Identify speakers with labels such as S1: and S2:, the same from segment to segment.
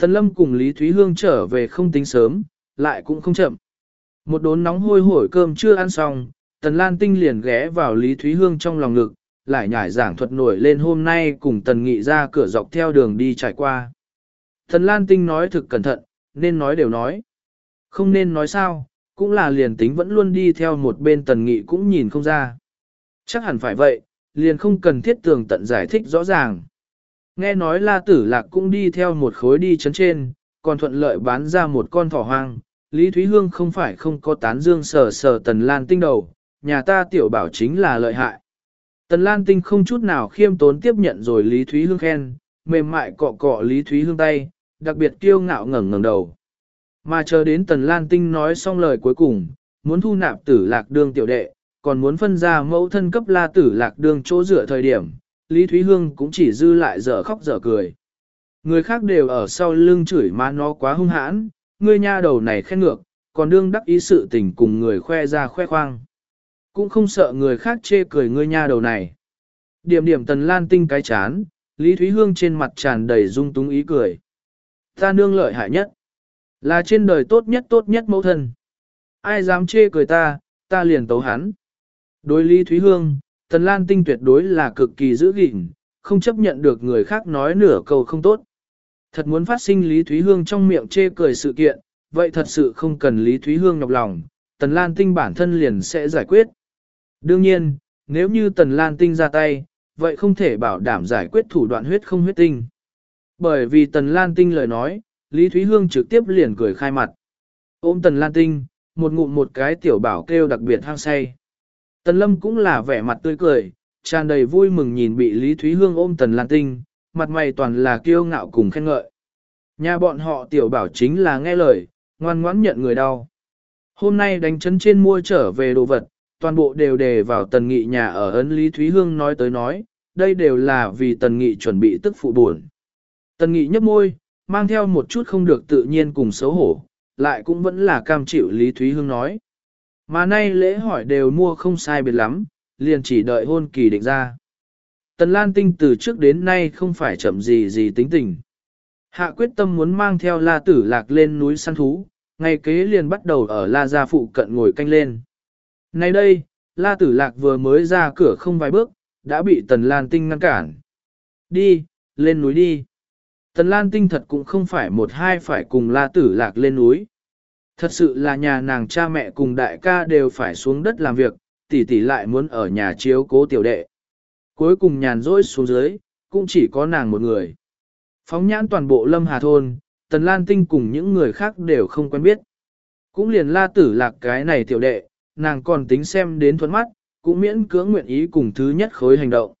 S1: Thần Lâm cùng Lý Thúy Hương trở về không tính sớm, lại cũng không chậm. Một đốn nóng hôi hổi cơm chưa ăn xong, Tần Lan Tinh liền ghé vào Lý Thúy Hương trong lòng ngực, lại nhải giảng thuật nổi lên hôm nay cùng Tần Nghị ra cửa dọc theo đường đi trải qua. Tần Lan Tinh nói thực cẩn thận, nên nói đều nói. Không nên nói sao, cũng là liền tính vẫn luôn đi theo một bên Tần Nghị cũng nhìn không ra. Chắc hẳn phải vậy, liền không cần thiết tường tận giải thích rõ ràng. Nghe nói La Tử Lạc cũng đi theo một khối đi chấn trên, còn thuận lợi bán ra một con thỏ hoang. Lý Thúy Hương không phải không có tán dương sờ sờ Tần Lan Tinh đầu, nhà ta tiểu bảo chính là lợi hại. Tần Lan Tinh không chút nào khiêm tốn tiếp nhận rồi Lý Thúy Hương khen, mềm mại cọ cọ Lý Thúy Hương tay, đặc biệt kiêu ngạo ngẩng ngẩng đầu. Mà chờ đến Tần Lan Tinh nói xong lời cuối cùng, muốn thu nạp tử lạc đương tiểu đệ, còn muốn phân ra mẫu thân cấp la tử lạc đương chỗ dựa thời điểm, Lý Thúy Hương cũng chỉ dư lại dở khóc dở cười. Người khác đều ở sau lưng chửi má nó quá hung hãn, ngươi nha đầu này khen ngược, còn đương đắc ý sự tình cùng người khoe ra khoe khoang. Cũng không sợ người khác chê cười ngươi nha đầu này. Điểm điểm tần lan tinh cái chán, Lý Thúy Hương trên mặt tràn đầy dung túng ý cười. Ta nương lợi hại nhất. Là trên đời tốt nhất tốt nhất mẫu thân. Ai dám chê cười ta, ta liền tấu hắn. Đối Lý Thúy Hương, Tần Lan Tinh tuyệt đối là cực kỳ giữ gìn, không chấp nhận được người khác nói nửa câu không tốt. Thật muốn phát sinh Lý Thúy Hương trong miệng chê cười sự kiện, vậy thật sự không cần Lý Thúy Hương nhọc lòng, Tần Lan Tinh bản thân liền sẽ giải quyết. Đương nhiên, nếu như Tần Lan Tinh ra tay, vậy không thể bảo đảm giải quyết thủ đoạn huyết không huyết tinh. Bởi vì Tần Lan Tinh lời nói, Lý Thúy Hương trực tiếp liền cười khai mặt. Ôm Tần Lan Tinh, một ngụm một cái tiểu bảo kêu đặc biệt hang say. Tần Lâm cũng là vẻ mặt tươi cười, tràn đầy vui mừng nhìn bị Lý Thúy Hương ôm Tần Lan Tinh, mặt mày toàn là kiêu ngạo cùng khen ngợi. Nhà bọn họ tiểu bảo chính là nghe lời, ngoan ngoãn nhận người đau. Hôm nay đánh chấn trên mua trở về đồ vật, toàn bộ đều đề vào Tần Nghị nhà ở ấn Lý Thúy Hương nói tới nói, đây đều là vì Tần Nghị chuẩn bị tức phụ buồn. Tần Nghị nhấp môi, mang theo một chút không được tự nhiên cùng xấu hổ, lại cũng vẫn là cam chịu Lý Thúy Hương nói. Mà nay lễ hỏi đều mua không sai biệt lắm, liền chỉ đợi hôn kỳ định ra. Tần Lan Tinh từ trước đến nay không phải chậm gì gì tính tình. Hạ quyết tâm muốn mang theo La Tử Lạc lên núi săn thú, ngày kế liền bắt đầu ở La Gia phụ cận ngồi canh lên. Nay đây, La Tử Lạc vừa mới ra cửa không vài bước, đã bị Tần Lan Tinh ngăn cản. Đi, lên núi đi. Tần Lan Tinh thật cũng không phải một hai phải cùng La Tử Lạc lên núi. Thật sự là nhà nàng cha mẹ cùng đại ca đều phải xuống đất làm việc, tỷ tỷ lại muốn ở nhà chiếu cố tiểu đệ. Cuối cùng nhàn rỗi xuống dưới, cũng chỉ có nàng một người. Phóng nhãn toàn bộ lâm hà thôn, Tần Lan Tinh cùng những người khác đều không quen biết. Cũng liền la tử lạc cái này tiểu đệ, nàng còn tính xem đến thuẫn mắt, cũng miễn cưỡng nguyện ý cùng thứ nhất khối hành động.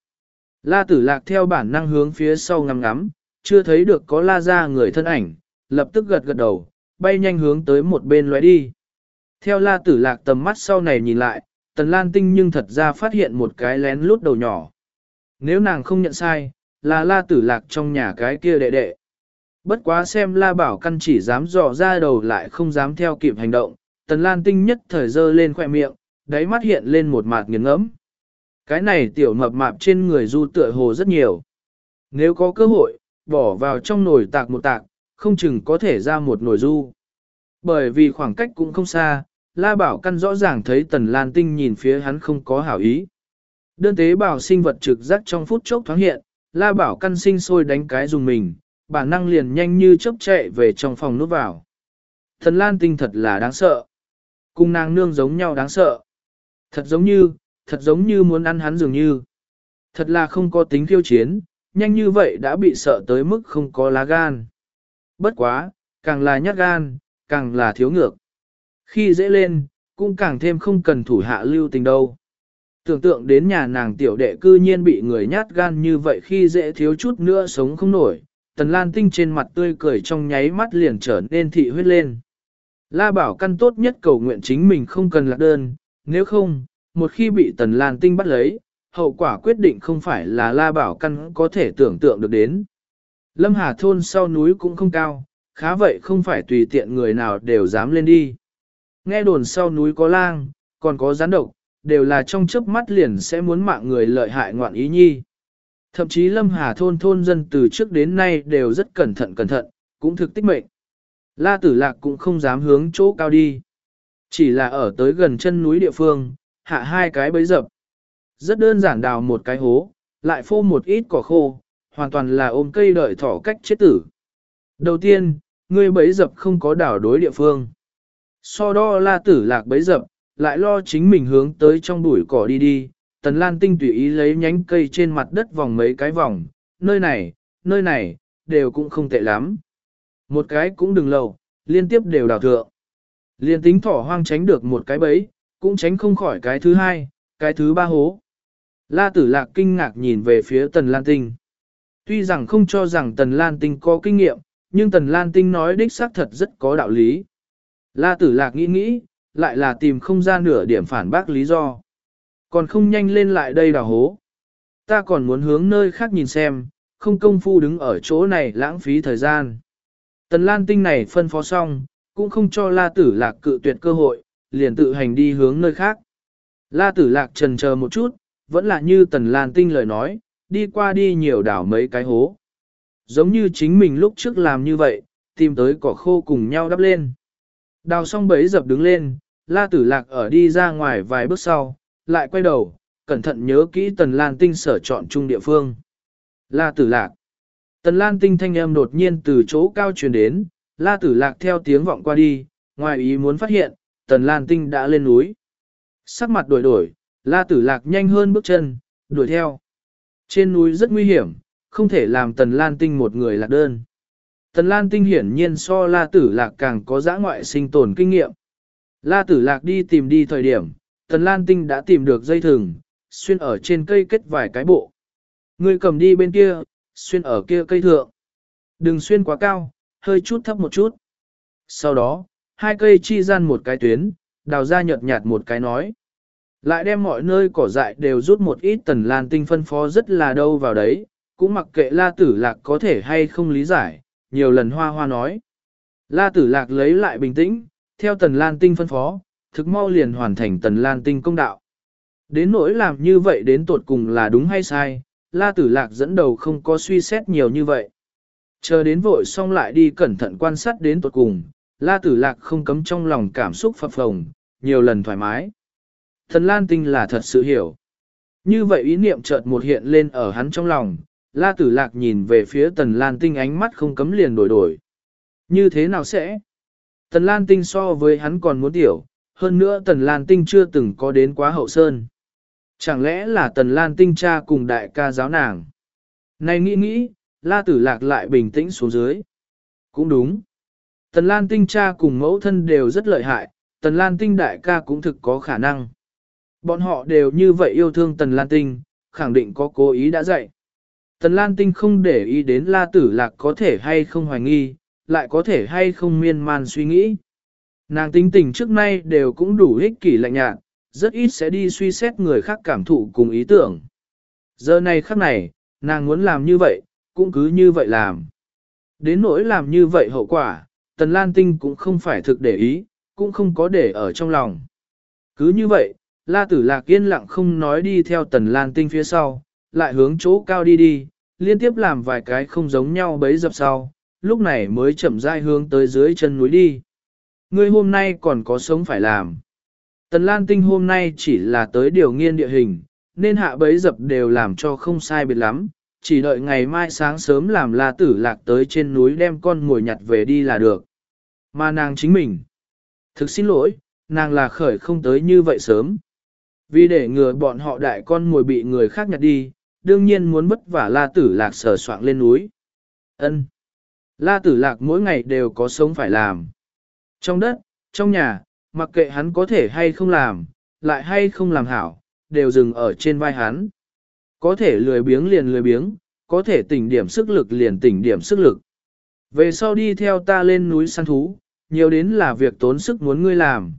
S1: La tử lạc theo bản năng hướng phía sau ngắm ngắm, chưa thấy được có la ra người thân ảnh, lập tức gật gật đầu, bay nhanh hướng tới một bên lóe đi. Theo la tử lạc tầm mắt sau này nhìn lại, tần lan tinh nhưng thật ra phát hiện một cái lén lút đầu nhỏ. Nếu nàng không nhận sai, là la tử lạc trong nhà cái kia đệ đệ. Bất quá xem la bảo căn chỉ dám dò ra đầu lại không dám theo kịp hành động, tần lan tinh nhất thời dơ lên khoe miệng, đáy mắt hiện lên một mạt nghiền ngẫm. Cái này tiểu mập mạp trên người du tựa hồ rất nhiều. Nếu có cơ hội, bỏ vào trong nồi tạc một tạc, không chừng có thể ra một nồi du. Bởi vì khoảng cách cũng không xa, La Bảo Căn rõ ràng thấy Tần Lan Tinh nhìn phía hắn không có hảo ý. Đơn tế bào sinh vật trực giác trong phút chốc thoáng hiện, La Bảo Căn sinh sôi đánh cái dùng mình, bản năng liền nhanh như chớp chạy về trong phòng nút vào. Tần Lan Tinh thật là đáng sợ. Cùng nàng nương giống nhau đáng sợ. Thật giống như, thật giống như muốn ăn hắn dường như. Thật là không có tính khiêu chiến, nhanh như vậy đã bị sợ tới mức không có lá gan. Bất quá, càng là nhát gan, càng là thiếu ngược. Khi dễ lên, cũng càng thêm không cần thủ hạ lưu tình đâu. Tưởng tượng đến nhà nàng tiểu đệ cư nhiên bị người nhát gan như vậy khi dễ thiếu chút nữa sống không nổi, tần lan tinh trên mặt tươi cười trong nháy mắt liền trở nên thị huyết lên. La bảo căn tốt nhất cầu nguyện chính mình không cần lạc đơn, nếu không, một khi bị tần lan tinh bắt lấy, hậu quả quyết định không phải là la bảo căn có thể tưởng tượng được đến. Lâm Hà thôn sau núi cũng không cao, khá vậy không phải tùy tiện người nào đều dám lên đi. Nghe đồn sau núi có lang, còn có rắn độc, đều là trong chớp mắt liền sẽ muốn mạng người lợi hại ngoạn ý nhi. Thậm chí Lâm Hà thôn thôn dân từ trước đến nay đều rất cẩn thận cẩn thận, cũng thực tích mệnh. La tử lạc cũng không dám hướng chỗ cao đi. Chỉ là ở tới gần chân núi địa phương, hạ hai cái bấy dập. Rất đơn giản đào một cái hố, lại phô một ít cỏ khô, hoàn toàn là ôm cây đợi thỏ cách chết tử. Đầu tiên, ngươi bấy dập không có đảo đối địa phương. So đo la tử lạc bấy dập, lại lo chính mình hướng tới trong bụi cỏ đi đi, tần lan tinh tùy ý lấy nhánh cây trên mặt đất vòng mấy cái vòng, nơi này, nơi này, đều cũng không tệ lắm. Một cái cũng đừng lâu, liên tiếp đều đào thượng. Liên tính thỏ hoang tránh được một cái bấy, cũng tránh không khỏi cái thứ hai, cái thứ ba hố. La tử lạc kinh ngạc nhìn về phía tần lan tinh. Tuy rằng không cho rằng tần lan tinh có kinh nghiệm, nhưng tần lan tinh nói đích xác thật rất có đạo lý. La tử lạc nghĩ nghĩ, lại là tìm không ra nửa điểm phản bác lý do. Còn không nhanh lên lại đây đào hố. Ta còn muốn hướng nơi khác nhìn xem, không công phu đứng ở chỗ này lãng phí thời gian. Tần Lan Tinh này phân phó xong, cũng không cho La Tử Lạc cự tuyệt cơ hội, liền tự hành đi hướng nơi khác. La Tử Lạc trần chờ một chút, vẫn là như Tần Lan Tinh lời nói, đi qua đi nhiều đảo mấy cái hố. Giống như chính mình lúc trước làm như vậy, tìm tới cỏ khô cùng nhau đắp lên. Đào xong bấy dập đứng lên, La Tử Lạc ở đi ra ngoài vài bước sau, lại quay đầu, cẩn thận nhớ kỹ Tần Lan Tinh sở chọn chung địa phương. La Tử Lạc. Tần Lan Tinh thanh âm đột nhiên từ chỗ cao truyền đến, La Tử Lạc theo tiếng vọng qua đi, ngoài ý muốn phát hiện, Tần Lan Tinh đã lên núi. Sắc mặt đổi đổi, La Tử Lạc nhanh hơn bước chân, đuổi theo. Trên núi rất nguy hiểm, không thể làm Tần Lan Tinh một người lạc đơn. Tần Lan Tinh hiển nhiên so La Tử Lạc càng có giã ngoại sinh tồn kinh nghiệm. La Tử Lạc đi tìm đi thời điểm, Tần Lan Tinh đã tìm được dây thừng, xuyên ở trên cây kết vài cái bộ. Người cầm đi bên kia, xuyên ở kia cây thượng. Đừng xuyên quá cao, hơi chút thấp một chút. Sau đó, hai cây chi gian một cái tuyến, đào ra nhợt nhạt một cái nói. Lại đem mọi nơi cỏ dại đều rút một ít tần lan tinh phân phó rất là đâu vào đấy, cũng mặc kệ la tử lạc có thể hay không lý giải, nhiều lần hoa hoa nói. La tử lạc lấy lại bình tĩnh, theo tần lan tinh phân phó, thực mau liền hoàn thành tần lan tinh công đạo. Đến nỗi làm như vậy đến tột cùng là đúng hay sai, la tử lạc dẫn đầu không có suy xét nhiều như vậy. Chờ đến vội xong lại đi cẩn thận quan sát đến tột cùng, la tử lạc không cấm trong lòng cảm xúc phập phồng, nhiều lần thoải mái. Thần Lan Tinh là thật sự hiểu. Như vậy ý niệm chợt một hiện lên ở hắn trong lòng, La Tử Lạc nhìn về phía Tần Lan Tinh ánh mắt không cấm liền đổi đổi. Như thế nào sẽ? Tần Lan Tinh so với hắn còn muốn tiểu, hơn nữa Tần Lan Tinh chưa từng có đến quá hậu sơn. Chẳng lẽ là Tần Lan Tinh cha cùng đại ca giáo nàng? Này nghĩ nghĩ, La Tử Lạc lại bình tĩnh xuống dưới. Cũng đúng. Tần Lan Tinh cha cùng mẫu thân đều rất lợi hại, Tần Lan Tinh đại ca cũng thực có khả năng. Bọn họ đều như vậy yêu thương Tần Lan Tinh, khẳng định có cố ý đã dạy. Tần Lan Tinh không để ý đến La Tử Lạc có thể hay không hoài nghi, lại có thể hay không miên man suy nghĩ. Nàng tính tình trước nay đều cũng đủ ích kỷ lạnh nhạt, rất ít sẽ đi suy xét người khác cảm thụ cùng ý tưởng. Giờ này khắc này, nàng muốn làm như vậy, cũng cứ như vậy làm. Đến nỗi làm như vậy hậu quả, Tần Lan Tinh cũng không phải thực để ý, cũng không có để ở trong lòng. Cứ như vậy, La Tử Lạc yên lặng không nói đi theo Tần Lan Tinh phía sau, lại hướng chỗ cao đi đi, liên tiếp làm vài cái không giống nhau bấy dập sau, lúc này mới chậm rãi hướng tới dưới chân núi đi. Ngươi hôm nay còn có sống phải làm. Tần Lan Tinh hôm nay chỉ là tới điều nghiên địa hình, nên hạ bấy dập đều làm cho không sai biệt lắm, chỉ đợi ngày mai sáng sớm làm La Tử Lạc tới trên núi đem con ngồi nhặt về đi là được. Mà nàng chính mình. Thực xin lỗi, nàng là khởi không tới như vậy sớm. Vì để ngừa bọn họ đại con ngồi bị người khác nhặt đi, đương nhiên muốn vất vả La Tử Lạc sờ soạng lên núi. Ân. La Tử Lạc mỗi ngày đều có sống phải làm. Trong đất, trong nhà, mặc kệ hắn có thể hay không làm, lại hay không làm hảo, đều dừng ở trên vai hắn. Có thể lười biếng liền lười biếng, có thể tỉnh điểm sức lực liền tỉnh điểm sức lực. Về sau đi theo ta lên núi săn thú, nhiều đến là việc tốn sức muốn ngươi làm.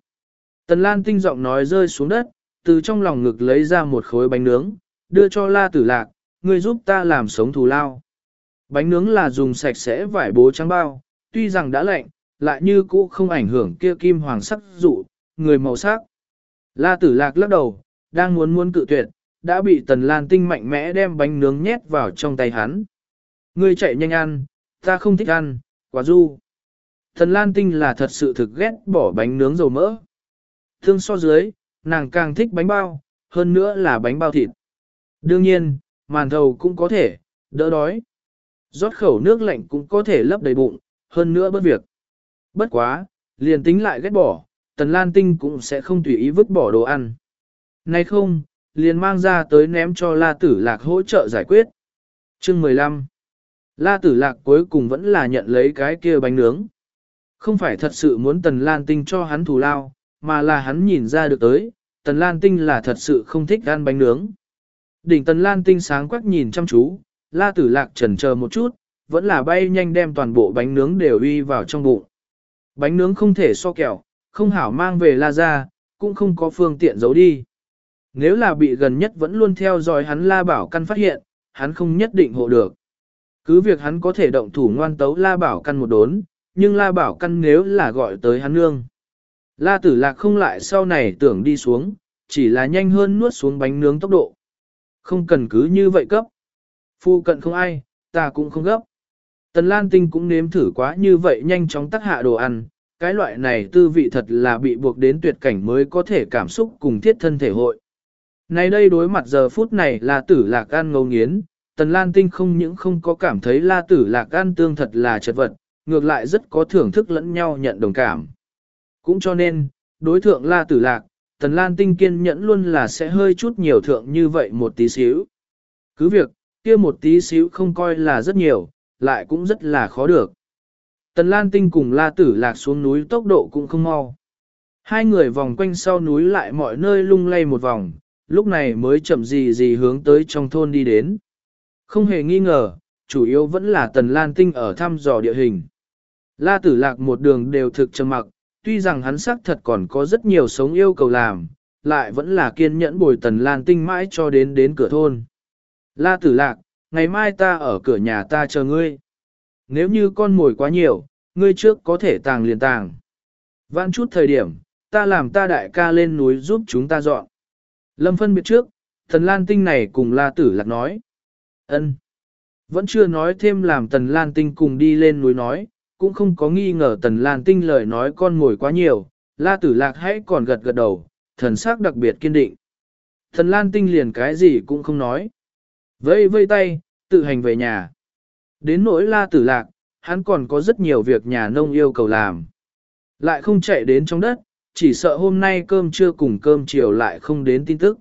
S1: Tần Lan tinh giọng nói rơi xuống đất, từ trong lòng ngực lấy ra một khối bánh nướng, đưa cho la tử lạc, ngươi giúp ta làm sống thù lao. Bánh nướng là dùng sạch sẽ vải bố trắng bao, tuy rằng đã lạnh, lại như cũ không ảnh hưởng kia kim hoàng sắc dụ, người màu sắc. La tử lạc lắc đầu, đang muốn muốn cự tuyệt, đã bị tần lan tinh mạnh mẽ đem bánh nướng nhét vào trong tay hắn. Ngươi chạy nhanh ăn, ta không thích ăn, quá du. Tần Lan Tinh là thật sự thực ghét bỏ bánh nướng dầu mỡ. Thương so dưới, nàng càng thích bánh bao, hơn nữa là bánh bao thịt. Đương nhiên, màn thầu cũng có thể, đỡ đói. rót khẩu nước lạnh cũng có thể lấp đầy bụng, hơn nữa bất việc. Bất quá, liền tính lại ghét bỏ, Tần Lan Tinh cũng sẽ không tùy ý vứt bỏ đồ ăn. Nay không, liền mang ra tới ném cho La Tử Lạc hỗ trợ giải quyết. Chương 15 La Tử Lạc cuối cùng vẫn là nhận lấy cái kia bánh nướng. Không phải thật sự muốn Tần Lan Tinh cho hắn thù lao, mà là hắn nhìn ra được tới, Tần Lan Tinh là thật sự không thích ăn bánh nướng. Đỉnh Tần Lan Tinh sáng quắc nhìn chăm chú, La Tử Lạc chần chờ một chút, vẫn là bay nhanh đem toàn bộ bánh nướng đều uy vào trong bụng. Bánh nướng không thể so kẹo, không hảo mang về La ra, cũng không có phương tiện giấu đi. Nếu là bị gần nhất vẫn luôn theo dõi hắn La Bảo Căn phát hiện, hắn không nhất định hộ được. Cứ việc hắn có thể động thủ ngoan tấu La Bảo Căn một đốn, nhưng La Bảo Căn nếu là gọi tới hắn nương. La Tử Lạc không lại sau này tưởng đi xuống, chỉ là nhanh hơn nuốt xuống bánh nướng tốc độ. Không cần cứ như vậy cấp. Phu cận không ai, ta cũng không gấp. Tần Lan Tinh cũng nếm thử quá như vậy nhanh chóng tắt hạ đồ ăn, cái loại này tư vị thật là bị buộc đến tuyệt cảnh mới có thể cảm xúc cùng thiết thân thể hội. Này đây đối mặt giờ phút này là tử lạc ăn ngấu nghiến, Tần Lan Tinh không những không có cảm thấy la tử lạc ăn tương thật là chật vật, ngược lại rất có thưởng thức lẫn nhau nhận đồng cảm. Cũng cho nên, đối thượng la tử lạc, Tần Lan Tinh kiên nhẫn luôn là sẽ hơi chút nhiều thượng như vậy một tí xíu. Cứ việc, kia một tí xíu không coi là rất nhiều, lại cũng rất là khó được. Tần Lan Tinh cùng La Tử Lạc xuống núi tốc độ cũng không mau. Hai người vòng quanh sau núi lại mọi nơi lung lay một vòng, lúc này mới chậm gì gì hướng tới trong thôn đi đến. Không hề nghi ngờ, chủ yếu vẫn là Tần Lan Tinh ở thăm dò địa hình. La Tử Lạc một đường đều thực trầm mặc, tuy rằng hắn xác thật còn có rất nhiều sống yêu cầu làm, lại vẫn là kiên nhẫn bồi Tần Lan Tinh mãi cho đến đến cửa thôn. La Tử Lạc, ngày mai ta ở cửa nhà ta chờ ngươi. Nếu như con mồi quá nhiều, ngươi trước có thể tàng liền tàng. Vãn chút thời điểm, ta làm ta đại ca lên núi giúp chúng ta dọn. Lâm phân biệt trước, thần lan tinh này cùng la tử lạc nói. ân Vẫn chưa nói thêm làm tần lan tinh cùng đi lên núi nói, cũng không có nghi ngờ tần lan tinh lời nói con ngồi quá nhiều, la tử lạc hãy còn gật gật đầu, thần sắc đặc biệt kiên định. Thần lan tinh liền cái gì cũng không nói. Vây vây tay, tự hành về nhà. Đến nỗi la tử lạc, hắn còn có rất nhiều việc nhà nông yêu cầu làm. Lại không chạy đến trong đất, chỉ sợ hôm nay cơm trưa cùng cơm chiều lại không đến tin tức.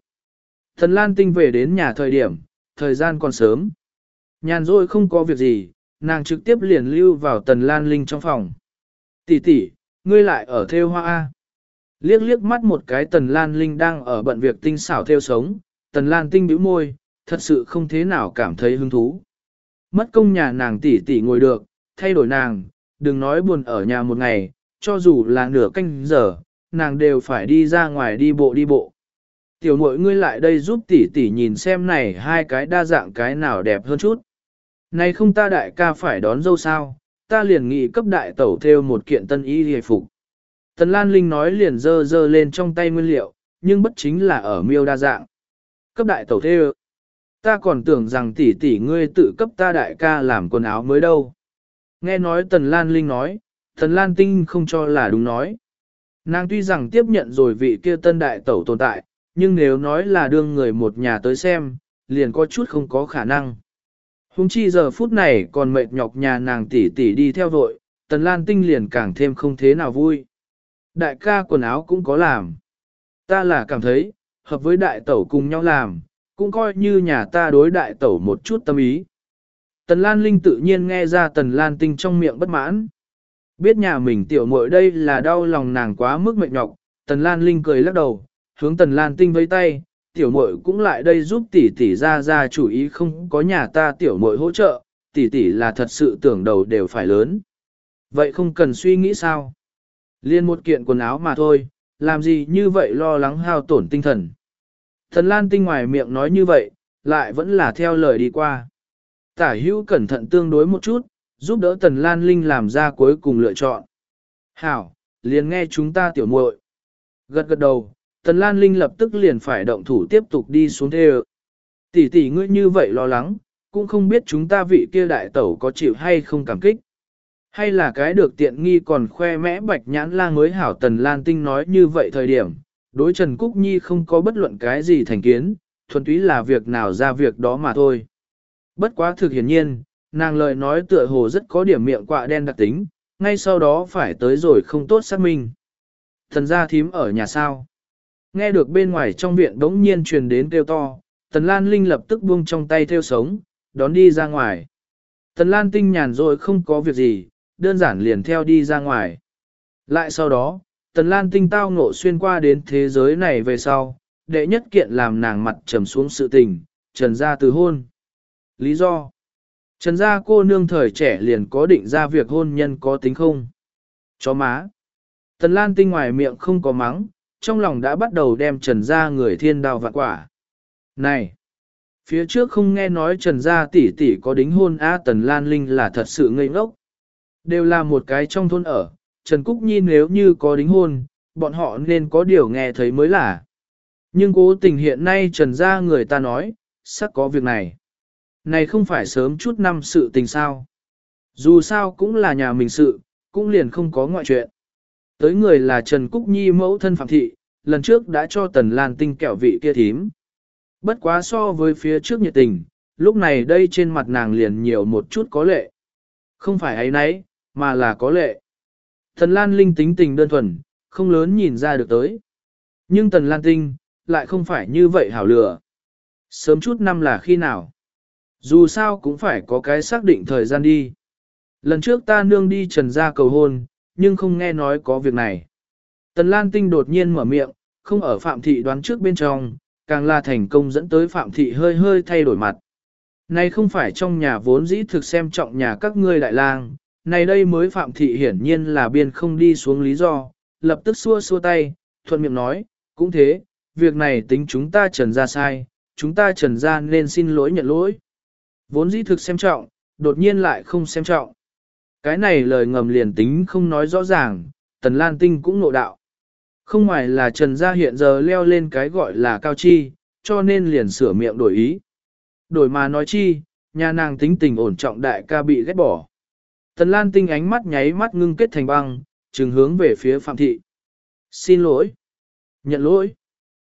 S1: Thần Lan Tinh về đến nhà thời điểm, thời gian còn sớm. Nhàn rỗi không có việc gì, nàng trực tiếp liền lưu vào Tần Lan Linh trong phòng. Tỷ tỷ, ngươi lại ở theo hoa A. Liếc liếc mắt một cái Tần Lan Linh đang ở bận việc tinh xảo theo sống, Tần Lan Tinh bĩu môi, thật sự không thế nào cảm thấy hứng thú. Mất công nhà nàng tỷ tỷ ngồi được, thay đổi nàng, đừng nói buồn ở nhà một ngày, cho dù là nửa canh giờ, nàng đều phải đi ra ngoài đi bộ đi bộ. Tiểu muội ngươi lại đây giúp tỷ tỷ nhìn xem này hai cái đa dạng cái nào đẹp hơn chút. Này không ta đại ca phải đón dâu sao, ta liền nghị cấp đại tẩu theo một kiện tân y hề phục. Tần Lan Linh nói liền dơ dơ lên trong tay nguyên liệu, nhưng bất chính là ở miêu đa dạng. Cấp đại tẩu theo. Ta còn tưởng rằng tỷ tỷ ngươi tự cấp ta đại ca làm quần áo mới đâu. Nghe nói Tần Lan Linh nói, Tần Lan Tinh không cho là đúng nói. Nàng tuy rằng tiếp nhận rồi vị kia tân đại tẩu tồn tại, nhưng nếu nói là đương người một nhà tới xem, liền có chút không có khả năng. Hùng chi giờ phút này còn mệt nhọc nhà nàng tỷ tỷ đi theo vội, Tần Lan Tinh liền càng thêm không thế nào vui. Đại ca quần áo cũng có làm. Ta là cảm thấy, hợp với đại tẩu cùng nhau làm, cũng coi như nhà ta đối đại tẩu một chút tâm ý. Tần Lan Linh tự nhiên nghe ra Tần Lan Tinh trong miệng bất mãn. Biết nhà mình tiểu muội đây là đau lòng nàng quá mức mệt nhọc, Tần Lan Linh cười lắc đầu, hướng Tần Lan Tinh với tay, tiểu muội cũng lại đây giúp tỷ tỷ ra ra chủ ý không có nhà ta tiểu muội hỗ trợ, tỷ tỷ là thật sự tưởng đầu đều phải lớn. Vậy không cần suy nghĩ sao? Liên một kiện quần áo mà thôi, làm gì như vậy lo lắng hao tổn tinh thần. thần Lan Tinh ngoài miệng nói như vậy, lại vẫn là theo lời đi qua. Tả hữu cẩn thận tương đối một chút, giúp đỡ Tần Lan Linh làm ra cuối cùng lựa chọn. Hảo, liền nghe chúng ta tiểu muội. Gật gật đầu, Tần Lan Linh lập tức liền phải động thủ tiếp tục đi xuống thê Tỷ tỷ ngươi như vậy lo lắng, cũng không biết chúng ta vị kia đại tẩu có chịu hay không cảm kích. Hay là cái được tiện nghi còn khoe mẽ bạch nhãn lang mới hảo Tần Lan Tinh nói như vậy thời điểm, đối Trần Cúc Nhi không có bất luận cái gì thành kiến, thuần túy là việc nào ra việc đó mà thôi. Bất quá thực hiển nhiên, nàng lời nói tựa hồ rất có điểm miệng quạ đen đặc tính, ngay sau đó phải tới rồi không tốt xác minh. Thần gia thím ở nhà sao? Nghe được bên ngoài trong viện đống nhiên truyền đến kêu to, Tần Lan Linh lập tức buông trong tay theo sống, đón đi ra ngoài. Tần Lan tinh nhàn rồi không có việc gì, đơn giản liền theo đi ra ngoài. Lại sau đó, Tần Lan tinh tao ngộ xuyên qua đến thế giới này về sau, đệ nhất kiện làm nàng mặt trầm xuống sự tình, trần ra từ hôn. Lý do Trần gia cô nương thời trẻ liền có định ra việc hôn nhân có tính không? Chó má. Tần Lan tinh ngoài miệng không có mắng, trong lòng đã bắt đầu đem trần gia người thiên đào vạn quả. Này! Phía trước không nghe nói trần gia tỷ tỷ có đính hôn a Tần Lan Linh là thật sự ngây ngốc. Đều là một cái trong thôn ở, Trần Cúc Nhi nếu như có đính hôn, bọn họ nên có điều nghe thấy mới là. Nhưng cố tình hiện nay Trần gia người ta nói, sắc có việc này. Này không phải sớm chút năm sự tình sao. Dù sao cũng là nhà mình sự, cũng liền không có ngoại chuyện. Tới người là Trần Cúc Nhi mẫu thân Phạm Thị, lần trước đã cho Tần Lan Tinh kẹo vị kia thím. Bất quá so với phía trước nhiệt tình, lúc này đây trên mặt nàng liền nhiều một chút có lệ. Không phải ấy nấy, mà là có lệ. Tần Lan Linh tính tình đơn thuần, không lớn nhìn ra được tới. Nhưng Tần Lan Tinh, lại không phải như vậy hảo lửa. Sớm chút năm là khi nào? Dù sao cũng phải có cái xác định thời gian đi. Lần trước ta nương đi trần gia cầu hôn, nhưng không nghe nói có việc này. Tần Lan Tinh đột nhiên mở miệng, không ở Phạm Thị đoán trước bên trong, càng là thành công dẫn tới Phạm Thị hơi hơi thay đổi mặt. Này không phải trong nhà vốn dĩ thực xem trọng nhà các ngươi đại lang, này đây mới Phạm Thị hiển nhiên là biên không đi xuống lý do, lập tức xua xua tay, thuận miệng nói, cũng thế, việc này tính chúng ta trần ra sai, chúng ta trần ra nên xin lỗi nhận lỗi. Vốn dĩ thực xem trọng, đột nhiên lại không xem trọng. Cái này lời ngầm liền tính không nói rõ ràng, Tần Lan Tinh cũng nộ đạo. Không ngoài là Trần Gia hiện giờ leo lên cái gọi là cao chi, cho nên liền sửa miệng đổi ý. Đổi mà nói chi, nhà nàng tính tình ổn trọng đại ca bị ghét bỏ. Tần Lan Tinh ánh mắt nháy mắt ngưng kết thành băng, trừng hướng về phía Phạm Thị. Xin lỗi. Nhận lỗi.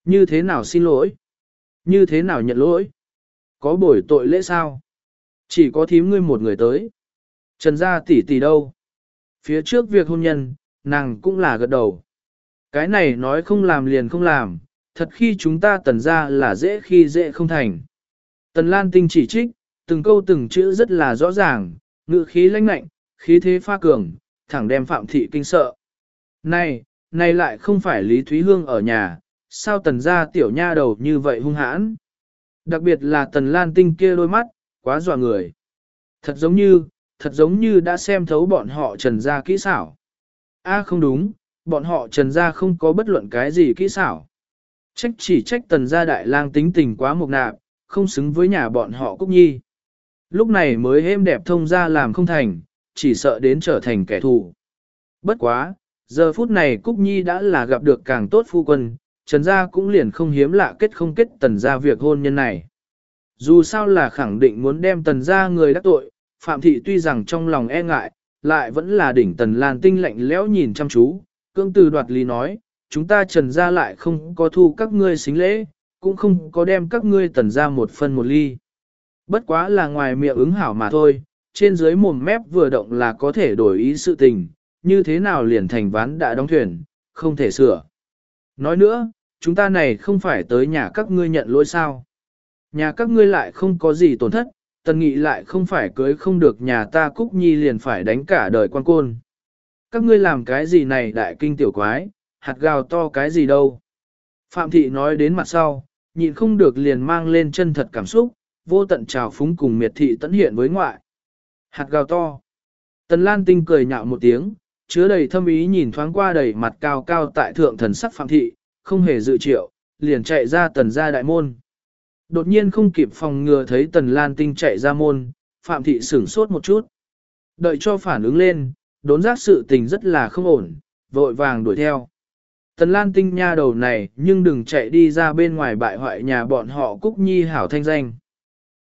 S1: Như thế nào xin lỗi? Như thế nào nhận lỗi? Có buổi tội lễ sao? Chỉ có thím ngươi một người tới. Trần gia tỷ tỷ đâu? Phía trước việc hôn nhân, nàng cũng là gật đầu. Cái này nói không làm liền không làm, thật khi chúng ta tần ra là dễ khi dễ không thành. Tần Lan Tinh chỉ trích, từng câu từng chữ rất là rõ ràng, ngữ khí lãnh lạnh, khí thế pha cường, thẳng đem Phạm Thị kinh sợ. Này, này lại không phải Lý Thúy Hương ở nhà, sao tần ra tiểu nha đầu như vậy hung hãn? Đặc biệt là tần lan tinh kia đôi mắt, quá dọa người. Thật giống như, thật giống như đã xem thấu bọn họ trần ra kỹ xảo. A không đúng, bọn họ trần ra không có bất luận cái gì kỹ xảo. Trách chỉ trách tần gia đại lang tính tình quá mục nạp, không xứng với nhà bọn họ Cúc Nhi. Lúc này mới êm đẹp thông ra làm không thành, chỉ sợ đến trở thành kẻ thù. Bất quá, giờ phút này Cúc Nhi đã là gặp được càng tốt phu quân, Trần Gia cũng liền không hiếm lạ kết không kết tần gia việc hôn nhân này. Dù sao là khẳng định muốn đem tần gia người đắc tội, Phạm Thị tuy rằng trong lòng e ngại, lại vẫn là đỉnh tần lan tinh lạnh lẽo nhìn chăm chú, cương từ đoạt lý nói, chúng ta trần gia lại không có thu các ngươi xính lễ, cũng không có đem các ngươi tần gia một phân một ly. Bất quá là ngoài miệng ứng hảo mà thôi, trên dưới mồm mép vừa động là có thể đổi ý sự tình, như thế nào liền thành ván đã đóng thuyền, không thể sửa. Nói nữa, chúng ta này không phải tới nhà các ngươi nhận lỗi sao. Nhà các ngươi lại không có gì tổn thất, tần nghị lại không phải cưới không được nhà ta Cúc Nhi liền phải đánh cả đời quan côn. Các ngươi làm cái gì này đại kinh tiểu quái, hạt gào to cái gì đâu. Phạm thị nói đến mặt sau, nhịn không được liền mang lên chân thật cảm xúc, vô tận trào phúng cùng miệt thị tận hiện với ngoại. Hạt gào to. Tần Lan Tinh cười nhạo một tiếng, chứa đầy thâm ý nhìn thoáng qua đầy mặt cao cao tại thượng thần sắc Phạm thị, không hề dự triệu, liền chạy ra tần gia đại môn. Đột nhiên không kịp phòng ngừa thấy tần lan tinh chạy ra môn, phạm thị sửng sốt một chút. Đợi cho phản ứng lên, đốn giác sự tình rất là không ổn, vội vàng đuổi theo. Tần lan tinh nha đầu này nhưng đừng chạy đi ra bên ngoài bại hoại nhà bọn họ Cúc Nhi hảo thanh danh.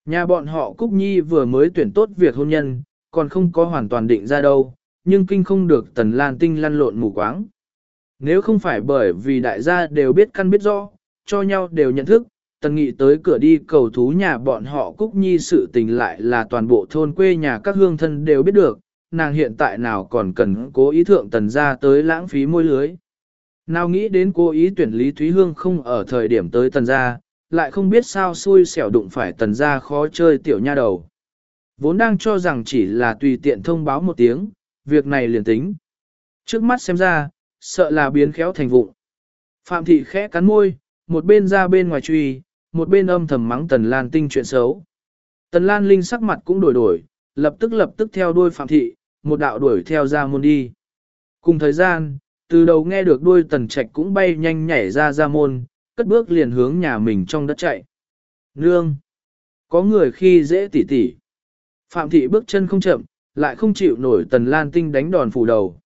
S1: Nhà bọn họ Cúc Nhi vừa mới tuyển tốt việc hôn nhân, còn không có hoàn toàn định ra đâu, nhưng kinh không được Tần Lan Tinh lăn lộn mù quáng. Nếu không phải bởi vì đại gia đều biết căn biết rõ, cho nhau đều nhận thức, Tần Nghị tới cửa đi cầu thú nhà bọn họ Cúc Nhi sự tình lại là toàn bộ thôn quê nhà các hương thân đều biết được, nàng hiện tại nào còn cần cố ý thượng tần ra tới lãng phí môi lưới. Nào nghĩ đến cố ý tuyển Lý Thúy Hương không ở thời điểm tới tần ra, lại không biết sao xui xẻo đụng phải tần ra khó chơi tiểu nha đầu. Vốn đang cho rằng chỉ là tùy tiện thông báo một tiếng, việc này liền tính. Trước mắt xem ra, sợ là biến khéo thành vụng. Phạm thị khẽ cắn môi, một bên ra bên ngoài truy, một bên âm thầm mắng Tần Lan Tinh chuyện xấu. Tần Lan Linh sắc mặt cũng đổi đổi, lập tức lập tức theo đuôi Phạm thị, một đạo đuổi theo ra môn đi. Cùng thời gian, từ đầu nghe được đuôi Tần Trạch cũng bay nhanh nhảy ra ra môn, cất bước liền hướng nhà mình trong đất chạy. Nương! Có người khi dễ tỉ tỉ. Phạm thị bước chân không chậm, lại không chịu nổi Tần Lan Tinh đánh đòn phủ đầu.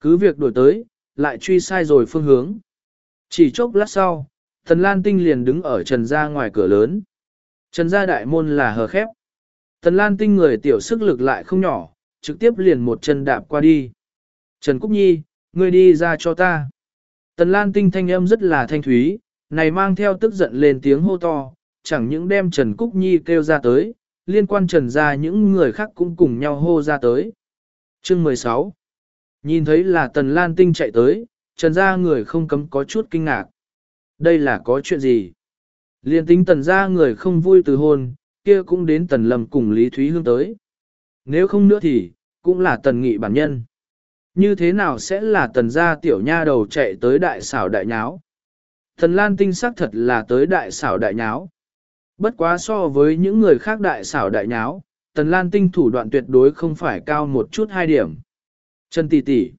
S1: Cứ việc đổi tới, lại truy sai rồi phương hướng. Chỉ chốc lát sau, Tần Lan Tinh liền đứng ở trần gia ngoài cửa lớn. Trần gia đại môn là hờ khép. Tần Lan Tinh người tiểu sức lực lại không nhỏ, trực tiếp liền một chân đạp qua đi. Trần Cúc Nhi, ngươi đi ra cho ta. Tần Lan Tinh thanh âm rất là thanh thúy, này mang theo tức giận lên tiếng hô to, chẳng những đem Trần Cúc Nhi kêu ra tới, liên quan trần ra những người khác cũng cùng nhau hô ra tới. Chương 16 Nhìn thấy là Tần Lan Tinh chạy tới, trần ra người không cấm có chút kinh ngạc. Đây là có chuyện gì? Liên tính tần ra người không vui từ hôn, kia cũng đến tần Lâm cùng Lý Thúy Hương tới. Nếu không nữa thì, cũng là tần nghị bản nhân. Như thế nào sẽ là tần gia tiểu nha đầu chạy tới đại xảo đại nháo? thần Lan Tinh xác thật là tới đại xảo đại nháo. Bất quá so với những người khác đại xảo đại nháo, Tần Lan Tinh thủ đoạn tuyệt đối không phải cao một chút hai điểm. Trần tỷ tỷ.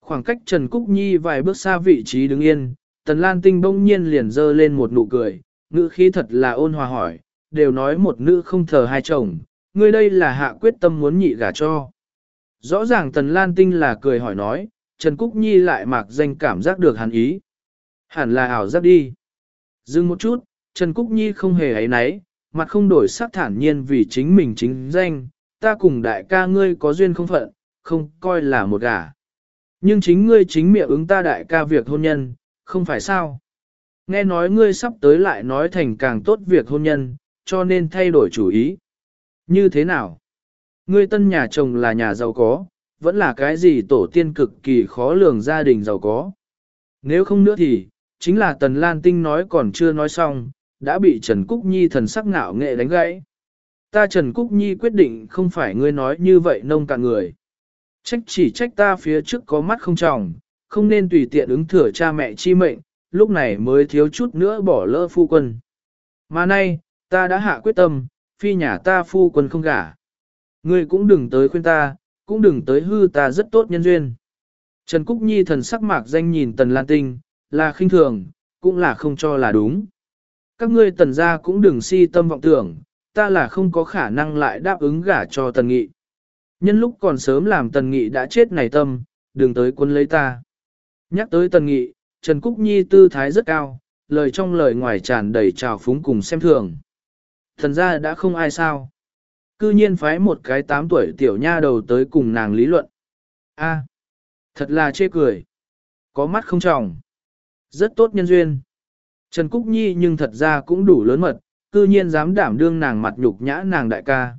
S1: Khoảng cách Trần Cúc Nhi vài bước xa vị trí đứng yên, Tần Lan Tinh bỗng nhiên liền dơ lên một nụ cười, ngữ khí thật là ôn hòa hỏi, đều nói một nữ không thờ hai chồng, ngươi đây là hạ quyết tâm muốn nhị gả cho. Rõ ràng Tần Lan Tinh là cười hỏi nói, Trần Cúc Nhi lại mạc danh cảm giác được hắn ý. Hẳn là ảo giác đi. Dừng một chút, Trần Cúc Nhi không hề ấy náy, mặt không đổi sắc thản nhiên vì chính mình chính danh, ta cùng đại ca ngươi có duyên không phận, không coi là một gả. Nhưng chính ngươi chính miệng ứng ta đại ca việc hôn nhân, không phải sao. Nghe nói ngươi sắp tới lại nói thành càng tốt việc hôn nhân, cho nên thay đổi chủ ý. Như thế nào? Ngươi tân nhà chồng là nhà giàu có, vẫn là cái gì tổ tiên cực kỳ khó lường gia đình giàu có. Nếu không nữa thì, chính là Tần Lan Tinh nói còn chưa nói xong, đã bị Trần Cúc Nhi thần sắc ngạo nghệ đánh gãy. Ta Trần Cúc Nhi quyết định không phải ngươi nói như vậy nông cạn người. Trách chỉ trách ta phía trước có mắt không tròng, không nên tùy tiện ứng thừa cha mẹ chi mệnh, lúc này mới thiếu chút nữa bỏ lỡ phu quân. Mà nay, ta đã hạ quyết tâm, phi nhà ta phu quân không gả. Ngươi cũng đừng tới khuyên ta, cũng đừng tới hư ta rất tốt nhân duyên. Trần Cúc Nhi thần sắc mạc danh nhìn Tần Lan Tinh, là khinh thường, cũng là không cho là đúng. Các ngươi tần gia cũng đừng si tâm vọng tưởng, ta là không có khả năng lại đáp ứng gả cho tần nghị. Nhân lúc còn sớm làm tần nghị đã chết này tâm, đừng tới quân lấy ta. Nhắc tới tần nghị, Trần Cúc Nhi tư thái rất cao, lời trong lời ngoài tràn đầy trào phúng cùng xem thường. Thần gia đã không ai sao. Cư nhiên phái một cái tám tuổi tiểu nha đầu tới cùng nàng lý luận. a thật là chê cười. Có mắt không trọng. Rất tốt nhân duyên. Trần Cúc Nhi nhưng thật ra cũng đủ lớn mật, cư nhiên dám đảm đương nàng mặt nhục nhã nàng đại ca.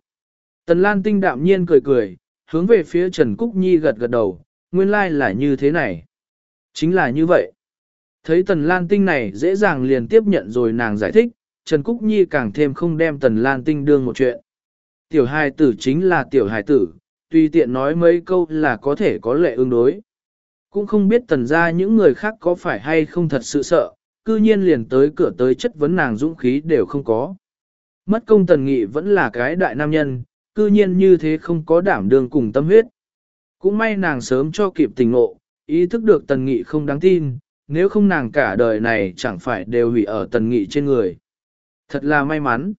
S1: Tần Lan Tinh đạm nhiên cười cười, hướng về phía Trần Cúc Nhi gật gật đầu, nguyên lai like là như thế này. Chính là như vậy. Thấy Tần Lan Tinh này dễ dàng liền tiếp nhận rồi nàng giải thích, Trần Cúc Nhi càng thêm không đem Tần Lan Tinh đương một chuyện. Tiểu hài tử chính là tiểu hài tử, tùy tiện nói mấy câu là có thể có lệ ứng đối. Cũng không biết tần ra những người khác có phải hay không thật sự sợ, cư nhiên liền tới cửa tới chất vấn nàng dũng khí đều không có. Mất công tần nghị vẫn là cái đại nam nhân, cư nhiên như thế không có đảm đương cùng tâm huyết. Cũng may nàng sớm cho kịp tình ngộ, ý thức được tần nghị không đáng tin, nếu không nàng cả đời này chẳng phải đều hủy ở tần nghị trên người. Thật là may mắn.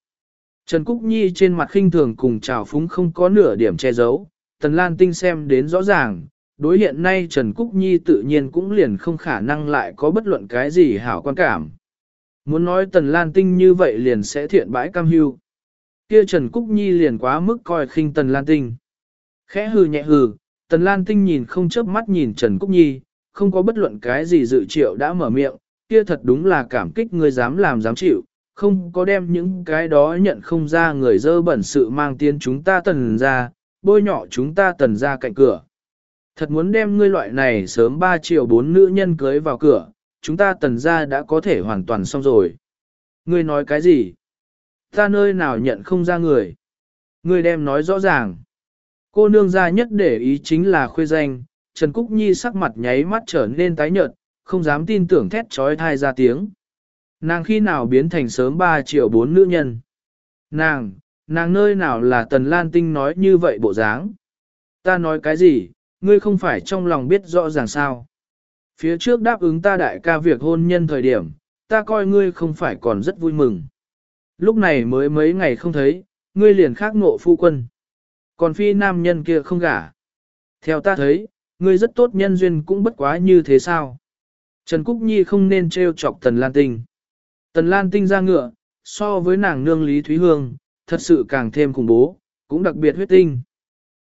S1: Trần Cúc Nhi trên mặt khinh thường cùng trào phúng không có nửa điểm che giấu, tần lan tinh xem đến rõ ràng, đối hiện nay Trần Cúc Nhi tự nhiên cũng liền không khả năng lại có bất luận cái gì hảo quan cảm. Muốn nói Tần Lan Tinh như vậy liền sẽ thiện bãi cam hưu. Kia Trần Cúc Nhi liền quá mức coi khinh Tần Lan Tinh. Khẽ hừ nhẹ hừ, Tần Lan Tinh nhìn không chớp mắt nhìn Trần Cúc Nhi, không có bất luận cái gì dự triệu đã mở miệng, kia thật đúng là cảm kích người dám làm dám chịu, không có đem những cái đó nhận không ra người dơ bẩn sự mang tiến chúng ta tần ra, bôi nhọ chúng ta tần ra cạnh cửa. Thật muốn đem ngươi loại này sớm 3 triệu 4 nữ nhân cưới vào cửa, chúng ta tần ra đã có thể hoàn toàn xong rồi. Ngươi nói cái gì? Ta nơi nào nhận không ra người? Ngươi đem nói rõ ràng. Cô nương gia nhất để ý chính là khuê danh, Trần Cúc Nhi sắc mặt nháy mắt trở nên tái nhợt, không dám tin tưởng thét trói thai ra tiếng. Nàng khi nào biến thành sớm 3 triệu 4 nữ nhân? Nàng, nàng nơi nào là Tần Lan Tinh nói như vậy bộ dáng? Ta nói cái gì, ngươi không phải trong lòng biết rõ ràng sao? Phía trước đáp ứng ta đại ca việc hôn nhân thời điểm, ta coi ngươi không phải còn rất vui mừng. Lúc này mới mấy ngày không thấy, ngươi liền khác ngộ phu quân. Còn phi nam nhân kia không gả. Theo ta thấy, ngươi rất tốt nhân duyên cũng bất quá như thế sao. Trần Cúc Nhi không nên trêu chọc Tần Lan Tinh. Tần Lan Tinh ra ngựa, so với nàng nương Lý Thúy Hương, thật sự càng thêm khủng bố, cũng đặc biệt huyết tinh.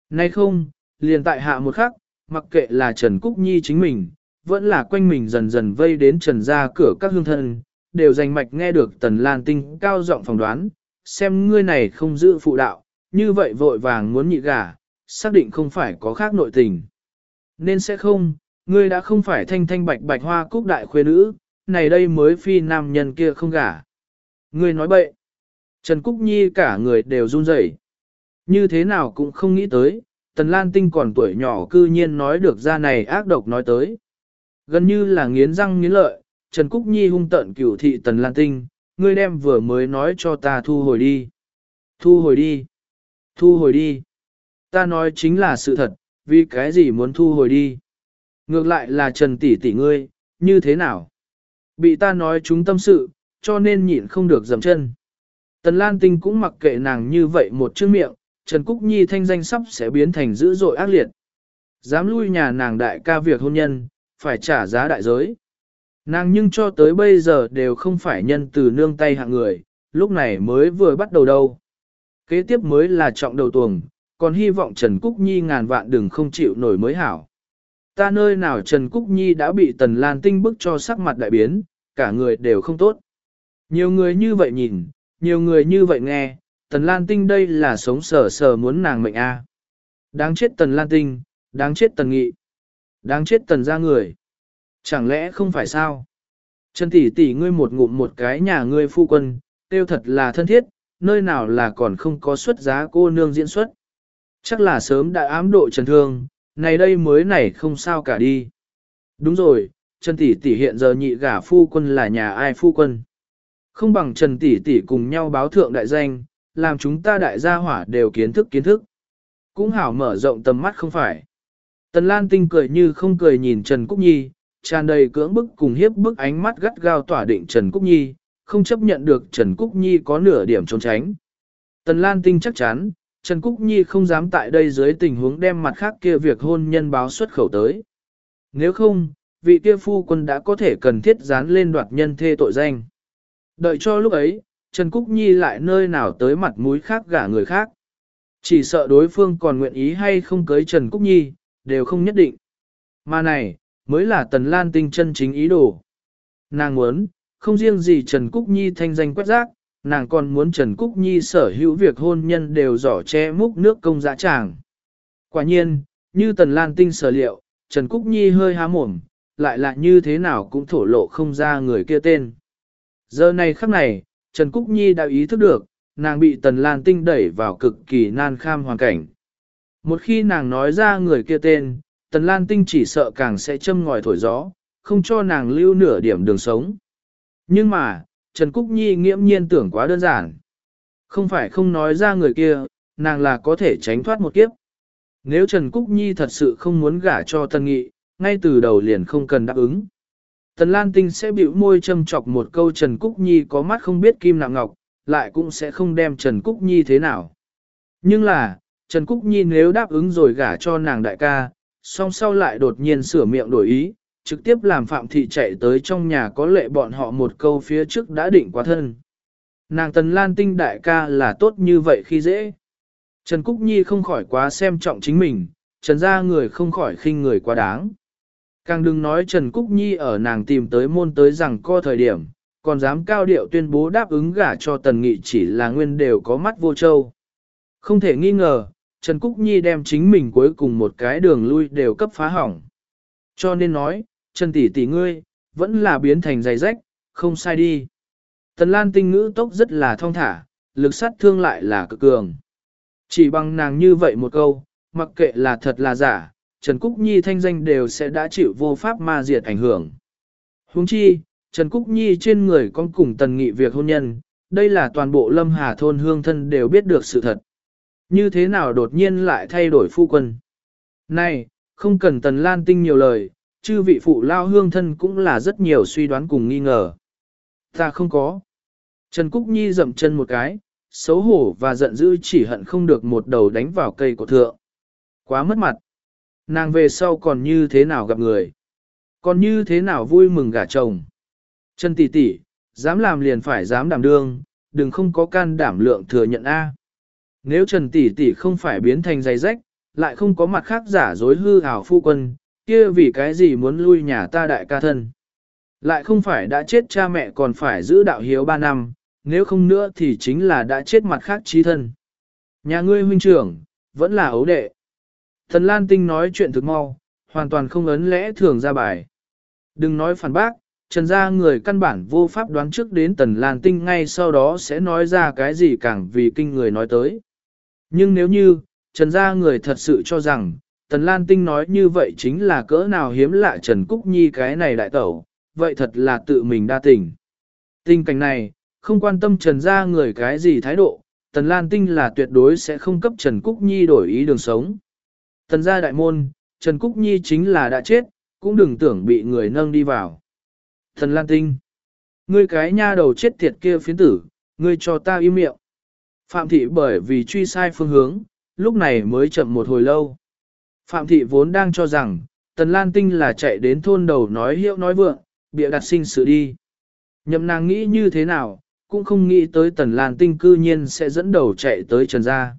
S1: Nay không, liền tại hạ một khắc, mặc kệ là Trần Cúc Nhi chính mình, vẫn là quanh mình dần dần vây đến Trần ra cửa các hương thân, đều dành mạch nghe được Tần Lan Tinh cao giọng phỏng đoán, xem ngươi này không giữ phụ đạo, như vậy vội vàng muốn nhị gả, xác định không phải có khác nội tình. Nên sẽ không, ngươi đã không phải thanh thanh bạch bạch hoa cúc đại khuê nữ, này đây mới phi nam nhân kia không gả. Ngươi nói bậy. Trần Cúc Nhi cả người đều run rẩy. Như thế nào cũng không nghĩ tới, Tần Lan Tinh còn tuổi nhỏ cư nhiên nói được ra này ác độc nói tới. Gần như là nghiến răng nghiến lợi, Trần Cúc Nhi hung tận cửu thị Tần Lan Tinh, ngươi đem vừa mới nói cho ta thu hồi đi. Thu hồi đi. Thu hồi đi. Ta nói chính là sự thật, vì cái gì muốn thu hồi đi. Ngược lại là Trần tỷ tỷ ngươi, như thế nào? Bị ta nói chúng tâm sự, cho nên nhịn không được dầm chân. Tần Lan Tinh cũng mặc kệ nàng như vậy một chữ miệng, Trần Cúc Nhi thanh danh sắp sẽ biến thành dữ dội ác liệt. Dám lui nhà nàng đại ca việc hôn nhân, phải trả giá đại giới. Nàng nhưng cho tới bây giờ đều không phải nhân từ nương tay hạng người, lúc này mới vừa bắt đầu đâu. Kế tiếp mới là trọng đầu tuồng, còn hy vọng Trần Cúc Nhi ngàn vạn đừng không chịu nổi mới hảo. Ta nơi nào Trần Cúc Nhi đã bị Tần Lan Tinh bức cho sắc mặt đại biến, cả người đều không tốt. Nhiều người như vậy nhìn, nhiều người như vậy nghe, Tần Lan Tinh đây là sống sờ sờ muốn nàng mệnh a. Đáng chết Tần Lan Tinh, đáng chết Tần Nghị, đáng chết Tần ra người. Chẳng lẽ không phải sao? Trần tỷ tỷ ngươi một ngụm một cái nhà ngươi phu quân, tiêu thật là thân thiết, nơi nào là còn không có xuất giá cô nương diễn xuất. Chắc là sớm đã ám độ Trần Thương, này đây mới này không sao cả đi. Đúng rồi, Trần tỷ tỷ hiện giờ nhị gả phu quân là nhà ai phu quân. Không bằng Trần tỷ tỷ cùng nhau báo thượng đại danh, làm chúng ta đại gia hỏa đều kiến thức kiến thức. Cũng hảo mở rộng tầm mắt không phải. Tần Lan Tinh cười như không cười nhìn Trần Cúc Nhi, tràn đầy cưỡng bức cùng hiếp bức ánh mắt gắt gao tỏa định Trần Cúc Nhi, không chấp nhận được Trần Cúc Nhi có nửa điểm trốn tránh. Tần Lan Tinh chắc chắn, Trần Cúc Nhi không dám tại đây dưới tình huống đem mặt khác kia việc hôn nhân báo xuất khẩu tới. Nếu không, vị kia phu quân đã có thể cần thiết dán lên đoạt nhân thê tội danh. Đợi cho lúc ấy, Trần Cúc Nhi lại nơi nào tới mặt mũi khác gả người khác. Chỉ sợ đối phương còn nguyện ý hay không cưới Trần Cúc Nhi, đều không nhất định. Mà này, mới là Tần Lan Tinh chân chính ý đồ. Nàng muốn, không riêng gì Trần Cúc Nhi thanh danh quét rác, nàng còn muốn Trần Cúc Nhi sở hữu việc hôn nhân đều giỏ che múc nước công dã tràng. Quả nhiên, như Tần Lan Tinh sở liệu, Trần Cúc Nhi hơi há mồm, lại là như thế nào cũng thổ lộ không ra người kia tên. Giờ này khắc này, Trần Cúc Nhi đã ý thức được, nàng bị Tần Lan Tinh đẩy vào cực kỳ nan kham hoàn cảnh. Một khi nàng nói ra người kia tên, Tần Lan Tinh chỉ sợ càng sẽ châm ngòi thổi gió, không cho nàng lưu nửa điểm đường sống. Nhưng mà, Trần Cúc Nhi nghiễm nhiên tưởng quá đơn giản. Không phải không nói ra người kia, nàng là có thể tránh thoát một kiếp. Nếu Trần Cúc Nhi thật sự không muốn gả cho Tần Nghị, ngay từ đầu liền không cần đáp ứng. Tần Lan Tinh sẽ bĩu môi châm chọc một câu Trần Cúc Nhi có mắt không biết kim nặng ngọc, lại cũng sẽ không đem Trần Cúc Nhi thế nào. Nhưng là, Trần Cúc Nhi nếu đáp ứng rồi gả cho nàng đại ca, song sau lại đột nhiên sửa miệng đổi ý, trực tiếp làm Phạm Thị chạy tới trong nhà có lệ bọn họ một câu phía trước đã định quá thân. Nàng Tần Lan Tinh đại ca là tốt như vậy khi dễ. Trần Cúc Nhi không khỏi quá xem trọng chính mình, Trần gia người không khỏi khinh người quá đáng. Càng đừng nói Trần Cúc Nhi ở nàng tìm tới môn tới rằng co thời điểm, còn dám cao điệu tuyên bố đáp ứng gả cho Tần Nghị chỉ là nguyên đều có mắt vô châu. Không thể nghi ngờ, Trần Cúc Nhi đem chính mình cuối cùng một cái đường lui đều cấp phá hỏng. Cho nên nói, Trần tỷ tỷ ngươi, vẫn là biến thành giày rách, không sai đi. Tần Lan tinh ngữ tốc rất là thong thả, lực sát thương lại là cực cường. Chỉ bằng nàng như vậy một câu, mặc kệ là thật là giả, Trần Cúc Nhi thanh danh đều sẽ đã chịu vô pháp ma diệt ảnh hưởng. Huống chi, Trần Cúc Nhi trên người con cùng tần nghị việc hôn nhân, đây là toàn bộ lâm hà thôn hương thân đều biết được sự thật. Như thế nào đột nhiên lại thay đổi phu quân? Này, không cần tần lan tinh nhiều lời, chư vị phụ lao hương thân cũng là rất nhiều suy đoán cùng nghi ngờ. Ta không có. Trần Cúc Nhi dậm chân một cái, xấu hổ và giận dữ chỉ hận không được một đầu đánh vào cây của thượng. Quá mất mặt. Nàng về sau còn như thế nào gặp người? Còn như thế nào vui mừng gả chồng? Trần tỷ tỷ, dám làm liền phải dám đảm đương, đừng không có can đảm lượng thừa nhận A. Nếu Trần tỷ tỷ không phải biến thành giày rách, lại không có mặt khác giả dối hư ảo phu quân, kia vì cái gì muốn lui nhà ta đại ca thân. Lại không phải đã chết cha mẹ còn phải giữ đạo hiếu ba năm, nếu không nữa thì chính là đã chết mặt khác trí thân. Nhà ngươi huynh trưởng, vẫn là ấu đệ. Thần Lan Tinh nói chuyện thực mau, hoàn toàn không ấn lẽ thường ra bài. Đừng nói phản bác, trần gia người căn bản vô pháp đoán trước đến Tần Lan Tinh ngay sau đó sẽ nói ra cái gì càng vì kinh người nói tới. Nhưng nếu như, trần gia người thật sự cho rằng, Tần Lan Tinh nói như vậy chính là cỡ nào hiếm lạ Trần Cúc Nhi cái này đại tẩu, vậy thật là tự mình đa tình. Tình cảnh này, không quan tâm Trần gia người cái gì thái độ, Tần Lan Tinh là tuyệt đối sẽ không cấp Trần Cúc Nhi đổi ý đường sống. Tần gia đại môn, Trần Cúc Nhi chính là đã chết, cũng đừng tưởng bị người nâng đi vào. Tần Lan Tinh, ngươi cái nha đầu chết tiệt kia phiến tử, ngươi cho ta im miệng. Phạm thị bởi vì truy sai phương hướng, lúc này mới chậm một hồi lâu. Phạm thị vốn đang cho rằng, Tần Lan Tinh là chạy đến thôn đầu nói hiệu nói vượng, bịa đặt sinh sự đi. Nhậm nàng nghĩ như thế nào, cũng không nghĩ tới Tần Lan Tinh cư nhiên sẽ dẫn đầu chạy tới Trần Gia.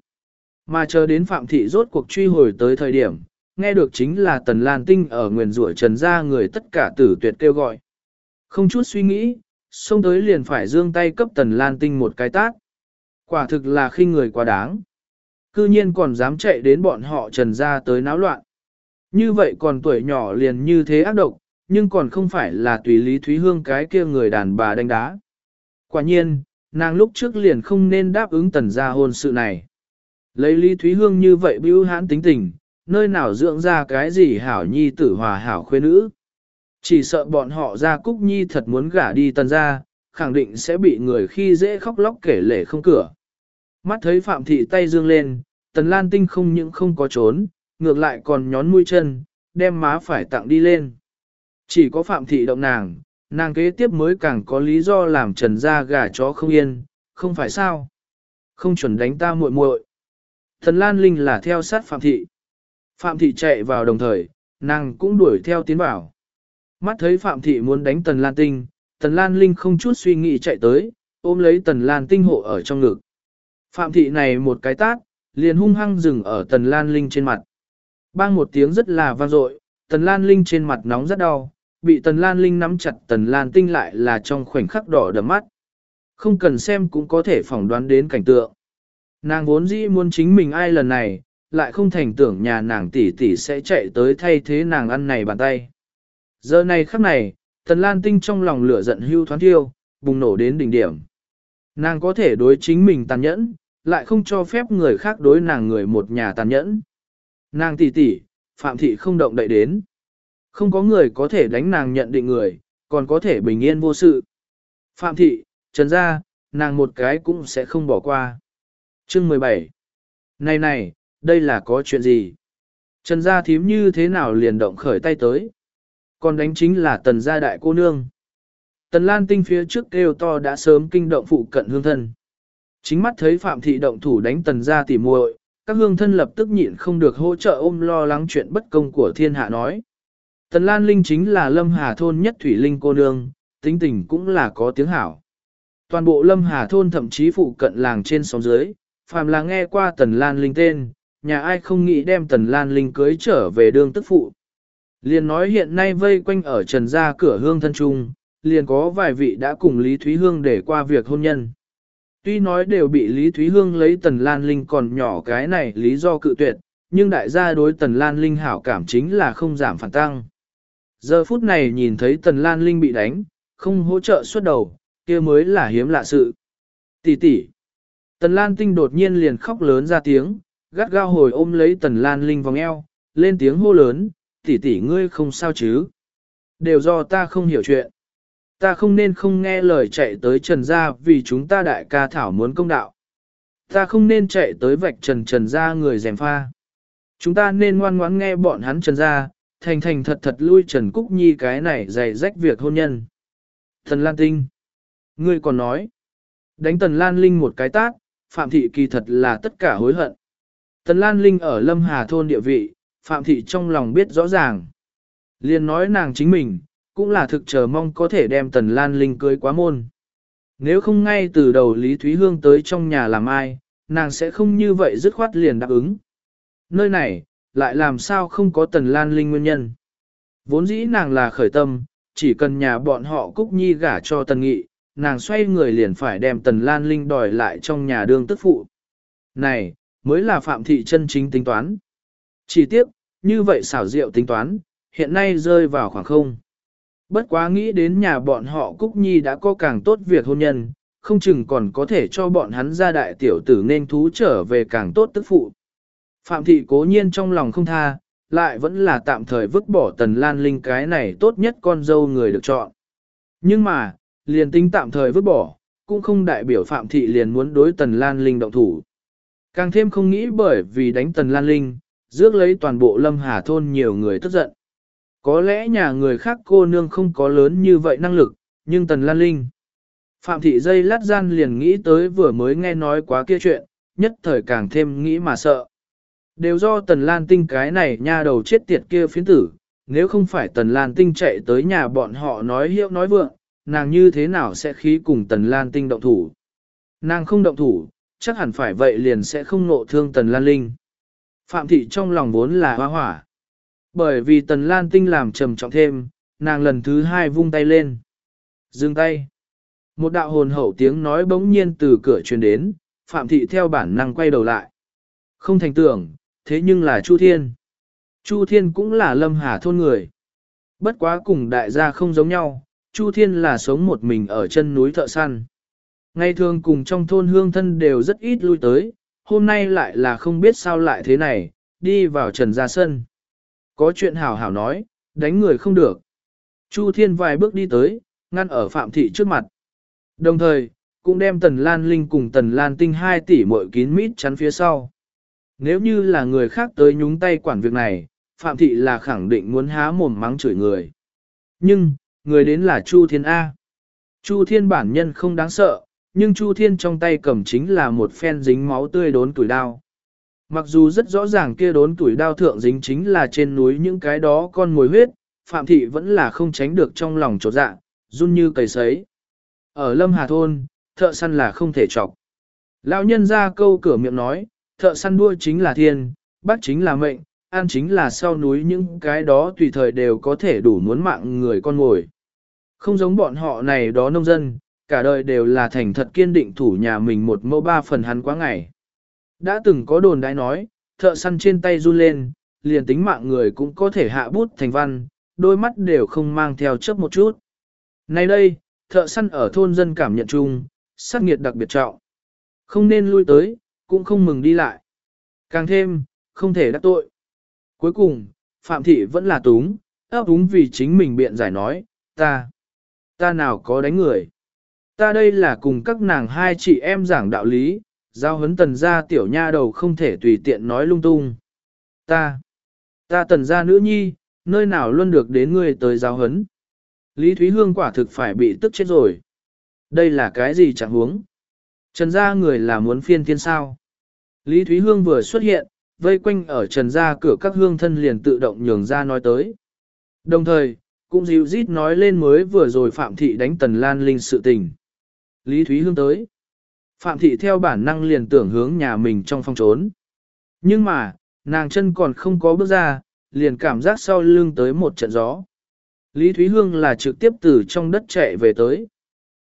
S1: Mà chờ đến Phạm Thị rốt cuộc truy hồi tới thời điểm, nghe được chính là Tần Lan Tinh ở nguyền rủa Trần Gia người tất cả tử tuyệt kêu gọi. Không chút suy nghĩ, xông tới liền phải dương tay cấp Tần Lan Tinh một cái tát. Quả thực là khinh người quá đáng. Cư nhiên còn dám chạy đến bọn họ Trần Gia tới náo loạn. Như vậy còn tuổi nhỏ liền như thế ác độc, nhưng còn không phải là tùy Lý Thúy Hương cái kia người đàn bà đánh đá. Quả nhiên, nàng lúc trước liền không nên đáp ứng tần gia hôn sự này. Lấy Lý Thúy Hương như vậy bưu hãn tính tình, nơi nào dưỡng ra cái gì hảo nhi tử hòa hảo khuê nữ. Chỉ sợ bọn họ ra cúc nhi thật muốn gả đi tần gia, khẳng định sẽ bị người khi dễ khóc lóc kể lể không cửa. Mắt thấy Phạm Thị tay dương lên, tần lan tinh không những không có trốn, ngược lại còn nhón mũi chân, đem má phải tặng đi lên. Chỉ có Phạm Thị động nàng, nàng kế tiếp mới càng có lý do làm trần ra gà chó không yên, không phải sao? Không chuẩn đánh ta muội muội. tần Lan Linh là theo sát Phạm Thị. Phạm Thị chạy vào đồng thời, nàng cũng đuổi theo tiến bảo. Mắt thấy Phạm Thị muốn đánh Tần Lan Tinh, Tần Lan Linh không chút suy nghĩ chạy tới, ôm lấy Tần Lan Tinh hộ ở trong ngực. Phạm Thị này một cái tát, liền hung hăng dừng ở Tần Lan Linh trên mặt. Bang một tiếng rất là vang dội, Tần Lan Linh trên mặt nóng rất đau, bị Tần Lan Linh nắm chặt Tần Lan Tinh lại là trong khoảnh khắc đỏ đầm mắt. Không cần xem cũng có thể phỏng đoán đến cảnh tượng. Nàng vốn dĩ muốn chính mình ai lần này, lại không thành tưởng nhà nàng tỷ tỷ sẽ chạy tới thay thế nàng ăn này bàn tay. Giờ này khắc này, Tần Lan Tinh trong lòng lửa giận hưu thoáng thiêu, bùng nổ đến đỉnh điểm. Nàng có thể đối chính mình tàn nhẫn, lại không cho phép người khác đối nàng người một nhà tàn nhẫn. Nàng tỷ tỷ, Phạm Thị không động đậy đến. Không có người có thể đánh nàng nhận định người, còn có thể bình yên vô sự. Phạm Thị, Trần Gia, nàng một cái cũng sẽ không bỏ qua. Chương 17 Này này, đây là có chuyện gì? Trần Gia thím như thế nào liền động khởi tay tới? Còn đánh chính là Tần Gia đại cô nương. Tần Lan Tinh phía trước kêu to đã sớm kinh động phụ cận hương thân. Chính mắt thấy Phạm Thị động thủ đánh Tần Gia tỉ muội, các hương thân lập tức nhịn không được hỗ trợ ôm lo lắng chuyện bất công của thiên hạ nói. Tần Lan Linh chính là Lâm Hà thôn nhất thủy linh cô nương, tính tình cũng là có tiếng hảo. Toàn bộ Lâm Hà thôn thậm chí phụ cận làng trên sóng dưới, phàm là nghe qua Tần Lan Linh tên, nhà ai không nghĩ đem Tần Lan Linh cưới trở về đương tức phụ. Liền nói hiện nay vây quanh ở trần gia cửa hương thân trung, liền có vài vị đã cùng Lý Thúy Hương để qua việc hôn nhân. Tuy nói đều bị Lý Thúy Hương lấy Tần Lan Linh còn nhỏ cái này lý do cự tuyệt, nhưng đại gia đối Tần Lan Linh hảo cảm chính là không giảm phản tăng. Giờ phút này nhìn thấy Tần Lan Linh bị đánh, không hỗ trợ xuất đầu, kia mới là hiếm lạ sự. Tỷ tỷ. Tần Lan Tinh đột nhiên liền khóc lớn ra tiếng, gắt gao hồi ôm lấy Tần Lan Linh vòng eo, lên tiếng hô lớn, tỷ tỷ ngươi không sao chứ. Đều do ta không hiểu chuyện. Ta không nên không nghe lời chạy tới trần gia vì chúng ta đại ca thảo muốn công đạo. Ta không nên chạy tới vạch trần trần gia người dèm pha. Chúng ta nên ngoan ngoãn nghe bọn hắn trần gia, thành thành thật thật lui Trần Cúc Nhi cái này dày rách việc hôn nhân. Thần Lan Tinh. Ngươi còn nói. Đánh Tần Lan Linh một cái tát, Phạm Thị kỳ thật là tất cả hối hận. Tần Lan Linh ở Lâm Hà Thôn địa vị, Phạm Thị trong lòng biết rõ ràng. Liên nói nàng chính mình, cũng là thực chờ mong có thể đem Tần Lan Linh cưới quá môn. Nếu không ngay từ đầu Lý Thúy Hương tới trong nhà làm ai, nàng sẽ không như vậy dứt khoát liền đáp ứng. Nơi này, lại làm sao không có Tần Lan Linh nguyên nhân. Vốn dĩ nàng là khởi tâm, chỉ cần nhà bọn họ Cúc Nhi gả cho Tần Nghị, nàng xoay người liền phải đem Tần Lan Linh đòi lại trong nhà đương tức phụ. Này, mới là Phạm Thị chân chính tính toán. Chỉ tiếc, như vậy xảo diệu tính toán, hiện nay rơi vào khoảng không. Bất quá nghĩ đến nhà bọn họ Cúc Nhi đã có càng tốt việc hôn nhân, không chừng còn có thể cho bọn hắn ra đại tiểu tử nên thú trở về càng tốt tức phụ. Phạm thị cố nhiên trong lòng không tha, lại vẫn là tạm thời vứt bỏ tần lan linh cái này tốt nhất con dâu người được chọn. Nhưng mà, liền tính tạm thời vứt bỏ, cũng không đại biểu Phạm thị liền muốn đối tần lan linh động thủ. Càng thêm không nghĩ bởi vì đánh tần lan linh, rước lấy toàn bộ lâm hà thôn nhiều người tức giận. Có lẽ nhà người khác cô nương không có lớn như vậy năng lực, nhưng tần lan linh. Phạm thị dây lát gian liền nghĩ tới vừa mới nghe nói quá kia chuyện, nhất thời càng thêm nghĩ mà sợ. Đều do Tần Lan Tinh cái này nha đầu chết tiệt kia phiến tử, nếu không phải Tần Lan Tinh chạy tới nhà bọn họ nói hiệu nói vượng, nàng như thế nào sẽ khí cùng Tần Lan Tinh động thủ. Nàng không động thủ, chắc hẳn phải vậy liền sẽ không nộ thương Tần Lan Linh. Phạm thị trong lòng vốn là hoa hỏa. Bởi vì Tần Lan Tinh làm trầm trọng thêm, nàng lần thứ hai vung tay lên. Dừng tay. Một đạo hồn hậu tiếng nói bỗng nhiên từ cửa truyền đến, Phạm thị theo bản năng quay đầu lại. Không thành tưởng, thế nhưng là Chu Thiên. Chu Thiên cũng là lâm hà thôn người. Bất quá cùng đại gia không giống nhau, Chu Thiên là sống một mình ở chân núi thợ săn. Ngày thường cùng trong thôn hương thân đều rất ít lui tới, hôm nay lại là không biết sao lại thế này, đi vào trần gia sân. Có chuyện hảo hảo nói, đánh người không được. Chu Thiên vài bước đi tới, ngăn ở Phạm Thị trước mặt. Đồng thời, cũng đem Tần Lan Linh cùng Tần Lan Tinh hai tỷ muội kín mít chắn phía sau. Nếu như là người khác tới nhúng tay quản việc này, Phạm Thị là khẳng định muốn há mồm mắng chửi người. Nhưng, người đến là Chu Thiên A. Chu Thiên bản nhân không đáng sợ, nhưng Chu Thiên trong tay cầm chính là một phen dính máu tươi đốn tuổi đao. Mặc dù rất rõ ràng kia đốn tuổi đao thượng dính chính là trên núi những cái đó con mồi huyết, Phạm Thị vẫn là không tránh được trong lòng trột dạ, run như cầy sấy. Ở Lâm Hà Thôn, thợ săn là không thể chọc. Lão nhân ra câu cửa miệng nói, thợ săn đua chính là thiên, bác chính là mệnh, an chính là sau núi những cái đó tùy thời đều có thể đủ muốn mạng người con ngồi. Không giống bọn họ này đó nông dân, cả đời đều là thành thật kiên định thủ nhà mình một mẫu ba phần hắn quá ngày. Đã từng có đồn đãi nói, thợ săn trên tay run lên, liền tính mạng người cũng có thể hạ bút thành văn, đôi mắt đều không mang theo chấp một chút. Nay đây, thợ săn ở thôn dân cảm nhận chung, sát nghiệt đặc biệt trọng. Không nên lui tới, cũng không mừng đi lại. Càng thêm, không thể đắc tội. Cuối cùng, Phạm Thị vẫn là túng, ấp úng vì chính mình biện giải nói, ta, ta nào có đánh người. Ta đây là cùng các nàng hai chị em giảng đạo lý, giao hấn tần gia tiểu nha đầu không thể tùy tiện nói lung tung. Ta, ta tần gia nữ nhi, nơi nào luôn được đến ngươi tới giao hấn. Lý Thúy Hương quả thực phải bị tức chết rồi. Đây là cái gì chẳng huống? Trần gia người là muốn phiên thiên sao? Lý Thúy Hương vừa xuất hiện, vây quanh ở trần gia cửa các hương thân liền tự động nhường ra nói tới. Đồng thời, cũng dịu rít nói lên mới vừa rồi Phạm Thị đánh Tần Lan Linh sự tình. Lý Thúy Hương tới. Phạm Thị theo bản năng liền tưởng hướng nhà mình trong phòng trốn. Nhưng mà, nàng chân còn không có bước ra, liền cảm giác sau lưng tới một trận gió. Lý Thúy Hương là trực tiếp từ trong đất chạy về tới.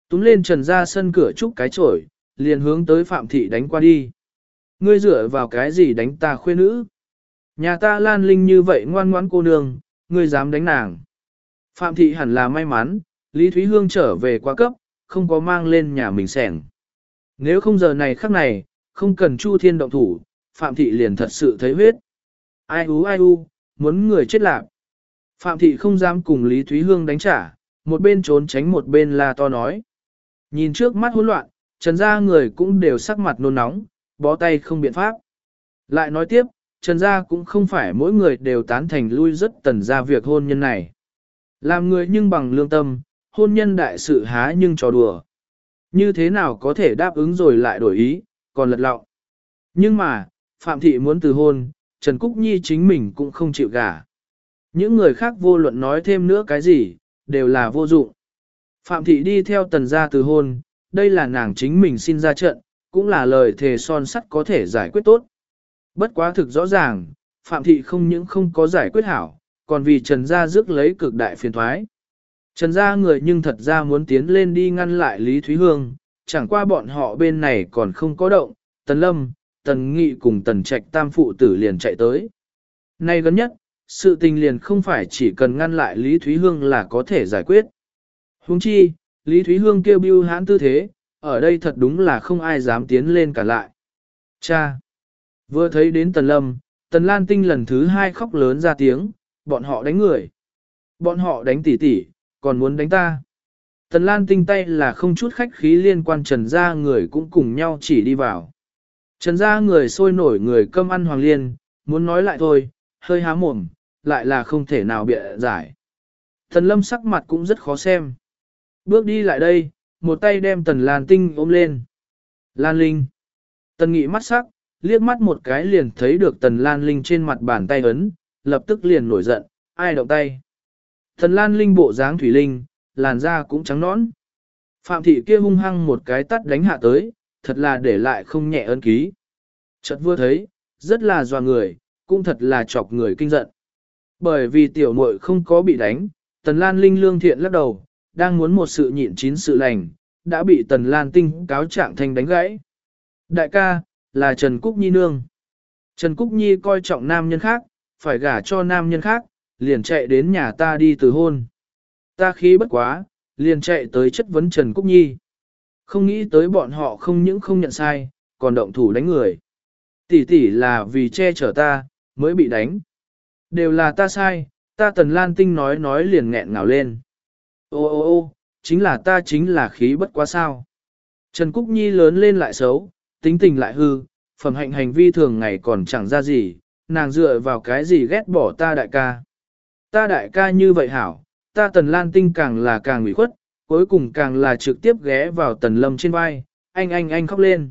S1: Túm lên trần ra sân cửa chúc cái chổi, liền hướng tới Phạm Thị đánh qua đi. Ngươi dựa vào cái gì đánh ta khuê nữ? Nhà ta lan linh như vậy ngoan ngoãn cô nương, ngươi dám đánh nàng. Phạm Thị hẳn là may mắn, Lý Thúy Hương trở về quá cấp, không có mang lên nhà mình sẻng. Nếu không giờ này khắc này, không cần Chu Thiên động thủ, Phạm Thị liền thật sự thấy huyết. Ai u ai u, muốn người chết lạc. Phạm Thị không dám cùng Lý Thúy Hương đánh trả, một bên trốn tránh một bên la to nói. Nhìn trước mắt hỗn loạn, trần gia người cũng đều sắc mặt nôn nóng, bó tay không biện pháp. Lại nói tiếp, trần gia cũng không phải mỗi người đều tán thành lui rất tần ra việc hôn nhân này. Làm người nhưng bằng lương tâm, hôn nhân đại sự há nhưng trò đùa. Như thế nào có thể đáp ứng rồi lại đổi ý, còn lật lọng. Nhưng mà, Phạm Thị muốn từ hôn, Trần Cúc Nhi chính mình cũng không chịu gả. Những người khác vô luận nói thêm nữa cái gì, đều là vô dụng. Phạm Thị đi theo tần gia từ hôn, đây là nàng chính mình xin ra trận, cũng là lời thề son sắt có thể giải quyết tốt. Bất quá thực rõ ràng, Phạm Thị không những không có giải quyết hảo, còn vì Trần Gia rước lấy cực đại phiền thoái. Trần Gia người nhưng thật ra muốn tiến lên đi ngăn lại Lý Thúy Hương, chẳng qua bọn họ bên này còn không có động, Tần Lâm, Tần Nghị cùng Tần Trạch tam phụ tử liền chạy tới. Nay gần nhất, sự tình liền không phải chỉ cần ngăn lại Lý Thúy Hương là có thể giải quyết. Huống chi, Lý Thúy Hương kêu bưu hãn tư thế, ở đây thật đúng là không ai dám tiến lên cả lại. Cha! Vừa thấy đến Tần Lâm, Tần Lan Tinh lần thứ hai khóc lớn ra tiếng, bọn họ đánh người. Bọn họ đánh tỉ tỉ còn muốn đánh ta. Tần Lan Tinh tay là không chút khách khí liên quan Trần gia người cũng cùng nhau chỉ đi vào. Trần gia người sôi nổi người cơm ăn hoàng liên, muốn nói lại thôi, hơi há mồm, lại là không thể nào bịa giải. Tần Lâm sắc mặt cũng rất khó xem. Bước đi lại đây, một tay đem Tần Lan Tinh ôm lên. Lan Linh. Tần Nghị mắt sắc, liếc mắt một cái liền thấy được Tần Lan Linh trên mặt bàn tay ấn, lập tức liền nổi giận, ai động tay. Thần Lan Linh bộ dáng thủy linh, làn da cũng trắng nõn. Phạm thị kia hung hăng một cái tắt đánh hạ tới, thật là để lại không nhẹ ơn ký. Chợt vừa thấy, rất là doa người, cũng thật là chọc người kinh giận. Bởi vì tiểu muội không có bị đánh, Tần Lan Linh lương thiện lắc đầu, đang muốn một sự nhịn chín sự lành, đã bị Tần Lan Tinh cáo trạng thành đánh gãy. Đại ca, là Trần Cúc Nhi nương. Trần Cúc Nhi coi trọng nam nhân khác, phải gả cho nam nhân khác, liền chạy đến nhà ta đi từ hôn. Ta khí bất quá, liền chạy tới chất vấn Trần Cúc Nhi. Không nghĩ tới bọn họ không những không nhận sai, còn động thủ đánh người. Tỷ tỷ là vì che chở ta, mới bị đánh. Đều là ta sai, ta Tần Lan Tinh nói nói liền nghẹn ngào lên. Ô ô ô, chính là ta chính là khí bất quá sao. Trần Cúc Nhi lớn lên lại xấu, tính tình lại hư, phẩm hạnh hành vi thường ngày còn chẳng ra gì, nàng dựa vào cái gì ghét bỏ ta đại ca. Ta đại ca như vậy hảo, ta tần lan tinh càng là càng ủy khuất, cuối cùng càng là trực tiếp ghé vào tần lâm trên vai, anh anh anh khóc lên.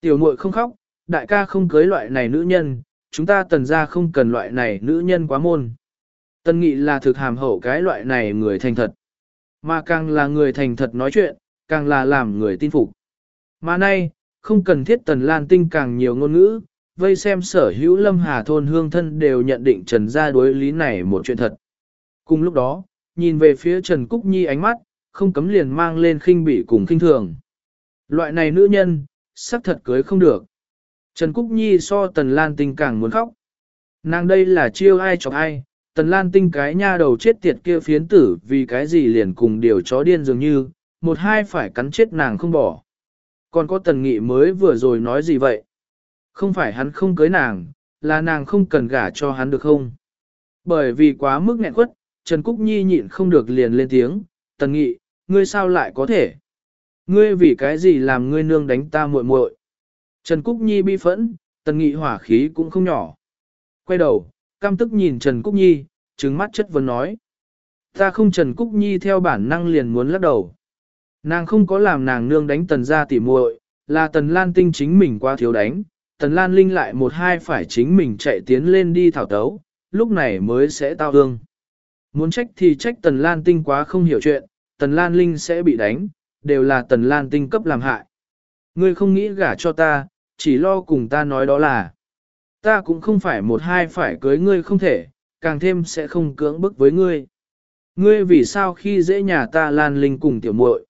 S1: Tiểu muội không khóc, đại ca không cưới loại này nữ nhân, chúng ta tần ra không cần loại này nữ nhân quá môn. Tần nghị là thực hàm hậu cái loại này người thành thật. Mà càng là người thành thật nói chuyện, càng là làm người tin phục. Mà nay, không cần thiết tần lan tinh càng nhiều ngôn ngữ, vây xem sở hữu lâm hà thôn hương thân đều nhận định trần gia đối lý này một chuyện thật. Cùng lúc đó, nhìn về phía Trần Cúc Nhi ánh mắt, không cấm liền mang lên khinh bỉ cùng khinh thường. Loại này nữ nhân, sắc thật cưới không được. Trần Cúc Nhi so Tần Lan Tinh càng muốn khóc. Nàng đây là chiêu ai chọc ai, Tần Lan Tinh cái nha đầu chết tiệt kia phiến tử vì cái gì liền cùng điều chó điên dường như, một hai phải cắn chết nàng không bỏ. Còn có Tần Nghị mới vừa rồi nói gì vậy? Không phải hắn không cưới nàng, là nàng không cần gả cho hắn được không? Bởi vì quá mức nghẹn quất, Trần Cúc Nhi nhịn không được liền lên tiếng, Tần Nghị, ngươi sao lại có thể? Ngươi vì cái gì làm ngươi nương đánh ta muội muội? Trần Cúc Nhi bi phẫn, Tần Nghị hỏa khí cũng không nhỏ. Quay đầu, cam tức nhìn Trần Cúc Nhi, trừng mắt chất vấn nói. Ta không Trần Cúc Nhi theo bản năng liền muốn lắc đầu. Nàng không có làm nàng nương đánh tần ra tỉ muội, là tần lan tinh chính mình qua thiếu đánh, tần lan linh lại một hai phải chính mình chạy tiến lên đi thảo tấu, lúc này mới sẽ tao hương. Muốn trách thì trách tần lan tinh quá không hiểu chuyện, tần lan linh sẽ bị đánh, đều là tần lan tinh cấp làm hại. Ngươi không nghĩ gả cho ta, chỉ lo cùng ta nói đó là. Ta cũng không phải một hai phải cưới ngươi không thể, càng thêm sẽ không cưỡng bức với ngươi. Ngươi vì sao khi dễ nhà ta Lan Linh cùng tiểu muội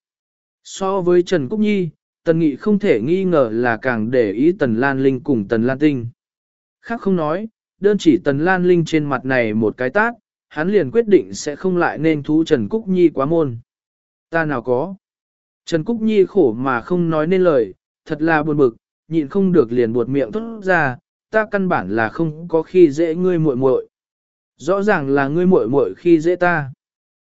S1: So với Trần Cúc Nhi, Tần Nghị không thể nghi ngờ là càng để ý Tần Lan Linh cùng Tần Lan Tinh. Khác không nói, đơn chỉ Tần Lan Linh trên mặt này một cái tát, hắn liền quyết định sẽ không lại nên thú Trần Cúc Nhi quá môn. Ta nào có. Trần Cúc Nhi khổ mà không nói nên lời, thật là buồn bực, nhịn không được liền buột miệng tốt ra, ta căn bản là không có khi dễ ngươi muội muội. Rõ ràng là ngươi muội muội khi dễ ta.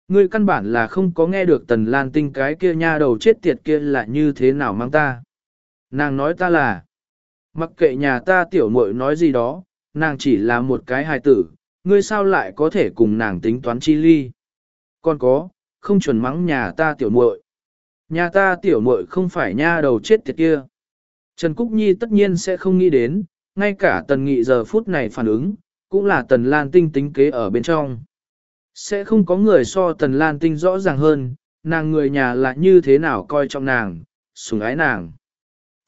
S1: Ngươi căn bản là không có nghe được tần lan tinh cái kia nha đầu chết tiệt kia là như thế nào mang ta. Nàng nói ta là, mặc kệ nhà ta tiểu muội nói gì đó, nàng chỉ là một cái hài tử, ngươi sao lại có thể cùng nàng tính toán chi ly. Còn có, không chuẩn mắng nhà ta tiểu muội. Nhà ta tiểu muội không phải nha đầu chết tiệt kia. Trần Cúc Nhi tất nhiên sẽ không nghĩ đến, ngay cả tần nghị giờ phút này phản ứng, cũng là tần lan tinh tính kế ở bên trong. Sẽ không có người so tần lan tinh rõ ràng hơn, nàng người nhà là như thế nào coi trọng nàng, sủng ái nàng.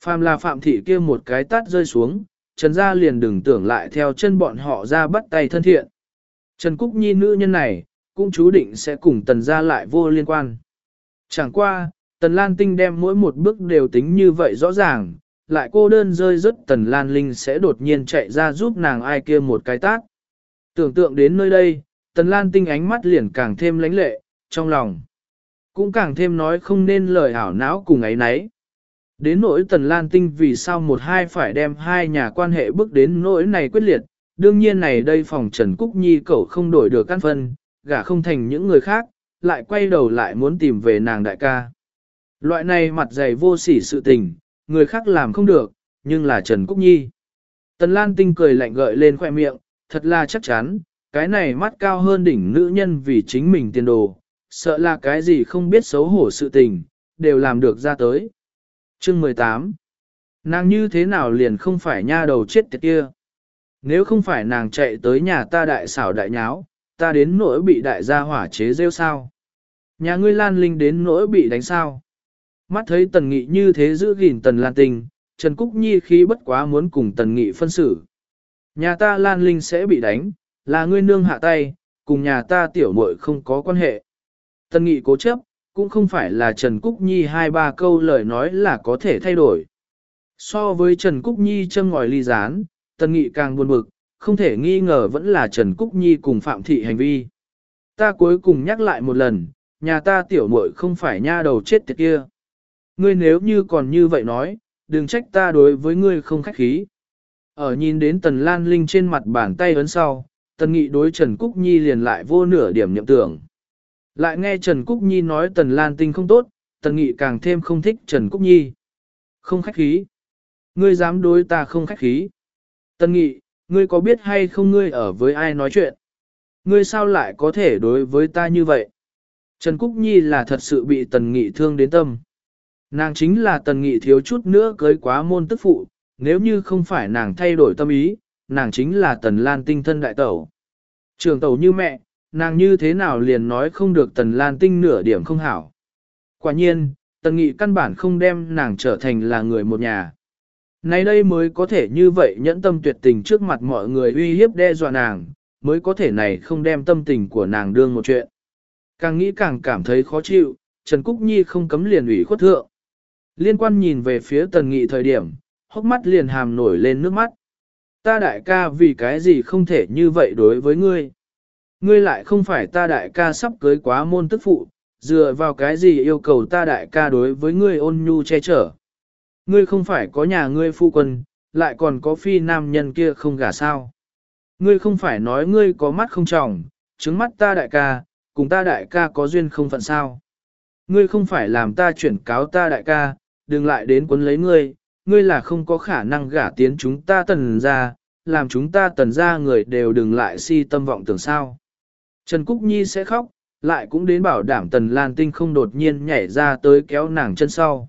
S1: Phàm là phạm thị kia một cái tát rơi xuống, Trần gia liền đừng tưởng lại theo chân bọn họ ra bắt tay thân thiện. Trần Cúc Nhi nữ nhân này, cũng chú định sẽ cùng tần gia lại vô liên quan. Chẳng qua, tần Lan Tinh đem mỗi một bước đều tính như vậy rõ ràng, lại cô đơn rơi rất tần Lan Linh sẽ đột nhiên chạy ra giúp nàng ai kia một cái tát. Tưởng tượng đến nơi đây, tần Lan Tinh ánh mắt liền càng thêm lãnh lệ, trong lòng. Cũng càng thêm nói không nên lời ảo não cùng ấy nấy. Đến nỗi tần Lan Tinh vì sao một hai phải đem hai nhà quan hệ bước đến nỗi này quyết liệt, đương nhiên này đây phòng Trần Cúc Nhi cậu không đổi được căn phân, gả không thành những người khác, lại quay đầu lại muốn tìm về nàng đại ca. Loại này mặt dày vô sỉ sự tình, người khác làm không được, nhưng là Trần Cúc Nhi. Tần Lan Tinh cười lạnh gợi lên khoẻ miệng, thật là chắc chắn, cái này mắt cao hơn đỉnh nữ nhân vì chính mình tiền đồ, sợ là cái gì không biết xấu hổ sự tình, đều làm được ra tới. Chương 18 Nàng như thế nào liền không phải nha đầu chết tiệt kia. Nếu không phải nàng chạy tới nhà ta đại xảo đại nháo, ta đến nỗi bị đại gia hỏa chế rêu sao. Nhà ngươi lan linh đến nỗi bị đánh sao. Mắt thấy tần nghị như thế giữ gìn tần lan tình, Trần Cúc Nhi khí bất quá muốn cùng tần nghị phân xử. Nhà ta lan linh sẽ bị đánh, là ngươi nương hạ tay, cùng nhà ta tiểu muội không có quan hệ. Tần nghị cố chấp, cũng không phải là Trần Cúc Nhi hai ba câu lời nói là có thể thay đổi. So với Trần Cúc Nhi châm ngòi ly gián, tần nghị càng buồn bực, không thể nghi ngờ vẫn là Trần Cúc Nhi cùng Phạm Thị hành vi. Ta cuối cùng nhắc lại một lần, nhà ta tiểu muội không phải nha đầu chết tiệt kia. Ngươi nếu như còn như vậy nói, đừng trách ta đối với ngươi không khách khí. Ở nhìn đến Tần Lan Linh trên mặt bàn tay ấn sau, Tần Nghị đối Trần Cúc Nhi liền lại vô nửa điểm nhậm tưởng. Lại nghe Trần Cúc Nhi nói Tần Lan Tinh không tốt, Tần Nghị càng thêm không thích Trần Cúc Nhi. Không khách khí. Ngươi dám đối ta không khách khí. Tần Nghị, ngươi có biết hay không ngươi ở với ai nói chuyện? Ngươi sao lại có thể đối với ta như vậy? Trần Cúc Nhi là thật sự bị Tần Nghị thương đến tâm. Nàng chính là tần nghị thiếu chút nữa cưới quá môn tức phụ, nếu như không phải nàng thay đổi tâm ý, nàng chính là tần lan tinh thân đại tẩu. Trường tẩu như mẹ, nàng như thế nào liền nói không được tần lan tinh nửa điểm không hảo. Quả nhiên, tần nghị căn bản không đem nàng trở thành là người một nhà. Nay đây mới có thể như vậy nhẫn tâm tuyệt tình trước mặt mọi người uy hiếp đe dọa nàng, mới có thể này không đem tâm tình của nàng đương một chuyện. Càng nghĩ càng cảm thấy khó chịu, Trần Cúc Nhi không cấm liền ủy khuất thượng. Liên quan nhìn về phía tần nghị thời điểm, hốc mắt liền hàm nổi lên nước mắt. Ta đại ca vì cái gì không thể như vậy đối với ngươi. Ngươi lại không phải ta đại ca sắp cưới quá môn tức phụ, dựa vào cái gì yêu cầu ta đại ca đối với ngươi ôn nhu che chở. Ngươi không phải có nhà ngươi phu quân, lại còn có phi nam nhân kia không gả sao. Ngươi không phải nói ngươi có mắt không trọng, trứng mắt ta đại ca, cùng ta đại ca có duyên không phận sao. Ngươi không phải làm ta chuyển cáo ta đại ca, đừng lại đến quấn lấy ngươi, ngươi là không có khả năng gả tiến chúng ta tần ra, làm chúng ta tần ra người đều đừng lại si tâm vọng tưởng sao. Trần Cúc Nhi sẽ khóc, lại cũng đến bảo đảm tần Lan Tinh không đột nhiên nhảy ra tới kéo nàng chân sau.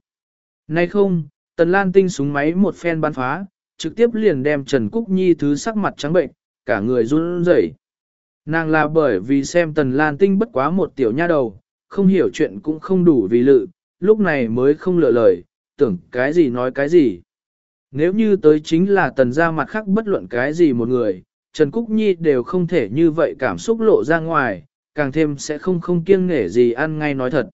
S1: Nay không, tần Lan Tinh súng máy một phen bắn phá, trực tiếp liền đem Trần Cúc Nhi thứ sắc mặt trắng bệnh, cả người run rẩy. Nàng là bởi vì xem tần Lan Tinh bất quá một tiểu nha đầu, không hiểu chuyện cũng không đủ vì lự, lúc này mới không lựa lời, tưởng cái gì nói cái gì. Nếu như tới chính là tần gia mặt khác bất luận cái gì một người, Trần Cúc Nhi đều không thể như vậy cảm xúc lộ ra ngoài, càng thêm sẽ không không kiêng nể gì ăn ngay nói thật.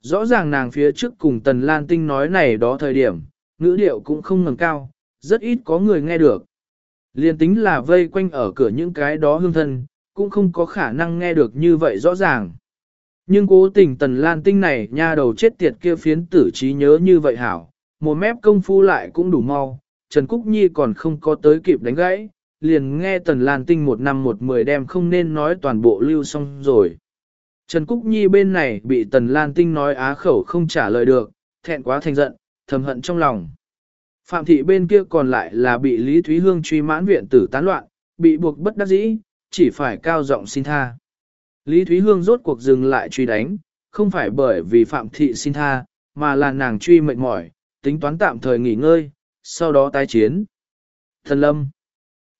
S1: Rõ ràng nàng phía trước cùng Tần Lan Tinh nói này đó thời điểm, ngữ điệu cũng không ngừng cao, rất ít có người nghe được. Liên tính là vây quanh ở cửa những cái đó hương thân, cũng không có khả năng nghe được như vậy rõ ràng. Nhưng cố tình Tần Lan Tinh này nha đầu chết tiệt kia phiến tử trí nhớ như vậy hảo, một mép công phu lại cũng đủ mau, Trần Cúc Nhi còn không có tới kịp đánh gãy, liền nghe Tần Lan Tinh một năm một mười đem không nên nói toàn bộ lưu xong rồi. Trần Cúc Nhi bên này bị Tần Lan Tinh nói á khẩu không trả lời được, thẹn quá thành giận, thầm hận trong lòng. Phạm thị bên kia còn lại là bị Lý Thúy Hương truy mãn viện tử tán loạn, bị buộc bất đắc dĩ, chỉ phải cao giọng xin tha. Lý Thúy Hương rốt cuộc dừng lại truy đánh, không phải bởi vì Phạm thị xin tha, mà là nàng truy mệt mỏi, tính toán tạm thời nghỉ ngơi, sau đó tái chiến. Thần Lâm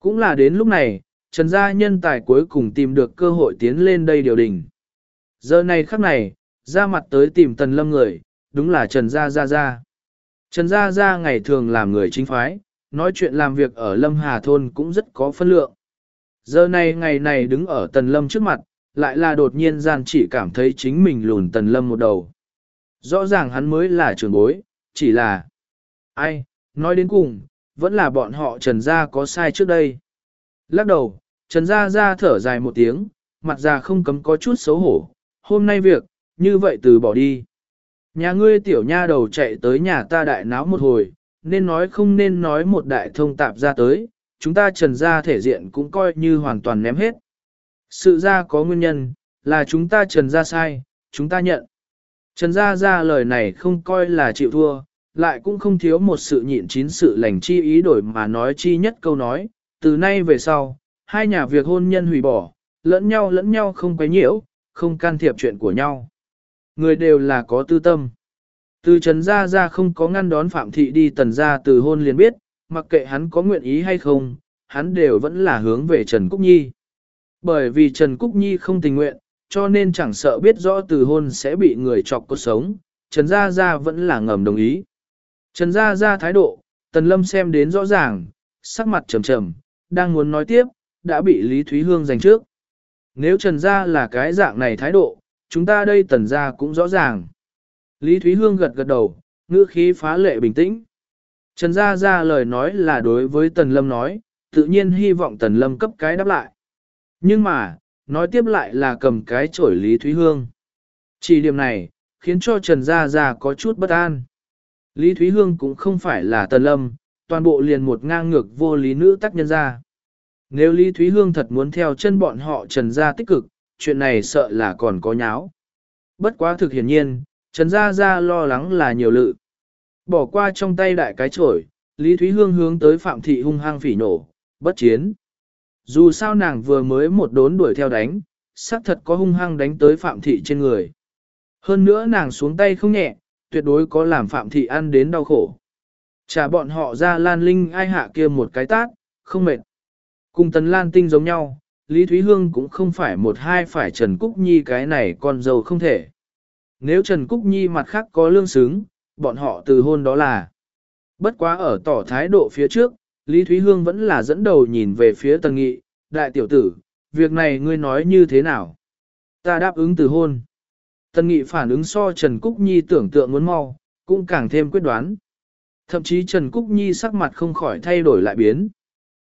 S1: Cũng là đến lúc này, Trần Gia nhân tài cuối cùng tìm được cơ hội tiến lên đây điều đình. Giờ này khắc này, ra mặt tới tìm Tần Lâm người, đúng là Trần Gia Gia Gia. Trần Gia Gia ngày thường làm người chính phái, nói chuyện làm việc ở Lâm Hà Thôn cũng rất có phân lượng. Giờ này ngày này đứng ở Tần Lâm trước mặt, lại là đột nhiên gian chỉ cảm thấy chính mình lùn Tần Lâm một đầu. Rõ ràng hắn mới là trưởng bối, chỉ là... Ai, nói đến cùng, vẫn là bọn họ Trần Gia có sai trước đây. Lắc đầu, Trần Gia ra thở dài một tiếng, mặt già không cấm có chút xấu hổ. Hôm nay việc, như vậy từ bỏ đi. Nhà ngươi tiểu nha đầu chạy tới nhà ta đại náo một hồi, nên nói không nên nói một đại thông tạp ra tới, chúng ta trần gia thể diện cũng coi như hoàn toàn ném hết. Sự ra có nguyên nhân, là chúng ta trần ra sai, chúng ta nhận. Trần gia ra lời này không coi là chịu thua, lại cũng không thiếu một sự nhịn chín sự lành chi ý đổi mà nói chi nhất câu nói, từ nay về sau, hai nhà việc hôn nhân hủy bỏ, lẫn nhau lẫn nhau không quấy nhiễu, không can thiệp chuyện của nhau. Người đều là có tư tâm. Từ Trần Gia Gia không có ngăn đón Phạm Thị đi Tần Gia từ hôn liền biết, mặc kệ hắn có nguyện ý hay không, hắn đều vẫn là hướng về Trần Cúc Nhi. Bởi vì Trần Cúc Nhi không tình nguyện, cho nên chẳng sợ biết rõ từ hôn sẽ bị người chọc cuộc sống, Trần Gia Gia vẫn là ngầm đồng ý. Trần Gia Gia thái độ, Tần Lâm xem đến rõ ràng, sắc mặt trầm trầm, đang muốn nói tiếp, đã bị Lý Thúy Hương giành trước. Nếu Trần Gia là cái dạng này thái độ, chúng ta đây Tần Gia cũng rõ ràng. Lý Thúy Hương gật gật đầu, ngữ khí phá lệ bình tĩnh. Trần Gia Gia lời nói là đối với Tần Lâm nói, tự nhiên hy vọng Tần Lâm cấp cái đáp lại. Nhưng mà, nói tiếp lại là cầm cái chổi Lý Thúy Hương. Chỉ điểm này, khiến cho Trần Gia Gia có chút bất an. Lý Thúy Hương cũng không phải là Tần Lâm, toàn bộ liền một ngang ngược vô lý nữ tác nhân ra. Nếu Lý Thúy Hương thật muốn theo chân bọn họ Trần Gia tích cực, chuyện này sợ là còn có nháo. Bất quá thực hiển nhiên, Trần Gia Gia lo lắng là nhiều lự. Bỏ qua trong tay đại cái chổi, Lý Thúy Hương hướng tới Phạm Thị hung hăng phỉ nổ, bất chiến. Dù sao nàng vừa mới một đốn đuổi theo đánh, xác thật có hung hăng đánh tới Phạm Thị trên người. Hơn nữa nàng xuống tay không nhẹ, tuyệt đối có làm Phạm Thị ăn đến đau khổ. Trả bọn họ ra Lan Linh ai hạ kia một cái tát, không mệt. Cùng Tần Lan Tinh giống nhau, Lý Thúy Hương cũng không phải một hai phải Trần Cúc Nhi cái này còn giàu không thể. Nếu Trần Cúc Nhi mặt khác có lương xứng, bọn họ từ hôn đó là. Bất quá ở tỏ thái độ phía trước, Lý Thúy Hương vẫn là dẫn đầu nhìn về phía Tần Nghị, đại tiểu tử, việc này ngươi nói như thế nào? Ta đáp ứng từ hôn. Tần Nghị phản ứng so Trần Cúc Nhi tưởng tượng muốn mau, cũng càng thêm quyết đoán. Thậm chí Trần Cúc Nhi sắc mặt không khỏi thay đổi lại biến.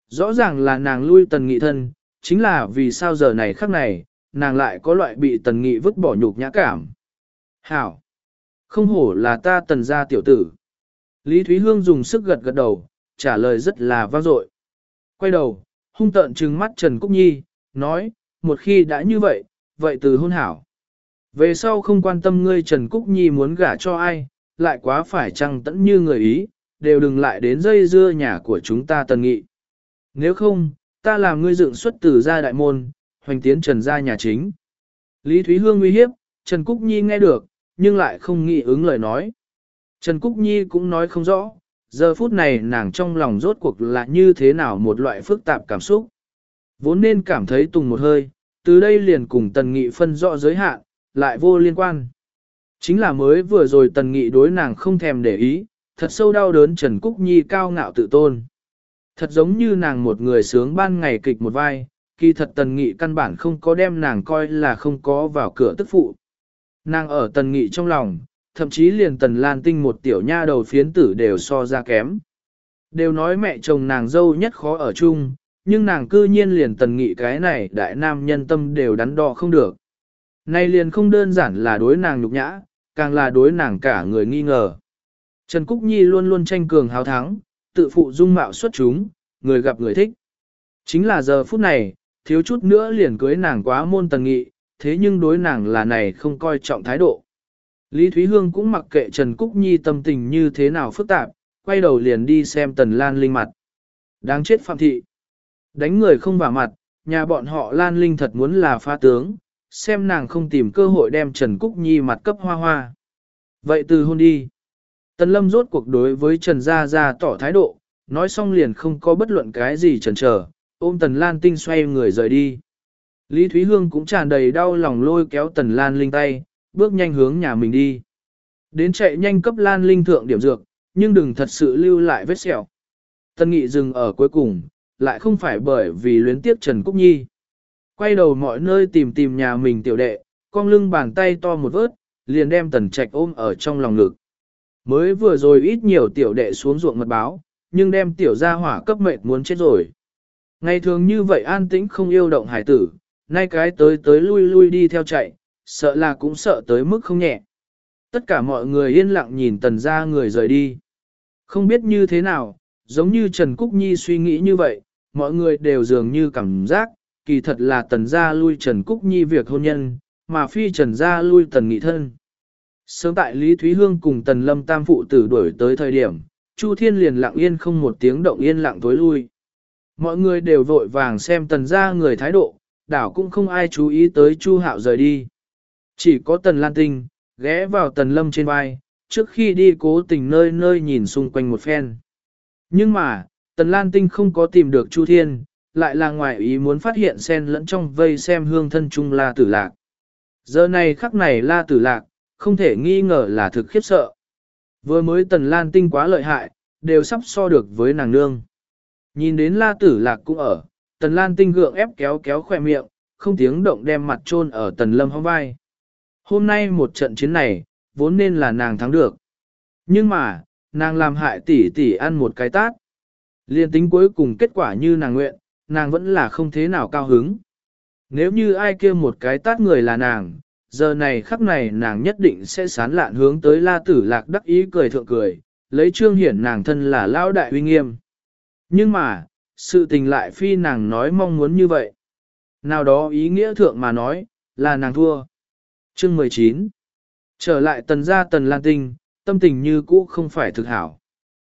S1: Rõ ràng là nàng lui Tần Nghị thân, chính là vì sao giờ này khắc này, nàng lại có loại bị Tần Nghị vứt bỏ nhục nhã cảm. Hảo! Không hổ là ta tần gia tiểu tử. Lý Thúy Hương dùng sức gật gật đầu, trả lời rất là vang dội. Quay đầu, hung tợn trừng mắt Trần Cúc Nhi, nói, một khi đã như vậy, vậy từ hôn hảo. Về sau không quan tâm ngươi Trần Cúc Nhi muốn gả cho ai, lại quá phải chăng tẫn như người ý, đều đừng lại đến dây dưa nhà của chúng ta tần nghị. Nếu không, ta làm ngươi dựng xuất từ gia đại môn, hoành tiến trần gia nhà chính. Lý Thúy Hương uy hiếp, Trần Cúc Nhi nghe được, nhưng lại không nghĩ ứng lời nói. Trần Cúc Nhi cũng nói không rõ, giờ phút này nàng trong lòng rốt cuộc là như thế nào một loại phức tạp cảm xúc. Vốn nên cảm thấy tùng một hơi, từ đây liền cùng Tần Nghị phân rõ giới hạn, lại vô liên quan. Chính là mới vừa rồi Tần Nghị đối nàng không thèm để ý, thật sâu đau đớn Trần Cúc Nhi cao ngạo tự tôn. Thật giống như nàng một người sướng ban ngày kịch một vai, kỳ thật tần nghị căn bản không có đem nàng coi là không có vào cửa tức phụ. Nàng ở tần nghị trong lòng, thậm chí liền tần lan tinh một tiểu nha đầu phiến tử đều so ra kém. Đều nói mẹ chồng nàng dâu nhất khó ở chung, nhưng nàng cư nhiên liền tần nghị cái này đại nam nhân tâm đều đắn đo không được. Này liền không đơn giản là đối nàng nhục nhã, càng là đối nàng cả người nghi ngờ. Trần Cúc Nhi luôn luôn tranh cường hào thắng, tự phụ dung mạo xuất chúng, người gặp người thích. Chính là giờ phút này, thiếu chút nữa liền cưới nàng quá môn tần nghị, thế nhưng đối nàng là này không coi trọng thái độ. Lý Thúy Hương cũng mặc kệ Trần Cúc Nhi tâm tình như thế nào phức tạp, quay đầu liền đi xem Tần Lan Linh mặt. Đáng chết Phạm Thị. Đánh người không vào mặt, nhà bọn họ Lan Linh thật muốn là pha tướng, xem nàng không tìm cơ hội đem Trần Cúc Nhi mặt cấp hoa hoa. Vậy từ hôn đi. Tần Lâm rốt cuộc đối với Trần Gia Gia tỏ thái độ, nói xong liền không có bất luận cái gì chần chờ, ôm Tần Lan Tinh xoay người rời đi. Lý Thúy Hương cũng tràn đầy đau lòng lôi kéo Tần Lan Linh tay, bước nhanh hướng nhà mình đi. Đến chạy nhanh cấp Lan Linh thượng điểm dược, nhưng đừng thật sự lưu lại vết sẹo. Tân Nghị dừng ở cuối cùng, lại không phải bởi vì luyến tiếc Trần Cúc Nhi. Quay đầu mọi nơi tìm tìm nhà mình tiểu đệ, con lưng bàn tay to một vớt, liền đem Tần Trạch ôm ở trong lòng ngực. Mới vừa rồi ít nhiều tiểu đệ xuống ruộng mật báo, nhưng đem tiểu gia hỏa cấp mệt muốn chết rồi. Ngày thường như vậy an tĩnh không yêu động hải tử, nay cái tới tới lui lui đi theo chạy, sợ là cũng sợ tới mức không nhẹ. Tất cả mọi người yên lặng nhìn tần gia người rời đi. Không biết như thế nào, giống như Trần Cúc Nhi suy nghĩ như vậy, mọi người đều dường như cảm giác, kỳ thật là tần gia lui Trần Cúc Nhi việc hôn nhân, mà phi Trần gia lui tần nghị thân. Sớm tại Lý Thúy Hương cùng tần lâm tam phụ tử đuổi tới thời điểm, Chu Thiên liền lặng yên không một tiếng động yên lặng tối lui. Mọi người đều vội vàng xem tần gia người thái độ, đảo cũng không ai chú ý tới Chu Hạo rời đi. Chỉ có tần lan tinh, ghé vào tần lâm trên vai, trước khi đi cố tình nơi nơi nhìn xung quanh một phen. Nhưng mà, tần lan tinh không có tìm được Chu Thiên, lại là ngoài ý muốn phát hiện sen lẫn trong vây xem hương thân chung la tử lạc. Giờ này khắc này la tử lạc, không thể nghi ngờ là thực khiếp sợ. Vừa mới tần lan tinh quá lợi hại, đều sắp so được với nàng nương. Nhìn đến la tử lạc cũng ở, tần lan tinh gượng ép kéo kéo khỏe miệng, không tiếng động đem mặt chôn ở tần lâm hông vai. Hôm nay một trận chiến này, vốn nên là nàng thắng được. Nhưng mà, nàng làm hại tỷ tỷ ăn một cái tát. Liên tính cuối cùng kết quả như nàng nguyện, nàng vẫn là không thế nào cao hứng. Nếu như ai kia một cái tát người là nàng, giờ này khắc này nàng nhất định sẽ sán lạn hướng tới la tử lạc đắc ý cười thượng cười, lấy trương hiển nàng thân là lão đại uy nghiêm. Nhưng mà, sự tình lại phi nàng nói mong muốn như vậy. Nào đó ý nghĩa thượng mà nói, là nàng thua. Chương 19 Trở lại tần gia tần lan tinh, tâm tình như cũ không phải thực hảo.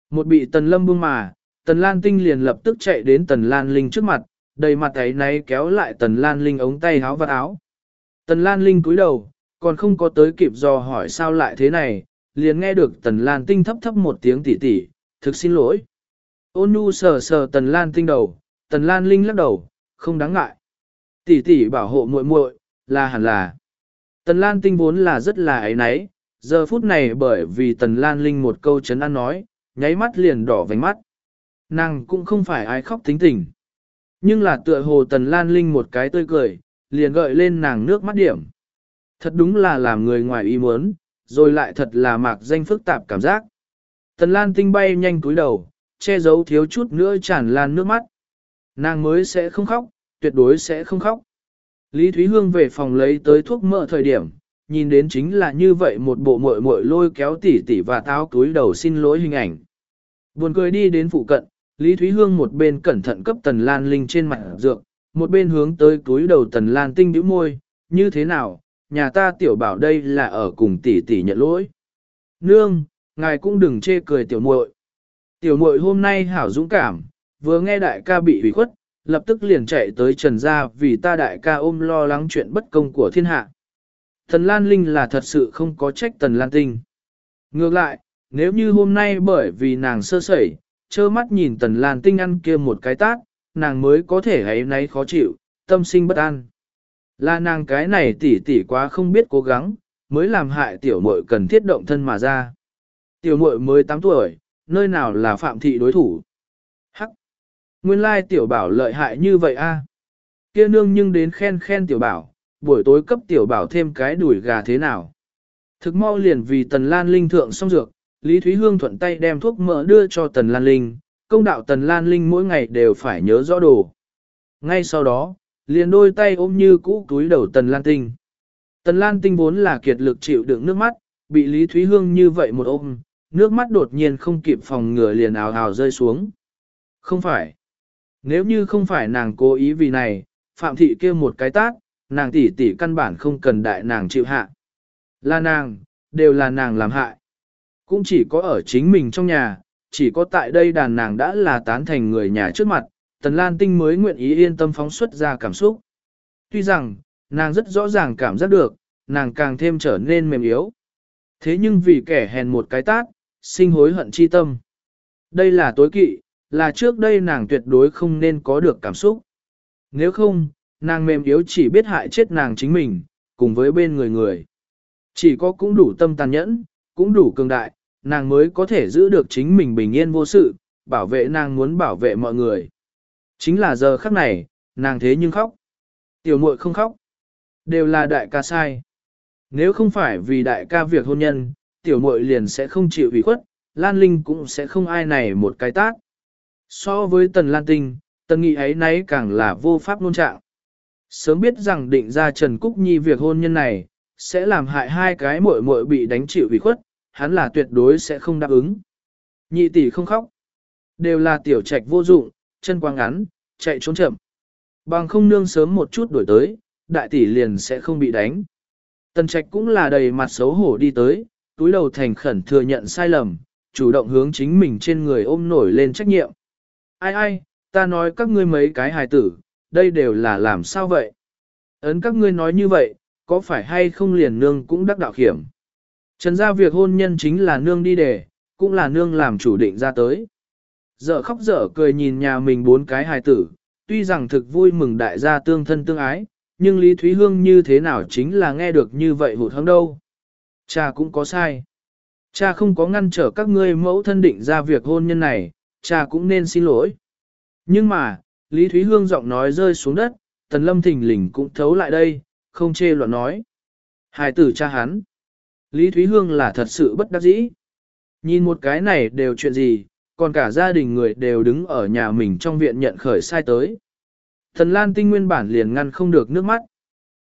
S1: Một bị tần lâm buông mà, tần lan tinh liền lập tức chạy đến tần lan linh trước mặt, đầy mặt ấy náy kéo lại tần lan linh ống tay áo vạt áo. Tần lan linh cúi đầu, còn không có tới kịp dò hỏi sao lại thế này, liền nghe được tần lan tinh thấp thấp một tiếng tỉ tỉ, thực xin lỗi. Ôn nhu sờ sờ tần lan tinh đầu, tần lan linh lắc đầu, không đáng ngại. Tỷ tỷ bảo hộ muội muội, là hẳn là. Tần Lan Tinh vốn là rất là ấy nấy, giờ phút này bởi vì Tần Lan Linh một câu chấn an nói, nháy mắt liền đỏ vành mắt. Nàng cũng không phải ai khóc tính tình. Nhưng là tựa hồ Tần Lan Linh một cái tươi cười, liền gợi lên nàng nước mắt điểm. Thật đúng là làm người ngoài ý muốn, rồi lại thật là mạc danh phức tạp cảm giác. Tần Lan Tinh bay nhanh cúi đầu, che giấu thiếu chút nữa tràn lan nước mắt. Nàng mới sẽ không khóc, tuyệt đối sẽ không khóc. Lý Thúy Hương về phòng lấy tới thuốc mỡ thời điểm, nhìn đến chính là như vậy một bộ muội muội lôi kéo tỉ tỉ và táo túi đầu xin lỗi hình ảnh. Buồn cười đi đến phụ cận, Lý Thúy Hương một bên cẩn thận cấp Tần Lan Linh trên mặt dược, một bên hướng tới túi đầu Tần Lan Tinh bĩu môi, như thế nào, nhà ta tiểu bảo đây là ở cùng tỷ tỷ nhận lỗi. Nương, ngài cũng đừng chê cười tiểu muội. Tiểu muội hôm nay hảo dũng cảm, vừa nghe đại ca bị hủy khuất, lập tức liền chạy tới trần gia vì ta đại ca ôm lo lắng chuyện bất công của thiên hạ. Tần Lan Linh là thật sự không có trách Tần Lan Tinh. Ngược lại, nếu như hôm nay bởi vì nàng sơ sẩy, trơ mắt nhìn Tần Lan Tinh ăn kia một cái tát, nàng mới có thể ấy nấy khó chịu, tâm sinh bất an. Là nàng cái này tỉ tỉ quá không biết cố gắng, mới làm hại tiểu muội cần thiết động thân mà ra. Tiểu muội mới 8 tuổi, nơi nào là phạm thị đối thủ. Nguyên lai tiểu bảo lợi hại như vậy a. Kia nương nhưng đến khen khen tiểu bảo, buổi tối cấp tiểu bảo thêm cái đuổi gà thế nào. Thực mau liền vì Tần Lan Linh thượng xong dược, Lý Thúy Hương thuận tay đem thuốc mỡ đưa cho Tần Lan Linh, công đạo Tần Lan Linh mỗi ngày đều phải nhớ rõ đồ. Ngay sau đó, liền đôi tay ôm như cũ túi đầu Tần Lan Tinh. Tần Lan Tinh vốn là kiệt lực chịu đựng nước mắt, bị Lý Thúy Hương như vậy một ôm, nước mắt đột nhiên không kịp phòng ngừa liền ào ào rơi xuống. Không phải. Nếu như không phải nàng cố ý vì này, Phạm Thị kia một cái tát, nàng tỷ tỷ căn bản không cần đại nàng chịu hạ. Là nàng, đều là nàng làm hại. Cũng chỉ có ở chính mình trong nhà, chỉ có tại đây đàn nàng đã là tán thành người nhà trước mặt, Tần Lan Tinh mới nguyện ý yên tâm phóng xuất ra cảm xúc. Tuy rằng, nàng rất rõ ràng cảm giác được, nàng càng thêm trở nên mềm yếu. Thế nhưng vì kẻ hèn một cái tát, sinh hối hận chi tâm. Đây là tối kỵ, là trước đây nàng tuyệt đối không nên có được cảm xúc. Nếu không, nàng mềm yếu chỉ biết hại chết nàng chính mình, cùng với bên người người. Chỉ có cũng đủ tâm tàn nhẫn, cũng đủ cường đại, nàng mới có thể giữ được chính mình bình yên vô sự, bảo vệ nàng muốn bảo vệ mọi người. Chính là giờ khắc này, nàng thế nhưng khóc. Tiểu muội không khóc. Đều là đại ca sai. Nếu không phải vì đại ca việc hôn nhân, tiểu muội liền sẽ không chịu ủy khuất, Lan Linh cũng sẽ không ai này một cái tác. So với Tần Lan Tinh, Tần Nghị ấy nấy càng là vô pháp nôn trạng. Sớm biết rằng định ra Trần Cúc Nhi việc hôn nhân này, sẽ làm hại hai cái muội muội bị đánh chịu ủy khuất, hắn là tuyệt đối sẽ không đáp ứng. Nhị tỷ không khóc. Đều là tiểu trạch vô dụng, chân quang ngắn, chạy trốn chậm. Bằng không nương sớm một chút đổi tới, đại tỷ liền sẽ không bị đánh. Tần trạch cũng là đầy mặt xấu hổ đi tới, túi đầu thành khẩn thừa nhận sai lầm, chủ động hướng chính mình trên người ôm nổi lên trách nhiệm. Ai ai, ta nói các ngươi mấy cái hài tử, đây đều là làm sao vậy? Ấn các ngươi nói như vậy, có phải hay không liền nương cũng đắc đạo hiểm? Trần gia việc hôn nhân chính là nương đi để, cũng là nương làm chủ định ra tới. Dở khóc dở cười nhìn nhà mình bốn cái hài tử, tuy rằng thực vui mừng đại gia tương thân tương ái, nhưng Lý Thúy Hương như thế nào chính là nghe được như vậy hụt hẫng đâu. Cha cũng có sai. Cha không có ngăn trở các ngươi mẫu thân định ra việc hôn nhân này, cha cũng nên xin lỗi. Nhưng mà, Lý Thúy Hương giọng nói rơi xuống đất, Tần Lâm thình lình cũng thấu lại đây, không chê loạn nói. Hài tử cha hắn. Lý Thúy Hương là thật sự bất đắc dĩ. Nhìn một cái này đều chuyện gì, còn cả gia đình người đều đứng ở nhà mình trong viện nhận khởi sai tới. Thần Lan Tinh nguyên bản liền ngăn không được nước mắt.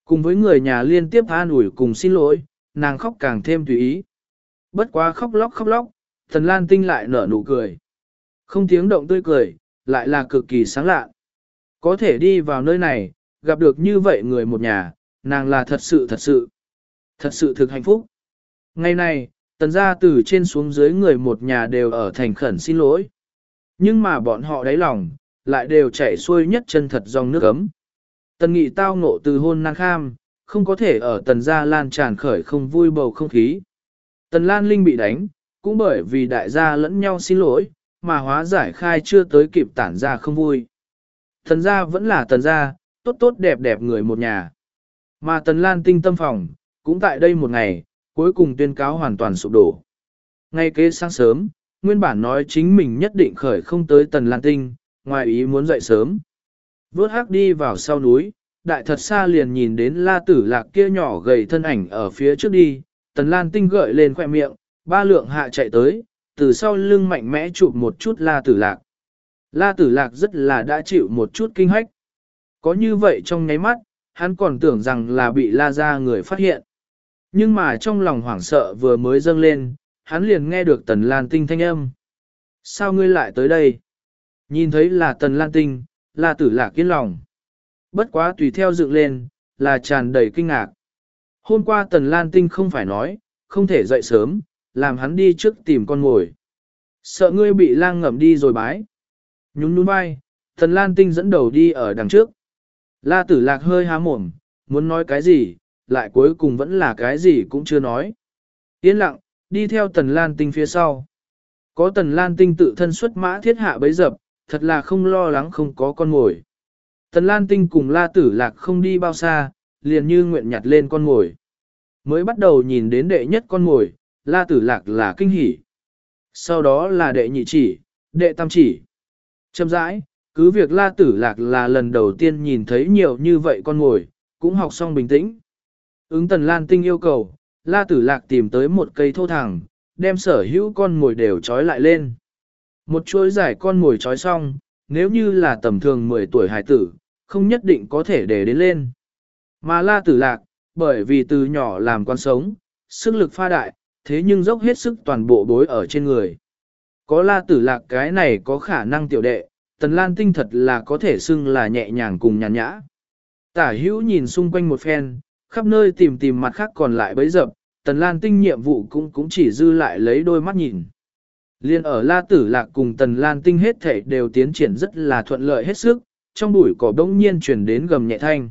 S1: Cùng với người nhà liên tiếp an ủi cùng xin lỗi, nàng khóc càng thêm tùy ý. Bất quá khóc lóc khóc lóc, thần Lan Tinh lại nở nụ cười. Không tiếng động tươi cười, lại là cực kỳ sáng lạ. Có thể đi vào nơi này, gặp được như vậy người một nhà, nàng là thật sự thật sự, thật sự thực hạnh phúc. Ngày này, tần gia từ trên xuống dưới người một nhà đều ở thành khẩn xin lỗi. Nhưng mà bọn họ đáy lòng, lại đều chảy xuôi nhất chân thật dòng nước ấm. Tần nghị tao ngộ từ hôn năng kham, không có thể ở tần gia lan tràn khởi không vui bầu không khí. Tần Lan Linh bị đánh, cũng bởi vì đại gia lẫn nhau xin lỗi, mà hóa giải khai chưa tới kịp tản ra không vui. Thần gia vẫn là tần gia, tốt tốt đẹp đẹp người một nhà. Mà tần Lan tinh tâm phòng, cũng tại đây một ngày, cuối cùng tuyên cáo hoàn toàn sụp đổ. Ngay kế sáng sớm, nguyên bản nói chính mình nhất định khởi không tới tần Lan tinh, ngoài ý muốn dậy sớm. Vớt hắc đi vào sau núi, đại thật xa liền nhìn đến la tử lạc kia nhỏ gầy thân ảnh ở phía trước đi, tần lan tinh gợi lên khoẻ miệng, ba lượng hạ chạy tới, từ sau lưng mạnh mẽ chụp một chút la tử lạc. La tử lạc rất là đã chịu một chút kinh hách. Có như vậy trong nháy mắt, hắn còn tưởng rằng là bị la ra người phát hiện. Nhưng mà trong lòng hoảng sợ vừa mới dâng lên, hắn liền nghe được tần lan tinh thanh âm. Sao ngươi lại tới đây? Nhìn thấy là tần lan tinh, la tử lạc kiên lòng. Bất quá tùy theo dựng lên, là tràn đầy kinh ngạc. Hôm qua tần lan tinh không phải nói, không thể dậy sớm, làm hắn đi trước tìm con ngồi. Sợ ngươi bị lang ngậm đi rồi bái. Nhún nhún vai, thần lan tinh dẫn đầu đi ở đằng trước. La tử lạc hơi há mồm, muốn nói cái gì, lại cuối cùng vẫn là cái gì cũng chưa nói. Yên lặng, đi theo tần lan tinh phía sau. Có tần lan tinh tự thân xuất mã thiết hạ bấy dập, thật là không lo lắng không có con ngồi. Tần Lan Tinh cùng La Tử Lạc không đi bao xa, liền như nguyện nhặt lên con ngồi. Mới bắt đầu nhìn đến đệ nhất con ngồi, La Tử Lạc là kinh hỉ, sau đó là đệ nhị chỉ, đệ tam chỉ. Châm rãi, cứ việc la tử lạc là lần đầu tiên nhìn thấy nhiều như vậy con ngồi, cũng học xong bình tĩnh. Ứng tần lan tinh yêu cầu, la tử lạc tìm tới một cây thô thẳng, đem sở hữu con ngồi đều trói lại lên. Một chuỗi giải con ngồi trói xong, nếu như là tầm thường 10 tuổi hải tử, không nhất định có thể để đến lên. Mà la tử lạc, bởi vì từ nhỏ làm con sống, sức lực pha đại, thế nhưng dốc hết sức toàn bộ bối ở trên người. Có la tử lạc cái này có khả năng tiểu đệ, tần lan tinh thật là có thể xưng là nhẹ nhàng cùng nhàn nhã. Tả hữu nhìn xung quanh một phen, khắp nơi tìm tìm mặt khác còn lại bấy dập, tần lan tinh nhiệm vụ cũng cũng chỉ dư lại lấy đôi mắt nhìn. Liên ở la tử lạc cùng tần lan tinh hết thể đều tiến triển rất là thuận lợi hết sức, trong bụi cỏ đông nhiên chuyển đến gầm nhẹ thanh.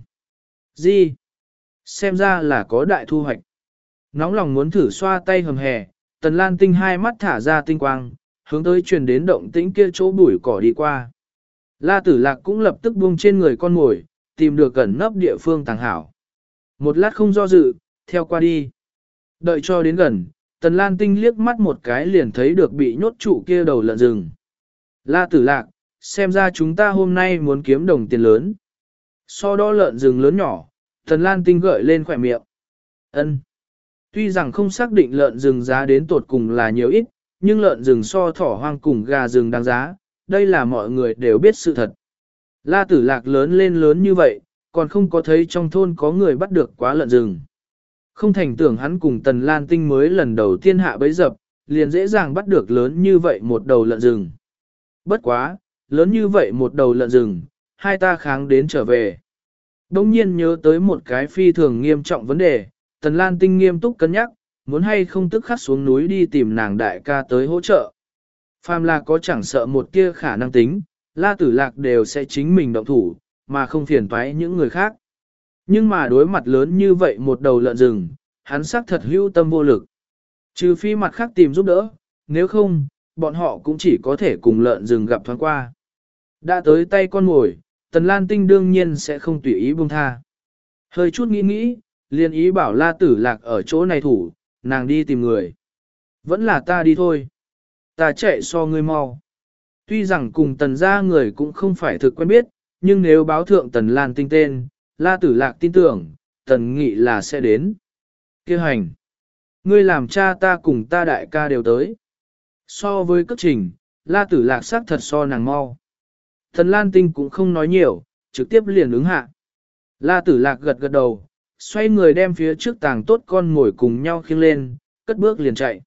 S1: Gì? Xem ra là có đại thu hoạch. Nóng lòng muốn thử xoa tay hầm hè, tần lan tinh hai mắt thả ra tinh quang, hướng tới truyền đến động tĩnh kia chỗ bụi cỏ đi qua. La tử lạc cũng lập tức buông trên người con mồi, tìm được gần nấp địa phương tàng hảo. Một lát không do dự, theo qua đi. Đợi cho đến gần, tần lan tinh liếc mắt một cái liền thấy được bị nhốt trụ kia đầu lợn rừng. La tử lạc, xem ra chúng ta hôm nay muốn kiếm đồng tiền lớn. So đo lợn rừng lớn nhỏ, tần lan tinh gợi lên khỏe miệng. ân Tuy rằng không xác định lợn rừng giá đến tột cùng là nhiều ít, nhưng lợn rừng so thỏ hoang cùng gà rừng đáng giá, đây là mọi người đều biết sự thật. La tử lạc lớn lên lớn như vậy, còn không có thấy trong thôn có người bắt được quá lợn rừng. Không thành tưởng hắn cùng tần lan tinh mới lần đầu tiên hạ bấy dập, liền dễ dàng bắt được lớn như vậy một đầu lợn rừng. Bất quá, lớn như vậy một đầu lợn rừng, hai ta kháng đến trở về. Đông nhiên nhớ tới một cái phi thường nghiêm trọng vấn đề, tần lan tinh nghiêm túc cân nhắc, muốn hay không tức khắc xuống núi đi tìm nàng đại ca tới hỗ trợ. Phàm là có chẳng sợ một kia khả năng tính, la tử lạc đều sẽ chính mình động thủ, mà không phiền toái những người khác. Nhưng mà đối mặt lớn như vậy một đầu lợn rừng, hắn xác thật hưu tâm vô lực. Trừ phi mặt khác tìm giúp đỡ, nếu không, bọn họ cũng chỉ có thể cùng lợn rừng gặp thoáng qua. Đã tới tay con ngồi, Tần Lan Tinh đương nhiên sẽ không tùy ý buông tha. Hơi chút nghĩ nghĩ, liên ý bảo La Tử Lạc ở chỗ này thủ, nàng đi tìm người. Vẫn là ta đi thôi. Ta chạy so ngươi mau. Tuy rằng cùng tần gia người cũng không phải thực quen biết, nhưng nếu báo thượng tần Lan Tinh tên, La Tử Lạc tin tưởng, tần nghị là sẽ đến. Kêu hành. Ngươi làm cha ta cùng ta đại ca đều tới. So với cấp trình, La Tử Lạc sắc thật so nàng mau. Tần Lan Tinh cũng không nói nhiều, trực tiếp liền ứng hạ. La Tử Lạc gật gật đầu, xoay người đem phía trước tàng tốt con ngồi cùng nhau khiêng lên, cất bước liền chạy.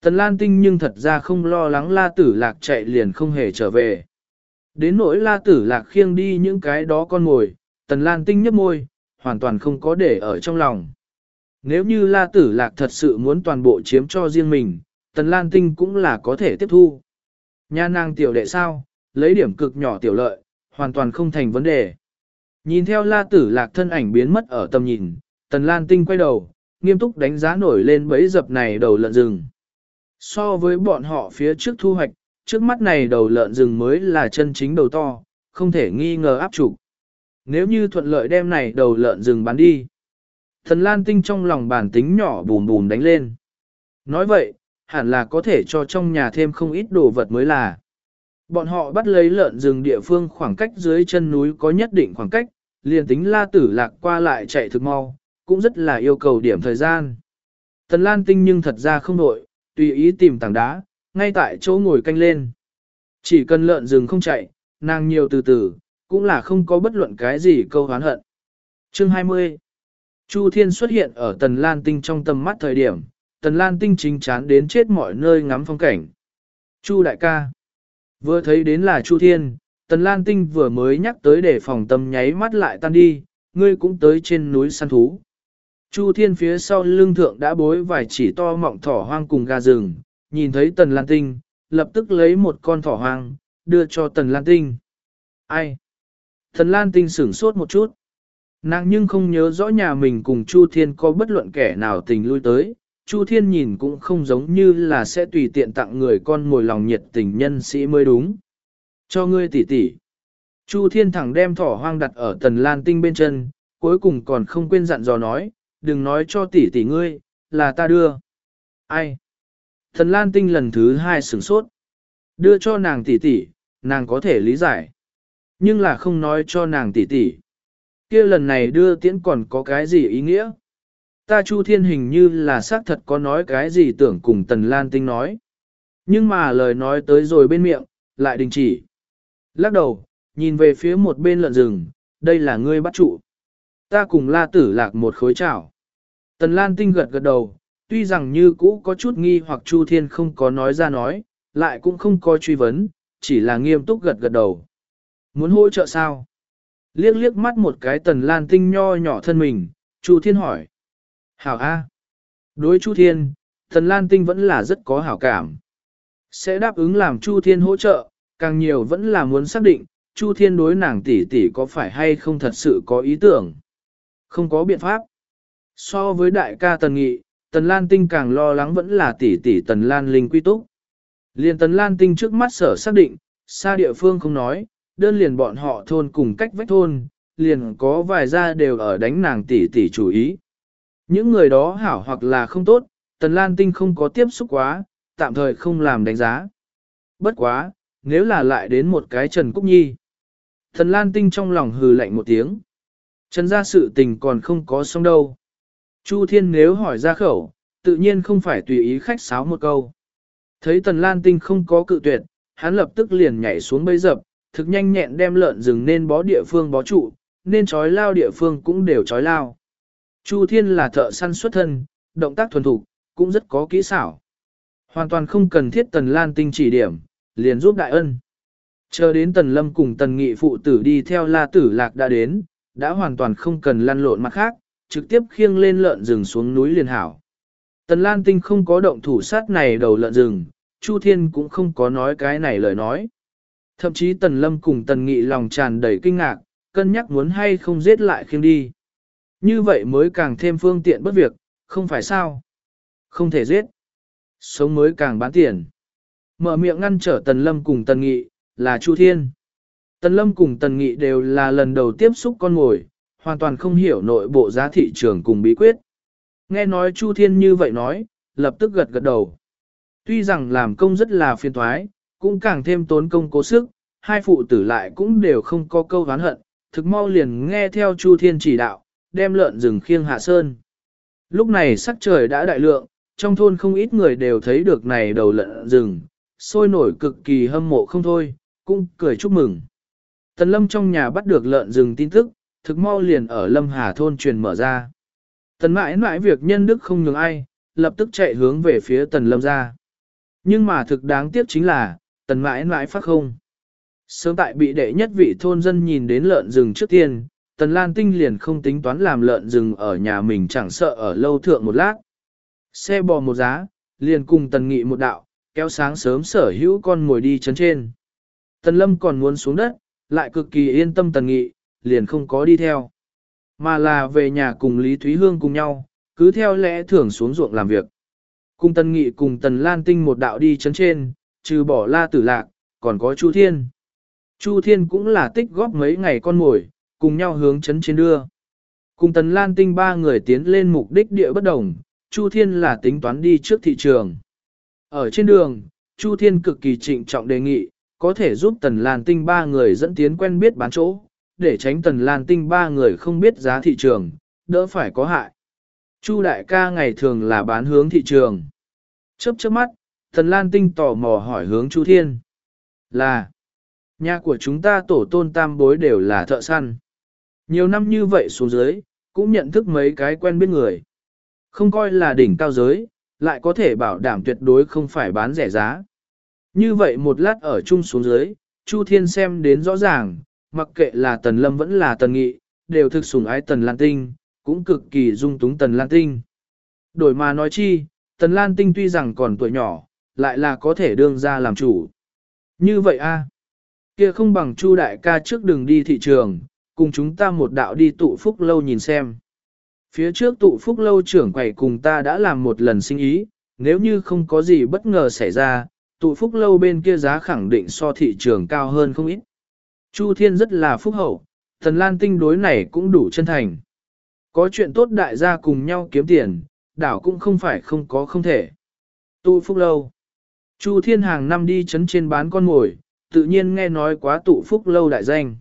S1: Tần Lan Tinh nhưng thật ra không lo lắng La Tử Lạc chạy liền không hề trở về. Đến nỗi La Tử Lạc khiêng đi những cái đó con ngồi, Tần Lan Tinh nhấp môi, hoàn toàn không có để ở trong lòng. Nếu như La Tử Lạc thật sự muốn toàn bộ chiếm cho riêng mình, Tần Lan Tinh cũng là có thể tiếp thu. Nha nàng tiểu đệ sao, lấy điểm cực nhỏ tiểu lợi, hoàn toàn không thành vấn đề. Nhìn theo La Tử Lạc thân ảnh biến mất ở tầm nhìn, Tần Lan Tinh quay đầu, nghiêm túc đánh giá nổi lên bẫy dập này đầu lợn rừng. So với bọn họ phía trước thu hoạch, trước mắt này đầu lợn rừng mới là chân chính đầu to, không thể nghi ngờ áp chủ. Nếu như thuận lợi đem này đầu lợn rừng bán đi. Thần Lan Tinh trong lòng bản tính nhỏ bùm bùm đánh lên. Nói vậy, hẳn là có thể cho trong nhà thêm không ít đồ vật mới là. Bọn họ bắt lấy lợn rừng địa phương khoảng cách dưới chân núi có nhất định khoảng cách, liền tính la tử lạc qua lại chạy thực mau, cũng rất là yêu cầu điểm thời gian. Tần Lan Tinh nhưng thật ra không nội, tùy ý tìm tảng đá, ngay tại chỗ ngồi canh lên. Chỉ cần lợn rừng không chạy, nàng nhiều từ từ, cũng là không có bất luận cái gì câu hán hận. Chương 20 Chu Thiên xuất hiện ở Tần Lan Tinh trong tầm mắt thời điểm, Tần Lan Tinh chính chán đến chết mọi nơi ngắm phong cảnh. Chu đại ca Vừa thấy đến là Chu Thiên, Tần Lan Tinh vừa mới nhắc tới để phòng tâm nháy mắt lại tan đi, ngươi cũng tới trên núi săn thú. Chu Thiên phía sau lưng thượng đã bối vài chỉ to mọng thỏ hoang cùng gà rừng, nhìn thấy Tần Lan Tinh, lập tức lấy một con thỏ hoang, đưa cho Tần Lan Tinh. Ai? Tần Lan Tinh sửng sốt một chút. Nàng nhưng không nhớ rõ nhà mình cùng Chu Thiên có bất luận kẻ nào tình lui tới. Chu Thiên nhìn cũng không giống như là sẽ tùy tiện tặng người con ngồi lòng nhiệt tình nhân sĩ mới đúng. Cho ngươi tỉ tỉ. Chu Thiên thẳng đem thỏ hoang đặt ở tần lan tinh bên chân, cuối cùng còn không quên dặn dò nói, đừng nói cho tỷ tỷ ngươi, là ta đưa. Ai? Thần Lan Tinh lần thứ hai sửng sốt. Đưa cho nàng tỷ tỷ, nàng có thể lý giải. Nhưng là không nói cho nàng tỷ tỷ. kia lần này đưa tiễn còn có cái gì ý nghĩa? Ta Chu Thiên hình như là xác thật có nói cái gì tưởng cùng Tần Lan Tinh nói. Nhưng mà lời nói tới rồi bên miệng, lại đình chỉ. Lắc đầu, nhìn về phía một bên lợn rừng, đây là ngươi bắt trụ. Ta cùng la tử lạc một khối chảo. Tần Lan Tinh gật gật đầu, tuy rằng như cũ có chút nghi hoặc Chu Thiên không có nói ra nói, lại cũng không có truy vấn, chỉ là nghiêm túc gật gật đầu. Muốn hỗ trợ sao? Liếc liếc mắt một cái Tần Lan Tinh nho nhỏ thân mình, Chu Thiên hỏi. Hảo A. Đối Chu Thiên, Tần Lan Tinh vẫn là rất có hảo cảm. Sẽ đáp ứng làm Chu Thiên hỗ trợ, càng nhiều vẫn là muốn xác định, Chu Thiên đối nàng tỷ tỷ có phải hay không thật sự có ý tưởng. Không có biện pháp. So với đại ca Tần Nghị, Tần Lan Tinh càng lo lắng vẫn là tỷ tỷ Tần Lan Linh quy túc. Liền Tần Lan Tinh trước mắt sở xác định, xa địa phương không nói, đơn liền bọn họ thôn cùng cách vách thôn, liền có vài gia đều ở đánh nàng tỷ tỷ chủ ý. Những người đó hảo hoặc là không tốt, Tần Lan Tinh không có tiếp xúc quá, tạm thời không làm đánh giá. Bất quá, nếu là lại đến một cái Trần Cúc Nhi. Thần Lan Tinh trong lòng hừ lạnh một tiếng. Trần gia sự tình còn không có xong đâu. Chu Thiên nếu hỏi ra khẩu, tự nhiên không phải tùy ý khách sáo một câu. Thấy Tần Lan Tinh không có cự tuyệt, hắn lập tức liền nhảy xuống bấy dập, thực nhanh nhẹn đem lợn rừng nên bó địa phương bó trụ, nên trói lao địa phương cũng đều trói lao. Chu Thiên là thợ săn xuất thân, động tác thuần thục, cũng rất có kỹ xảo. Hoàn toàn không cần thiết Tần Lan Tinh chỉ điểm, liền giúp đại ân. Chờ đến Tần Lâm cùng Tần Nghị phụ tử đi theo La Tử Lạc đã đến, đã hoàn toàn không cần lăn lộn mặt khác, trực tiếp khiêng lên lợn rừng xuống núi liền hảo. Tần Lan Tinh không có động thủ sát này đầu lợn rừng, Chu Thiên cũng không có nói cái này lời nói. Thậm chí Tần Lâm cùng Tần Nghị lòng tràn đầy kinh ngạc, cân nhắc muốn hay không giết lại khiêng đi. Như vậy mới càng thêm phương tiện bất việc, không phải sao? Không thể giết. Sống mới càng bán tiền. Mở miệng ngăn trở Tần Lâm cùng Tần Nghị, là Chu Thiên. Tần Lâm cùng Tần Nghị đều là lần đầu tiếp xúc con ngồi, hoàn toàn không hiểu nội bộ giá thị trường cùng bí quyết. Nghe nói Chu Thiên như vậy nói, lập tức gật gật đầu. Tuy rằng làm công rất là phiền toái, cũng càng thêm tốn công cố sức, hai phụ tử lại cũng đều không có câu oán hận, thực mau liền nghe theo Chu Thiên chỉ đạo, đem lợn rừng khiêng hạ sơn. Lúc này sắc trời đã đại lượng, trong thôn không ít người đều thấy được này đầu lợn rừng, sôi nổi cực kỳ hâm mộ không thôi, cũng cười chúc mừng. Tần Lâm trong nhà bắt được lợn rừng tin tức, thực mau liền ở Lâm Hà thôn truyền mở ra. Tần mãi mãi việc nhân đức không nhường ai, lập tức chạy hướng về phía Tần Lâm ra. Nhưng mà thực đáng tiếc chính là, Tần mãi mãi phát không. Sớm tại bị đệ nhất vị thôn dân nhìn đến lợn rừng trước tiên, Tần Lan Tinh liền không tính toán làm lợn rừng ở nhà mình chẳng sợ ở lâu thượng một lát. Xe bò một giá, liền cùng Tần Nghị một đạo, kéo sáng sớm sở hữu con ngồi đi chấn trên. Tần Lâm còn muốn xuống đất, lại cực kỳ yên tâm Tần Nghị, liền không có đi theo. Mà là về nhà cùng Lý Thúy Hương cùng nhau, cứ theo lẽ thường xuống ruộng làm việc. Cùng Tần Nghị cùng Tần Lan Tinh một đạo đi chấn trên, trừ bỏ la tử lạc, còn có Chu Thiên. Chu Thiên cũng là tích góp mấy ngày con mồi, cùng nhau hướng chấn trên đưa. Cùng Tần Lan Tinh ba người tiến lên mục đích địa bất đồng, Chu Thiên là tính toán đi trước thị trường. Ở trên đường, Chu Thiên cực kỳ trịnh trọng đề nghị, có thể giúp Tần Lan Tinh ba người dẫn tiến quen biết bán chỗ, để tránh Tần Lan Tinh ba người không biết giá thị trường, đỡ phải có hại. Chu đại ca ngày thường là bán hướng thị trường. Chớp chớp mắt, Tần Lan Tinh tò mò hỏi hướng Chu Thiên. Là, nhà của chúng ta tổ tôn tam bối đều là thợ săn. Nhiều năm như vậy xuống dưới, cũng nhận thức mấy cái quen biết người. Không coi là đỉnh cao giới, lại có thể bảo đảm tuyệt đối không phải bán rẻ giá. Như vậy một lát ở chung xuống dưới, Chu Thiên xem đến rõ ràng, mặc kệ là Tần Lâm vẫn là Tần Nghị, đều thực sủng ái Tần Lan Tinh, cũng cực kỳ dung túng Tần Lan Tinh. Đổi mà nói chi, Tần Lan Tinh tuy rằng còn tuổi nhỏ, lại là có thể đương ra làm chủ. Như vậy a, kia không bằng Chu đại ca trước đường đi thị trường, cùng chúng ta một đạo đi tụ phúc lâu nhìn xem. Phía trước tụ phúc lâu trưởng quầy cùng ta đã làm một lần sinh ý, nếu như không có gì bất ngờ xảy ra, tụ phúc lâu bên kia giá khẳng định so thị trường cao hơn không ít. Chu Thiên rất là phúc hậu, thần lan tinh đối này cũng đủ chân thành. Có chuyện tốt đại gia cùng nhau kiếm tiền, đảo cũng không phải không có không thể. Tụ phúc lâu. Chu Thiên hàng năm đi chấn trên bán con ngồi, tự nhiên nghe nói quá tụ phúc lâu đại danh.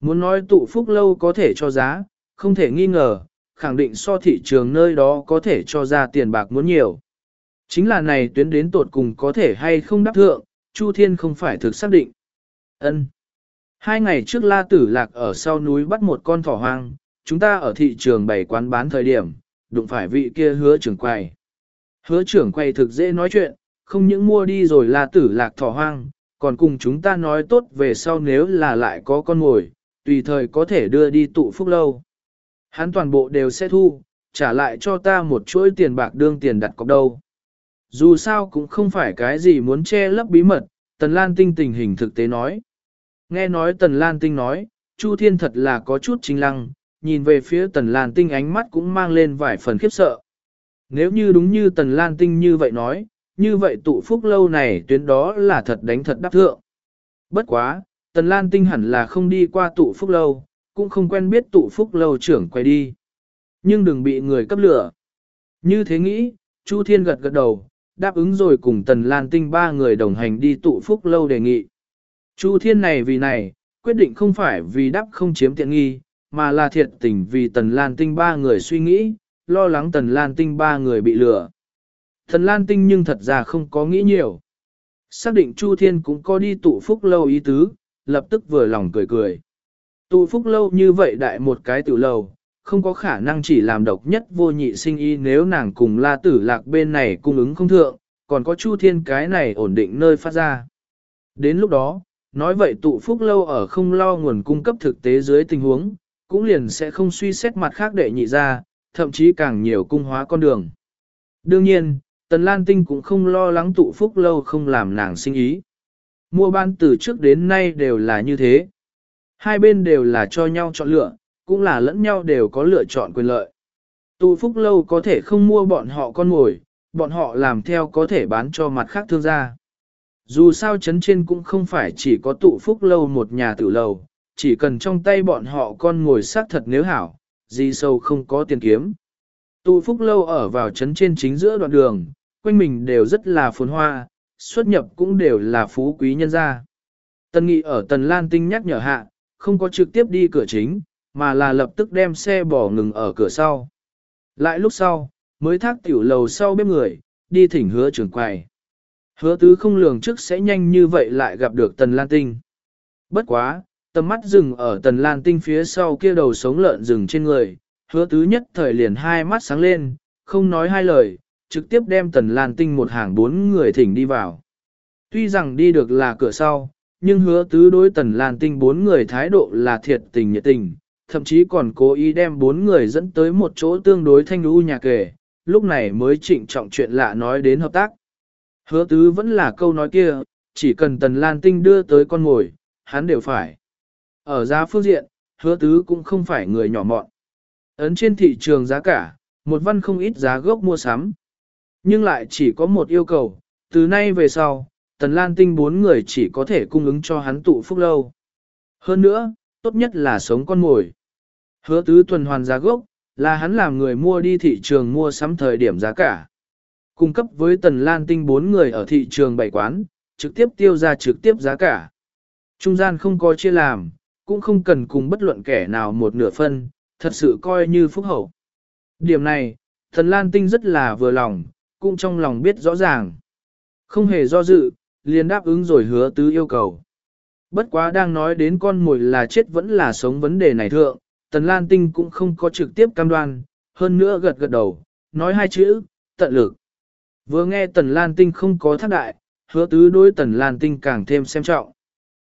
S1: Muốn nói tụ phúc lâu có thể cho giá, không thể nghi ngờ, khẳng định so thị trường nơi đó có thể cho ra tiền bạc muốn nhiều. Chính là này tuyến đến tột cùng có thể hay không đáp thượng, Chu Thiên không phải thực xác định. Ân. Hai ngày trước La Tử Lạc ở sau núi bắt một con thỏ hoang, chúng ta ở thị trường bày quán bán thời điểm, đụng phải vị kia hứa trưởng quầy. Hứa trưởng quầy thực dễ nói chuyện, không những mua đi rồi La Tử Lạc thỏ hoang, còn cùng chúng ta nói tốt về sau nếu là lại có con mồi, tùy thời có thể đưa đi tụ phúc lâu. Hắn toàn bộ đều sẽ thu, trả lại cho ta một chuỗi tiền bạc đương tiền đặt cọc đâu. Dù sao cũng không phải cái gì muốn che lấp bí mật, Tần Lan Tinh tình hình thực tế nói. Nghe nói Tần Lan Tinh nói, Chu Thiên thật là có chút chính lăng, nhìn về phía Tần Lan Tinh ánh mắt cũng mang lên vài phần khiếp sợ. Nếu như đúng như Tần Lan Tinh như vậy nói, như vậy tụ phúc lâu này tuyến đó là thật đánh thật đắc thượng. Bất quá, Tần Lan Tinh hẳn là không đi qua tụ phúc lâu, cũng không quen biết tụ phúc lâu trưởng quay đi. Nhưng đừng bị người cấp lửa. Như thế nghĩ, Chu Thiên gật gật đầu, đáp ứng rồi cùng Tần Lan Tinh ba người đồng hành đi tụ phúc lâu đề nghị. Chu Thiên này vì này, quyết định không phải vì đáp không chiếm tiện nghi, mà là thiệt tình vì Tần Lan Tinh ba người suy nghĩ, lo lắng Tần Lan Tinh ba người bị lừa. Tần Lan Tinh nhưng thật ra không có nghĩ nhiều. Xác định Chu Thiên cũng có đi tụ phúc lâu ý tứ, lập tức vừa lòng cười cười. Tụ phúc lâu như vậy đại một cái tiểu lâu, không có khả năng chỉ làm độc nhất vô nhị sinh y nếu nàng cùng la tử lạc bên này cung ứng không thượng, còn có chu thiên cái này ổn định nơi phát ra. Đến lúc đó, nói vậy tụ phúc lâu ở không lo nguồn cung cấp thực tế dưới tình huống, cũng liền sẽ không suy xét mặt khác để nhị ra, thậm chí càng nhiều cung hóa con đường. Đương nhiên, Tần Lan Tinh cũng không lo lắng tụ phúc lâu không làm nàng sinh ý. Mua ban từ trước đến nay đều là như thế. Hai bên đều là cho nhau chọn lựa, cũng là lẫn nhau đều có lựa chọn quyền lợi. Tụ phúc lâu có thể không mua bọn họ con mồi, bọn họ làm theo có thể bán cho mặt khác thương gia. Dù sao chấn trên cũng không phải chỉ có tụ phúc lâu một nhà tử lầu, chỉ cần trong tay bọn họ con ngồi xác thật nếu hảo, gì sâu không có tiền kiếm. Tụ phúc lâu ở vào chấn trên chính giữa đoạn đường, quanh mình đều rất là phồn hoa, xuất nhập cũng đều là phú quý nhân gia. Tần Nghị ở Tần Lan Tinh nhắc nhở hạ, không có trực tiếp đi cửa chính, mà là lập tức đem xe bỏ ngừng ở cửa sau. Lại lúc sau, mới thác tiểu lầu sau bếp người, đi thỉnh hứa trưởng quầy. Hứa tứ không lường trước sẽ nhanh như vậy lại gặp được Tần Lan Tinh. Bất quá, tầm mắt dừng ở Tần Lan Tinh phía sau kia đầu sống lợn rừng trên người, hứa tứ nhất thời liền hai mắt sáng lên, không nói hai lời, trực tiếp đem Tần Lan Tinh một hàng bốn người thỉnh đi vào. Tuy rằng đi được là cửa sau, nhưng hứa tứ đối Tần Lan Tinh bốn người thái độ là thiệt tình nhiệt tình, thậm chí còn cố ý đem bốn người dẫn tới một chỗ tương đối thanh lưu nhà kề, lúc này mới trịnh trọng chuyện lạ nói đến hợp tác. Hứa tứ vẫn là câu nói kia, chỉ cần Tần Lan Tinh đưa tới con ngồi, hắn đều phải. Ở giá phương diện, hứa tứ cũng không phải người nhỏ mọn. Ấn trên thị trường giá cả, một văn không ít giá gốc mua sắm. Nhưng lại chỉ có một yêu cầu, từ nay về sau, Tần Lan Tinh bốn người chỉ có thể cung ứng cho hắn tụ phúc lâu. Hơn nữa, tốt nhất là sống con mồi. Hứa tứ tuần hoàn giá gốc, là hắn làm người mua đi thị trường mua sắm thời điểm giá cả. Cung cấp với Tần Lan Tinh bốn người ở thị trường bảy quán, trực tiếp tiêu ra trực tiếp giá cả. Trung gian không có chia làm, cũng không cần cùng bất luận kẻ nào một nửa phân, thật sự coi như phúc hậu. Điểm này, Tần Lan Tinh rất là vừa lòng, cũng trong lòng biết rõ ràng. Không hề do dự, liền đáp ứng rồi hứa tứ yêu cầu. Bất quá đang nói đến con mồi là chết vẫn là sống vấn đề này thượng, Tần Lan Tinh cũng không có trực tiếp cam đoan, hơn nữa gật gật đầu, nói hai chữ, tận lực. Vừa nghe Tần Lan Tinh không có thác đại, hứa tứ đối Tần Lan Tinh càng thêm xem trọng.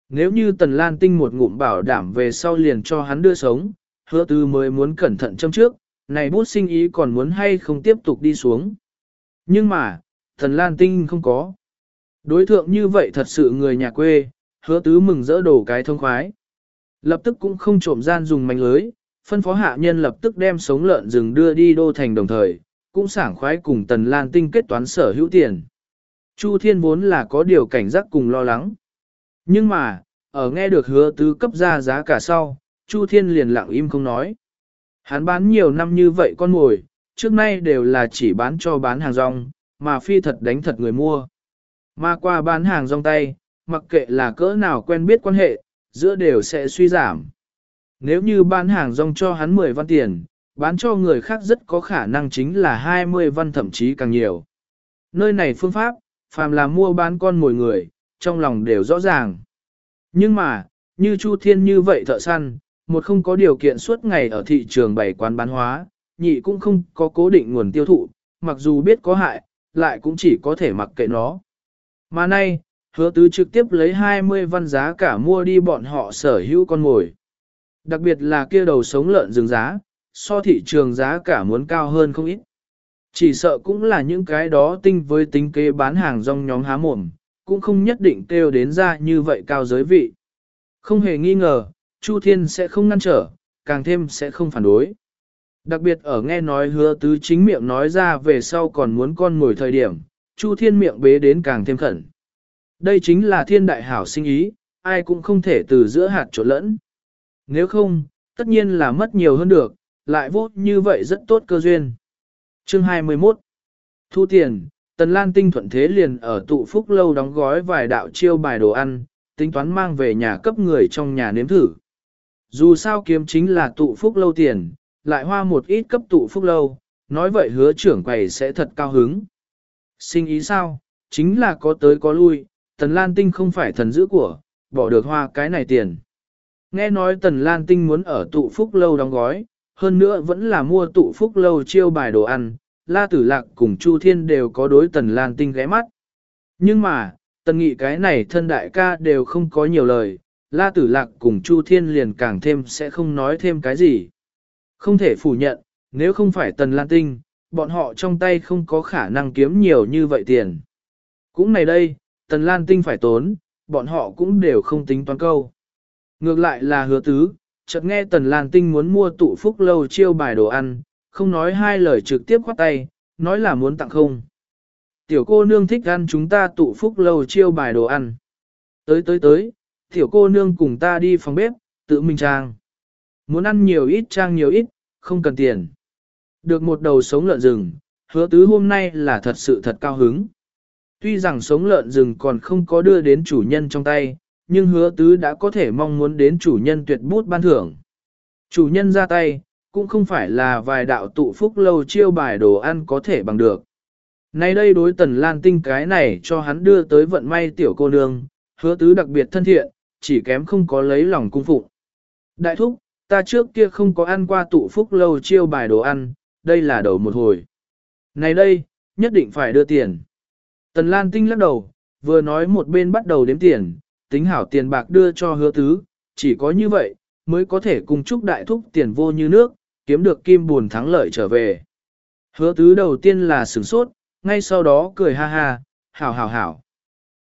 S1: Nếu như Tần Lan Tinh một ngụm bảo đảm về sau liền cho hắn đưa sống, hứa tứ mới muốn cẩn thận châm trước, này bút sinh ý còn muốn hay không tiếp tục đi xuống. Nhưng mà, Tần Lan Tinh không có. Đối thượng như vậy thật sự người nhà quê, hứa tứ mừng rỡ đổ cái thông khoái. Lập tức cũng không trộm gian dùng manh lưới, phân phó hạ nhân lập tức đem sống lợn rừng đưa đi đô thành đồng thời, cũng sảng khoái cùng Tần Lan Tinh kết toán sở hữu tiền. Chu Thiên vốn là có điều cảnh giác cùng lo lắng. Nhưng mà, ở nghe được hứa tứ cấp ra giá cả sau, Chu Thiên liền lặng im không nói. Hắn bán nhiều năm như vậy con mồi, trước nay đều là chỉ bán cho bán hàng rong, mà phi thật đánh thật người mua. Mà qua bán hàng rong tay, mặc kệ là cỡ nào quen biết quan hệ, giữa đều sẽ suy giảm. Nếu như bán hàng rong cho hắn 10 văn tiền, bán cho người khác rất có khả năng chính là 20 văn thậm chí càng nhiều. Nơi này phương pháp, phàm là mua bán con mồi người, trong lòng đều rõ ràng. Nhưng mà, như Chu Thiên như vậy thợ săn, một không có điều kiện suốt ngày ở thị trường bày quán bán hóa, nhị cũng không có cố định nguồn tiêu thụ, mặc dù biết có hại, lại cũng chỉ có thể mặc kệ nó. Mà nay, hứa tứ trực tiếp lấy 20 văn giá cả mua đi bọn họ sở hữu con mồi. Đặc biệt là kia đầu sống lợn rừng giá, so thị trường giá cả muốn cao hơn không ít. Chỉ sợ cũng là những cái đó tinh với tính kế bán hàng rong nhóm há mồm, cũng không nhất định kêu đến ra như vậy cao giới vị. Không hề nghi ngờ, Chu Thiên sẽ không ngăn trở, càng thêm sẽ không phản đối. Đặc biệt ở nghe nói hứa tứ chính miệng nói ra về sau còn muốn con ngồi thời điểm, Chu Thiên miệng bế đến càng thêm khẩn. Đây chính là thiên đại hảo sinh ý, ai cũng không thể từ giữa hạt trộn lẫn. Nếu không, tất nhiên là mất nhiều hơn được, lại vô như vậy rất tốt cơ duyên. Chương 21 Thu tiền, Tần Lan Tinh thuận thế liền ở tụ phúc lâu đóng gói vài đạo chiêu bài đồ ăn, tính toán mang về nhà cấp người trong nhà nếm thử. Dù sao kiếm chính là tụ phúc lâu tiền, lại hoa một ít cấp tụ phúc lâu, nói vậy hứa trưởng quầy sẽ thật cao hứng. Sinh ý sao, chính là có tới có lui, Tần Lan Tinh không phải thần dữ của, bỏ được hoa cái này tiền. Nghe nói Tần Lan Tinh muốn ở tụ phúc lâu đóng gói, hơn nữa vẫn là mua tụ phúc lâu chiêu bài đồ ăn, La Tử Lạc cùng Chu Thiên đều có đối Tần Lan Tinh ghé mắt. Nhưng mà, Tần Nghị cái này thân đại ca đều không có nhiều lời, La Tử Lạc cùng Chu Thiên liền càng thêm sẽ không nói thêm cái gì. Không thể phủ nhận, nếu không phải Tần Lan Tinh, bọn họ trong tay không có khả năng kiếm nhiều như vậy tiền. Cũng này đây, Tần Lan Tinh phải tốn, bọn họ cũng đều không tính toán câu. Ngược lại là hứa tứ, chợt nghe Tần Lan Tinh muốn mua tụ phúc lâu chiêu bài đồ ăn, không nói hai lời trực tiếp khoát tay, nói là muốn tặng không. Tiểu cô nương thích ăn chúng ta tụ phúc lâu chiêu bài đồ ăn. Tới tới tới, tiểu cô nương cùng ta đi phòng bếp, tự mình trang. Muốn ăn nhiều ít trang nhiều ít, không cần tiền. Được một đầu sống lợn rừng, hứa tứ hôm nay là thật sự thật cao hứng. Tuy rằng sống lợn rừng còn không có đưa đến chủ nhân trong tay, nhưng hứa tứ đã có thể mong muốn đến chủ nhân tuyệt bút ban thưởng. Chủ nhân ra tay, cũng không phải là vài đạo tụ phúc lâu chiêu bài đồ ăn có thể bằng được. Nay đây đối tần lan tinh cái này cho hắn đưa tới vận may tiểu cô nương, hứa tứ đặc biệt thân thiện, chỉ kém không có lấy lòng cung phụ. Đại thúc, ta trước kia không có ăn qua tụ phúc lâu chiêu bài đồ ăn, đây là đầu một hồi. Này đây, nhất định phải đưa tiền. Tần Lan Tinh lắc đầu, vừa nói một bên bắt đầu đếm tiền, tính hảo tiền bạc đưa cho hứa tứ, chỉ có như vậy, mới có thể cùng chúc đại thúc tiền vô như nước, kiếm được kim buồn thắng lợi trở về. Hứa tứ đầu tiên là sửng sốt, ngay sau đó cười ha ha, hảo hảo hảo.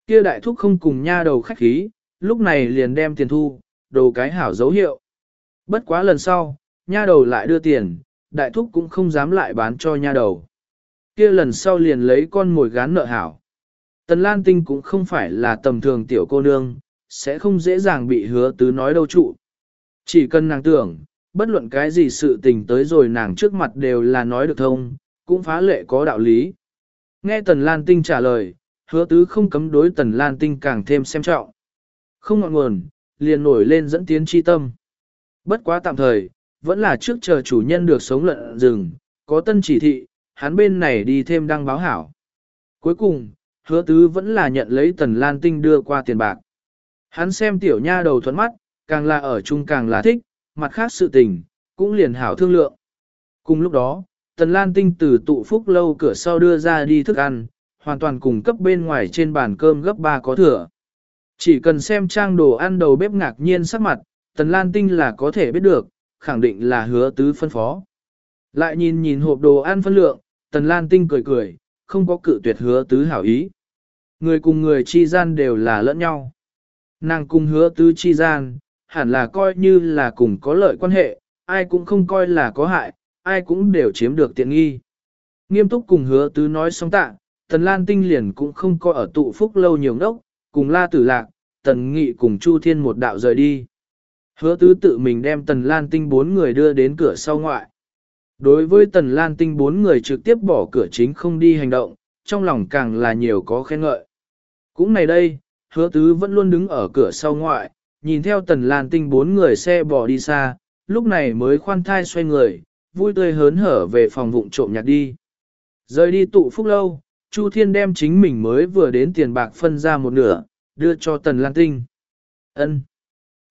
S1: Kia đại thúc không cùng nha đầu khách khí, lúc này liền đem tiền thu, đồ cái hảo dấu hiệu. Bất quá lần sau, nha đầu lại đưa tiền, đại thúc cũng không dám lại bán cho nha đầu. Kia lần sau liền lấy con mồi gán nợ hảo. Tần Lan Tinh cũng không phải là tầm thường tiểu cô nương, sẽ không dễ dàng bị hứa tứ nói đâu trụ. Chỉ cần nàng tưởng, bất luận cái gì sự tình tới rồi nàng trước mặt đều là nói được thông, cũng phá lệ có đạo lý. Nghe Tần Lan Tinh trả lời, hứa tứ không cấm đối Tần Lan Tinh càng thêm xem trọng. Không ngọn nguồn, liền nổi lên dẫn tiến chi tâm. Bất quá tạm thời, vẫn là trước chờ chủ nhân được sống lợn rừng, có tân chỉ thị, hắn bên này đi thêm đăng báo hảo. Cuối cùng, hứa tứ vẫn là nhận lấy Tần Lan Tinh đưa qua tiền bạc. Hắn xem tiểu nha đầu thuẫn mắt, càng là ở chung càng là thích, mặt khác sự tình, cũng liền hảo thương lượng. Cùng lúc đó, Tần Lan Tinh từ tụ phúc lâu cửa sau đưa ra đi thức ăn, hoàn toàn cùng cấp bên ngoài trên bàn cơm gấp ba có thừa. Chỉ cần xem trang đồ ăn đầu bếp ngạc nhiên sắc mặt, Tần Lan Tinh là có thể biết được, khẳng định là hứa tứ phân phó. Lại nhìn nhìn hộp đồ ăn phân lượng, Tần Lan Tinh cười cười, không có cự tuyệt hứa tứ hảo ý. Người cùng người chi gian đều là lẫn nhau. Nàng cùng hứa tứ chi gian, hẳn là coi như là cùng có lợi quan hệ, ai cũng không coi là có hại, ai cũng đều chiếm được tiện nghi. Nghiêm túc cùng hứa tứ nói xong tạ, Tần Lan Tinh liền cũng không coi ở tụ phúc lâu nhiều ngốc, cùng La Tử Lạc, Tần Nghị cùng Chu Thiên một đạo rời đi. Hứa tứ tự mình đem Tần Lan Tinh bốn người đưa đến cửa sau ngoại. Đối với Tần Lan Tinh bốn người trực tiếp bỏ cửa chính không đi hành động, trong lòng càng là nhiều có khen ngợi. Cũng này đây, hứa tứ vẫn luôn đứng ở cửa sau ngoại, nhìn theo tần lan tinh bốn người xe bỏ đi xa, lúc này mới khoan thai xoay người, vui tươi hớn hở về phòng vụng trộm nhặt đi. Rời đi tụ phúc lâu, Chu Thiên đem chính mình mới vừa đến tiền bạc phân ra một nửa, đưa cho Tần Lan Tinh. Ân.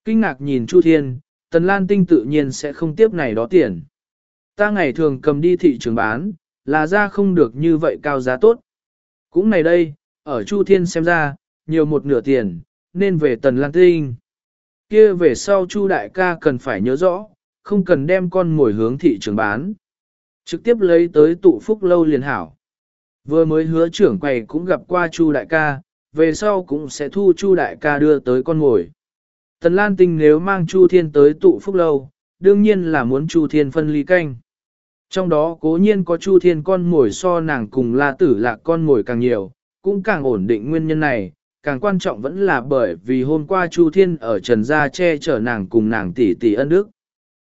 S1: Kinh ngạc nhìn Chu Thiên, Tần Lan Tinh tự nhiên sẽ không tiếp này đó tiền. Ta ngày thường cầm đi thị trường bán, là ra không được như vậy cao giá tốt. Cũng này đây, ở Chu Thiên xem ra, nhiều một nửa tiền, nên về Tần Lan Tinh. Kia về sau Chu Đại ca cần phải nhớ rõ, không cần đem con mồi hướng thị trường bán. Trực tiếp lấy tới tụ phúc lâu liền hảo. Vừa mới hứa trưởng quầy cũng gặp qua Chu Đại ca, về sau cũng sẽ thu Chu Đại ca đưa tới con mồi. Tần Lan Tinh nếu mang Chu Thiên tới tụ phúc lâu, đương nhiên là muốn Chu Thiên phân ly canh. Trong đó cố nhiên có Chu Thiên con mồi so nàng cùng La Tử là con mồi càng nhiều, cũng càng ổn định nguyên nhân này, càng quan trọng vẫn là bởi vì hôm qua Chu Thiên ở Trần Gia che chở nàng cùng nàng tỷ tỷ ân đức.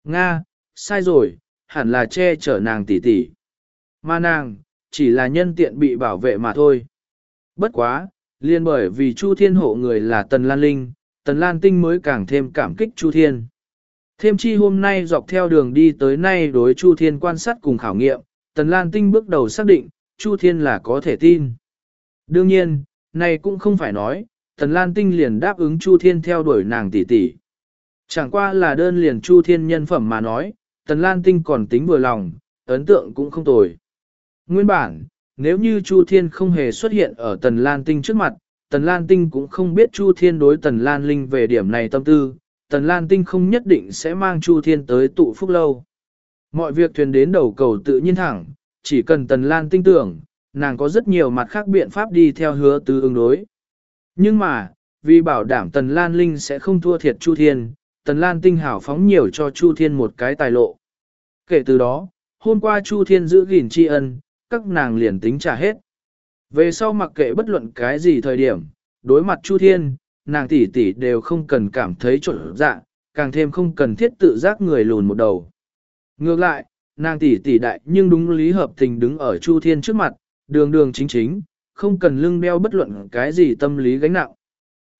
S1: Nga, sai rồi, hẳn là che chở nàng tỷ tỷ. Mà nàng, chỉ là nhân tiện bị bảo vệ mà thôi. Bất quá, liên bởi vì Chu Thiên hộ người là Tần Lan Linh, Tần Lan Tinh mới càng thêm cảm kích Chu Thiên. Thêm chi hôm nay dọc theo đường đi tới nay đối Chu Thiên quan sát cùng khảo nghiệm, Tần Lan Tinh bước đầu xác định, Chu Thiên là có thể tin. Đương nhiên, này cũng không phải nói, Tần Lan Tinh liền đáp ứng Chu Thiên theo đuổi nàng tỷ tỷ. Chẳng qua là đơn liền Chu Thiên nhân phẩm mà nói, Tần Lan Tinh còn tính vừa lòng, ấn tượng cũng không tồi. Nguyên bản, nếu như Chu Thiên không hề xuất hiện ở Tần Lan Tinh trước mặt, Tần Lan Tinh cũng không biết Chu Thiên đối Tần Lan Linh về điểm này tâm tư, Tần Lan Tinh không nhất định sẽ mang Chu Thiên tới tụ phúc lâu. Mọi việc thuyền đến đầu cầu tự nhiên thẳng, chỉ cần Tần Lan Tinh tưởng, nàng có rất nhiều mặt khác biện pháp đi theo hứa tứ ứng đối. Nhưng mà, vì bảo đảm Tần Lan Linh sẽ không thua thiệt Chu Thiên, Tần Lan Tinh hảo phóng nhiều cho Chu Thiên một cái tài lộ. Kể từ đó, hôm qua Chu Thiên giữ gìn tri ân, các nàng liền tính trả hết. Về sau mặc kệ bất luận cái gì thời điểm, đối mặt Chu Thiên, nàng tỷ tỷ đều không cần cảm thấy trộn dạ, càng thêm không cần thiết tự giác người lùn một đầu. Ngược lại, nàng tỷ tỷ đại nhưng đúng lý hợp tình đứng ở Chu Thiên trước mặt, đường đường chính chính, không cần lưng đeo bất luận cái gì tâm lý gánh nặng.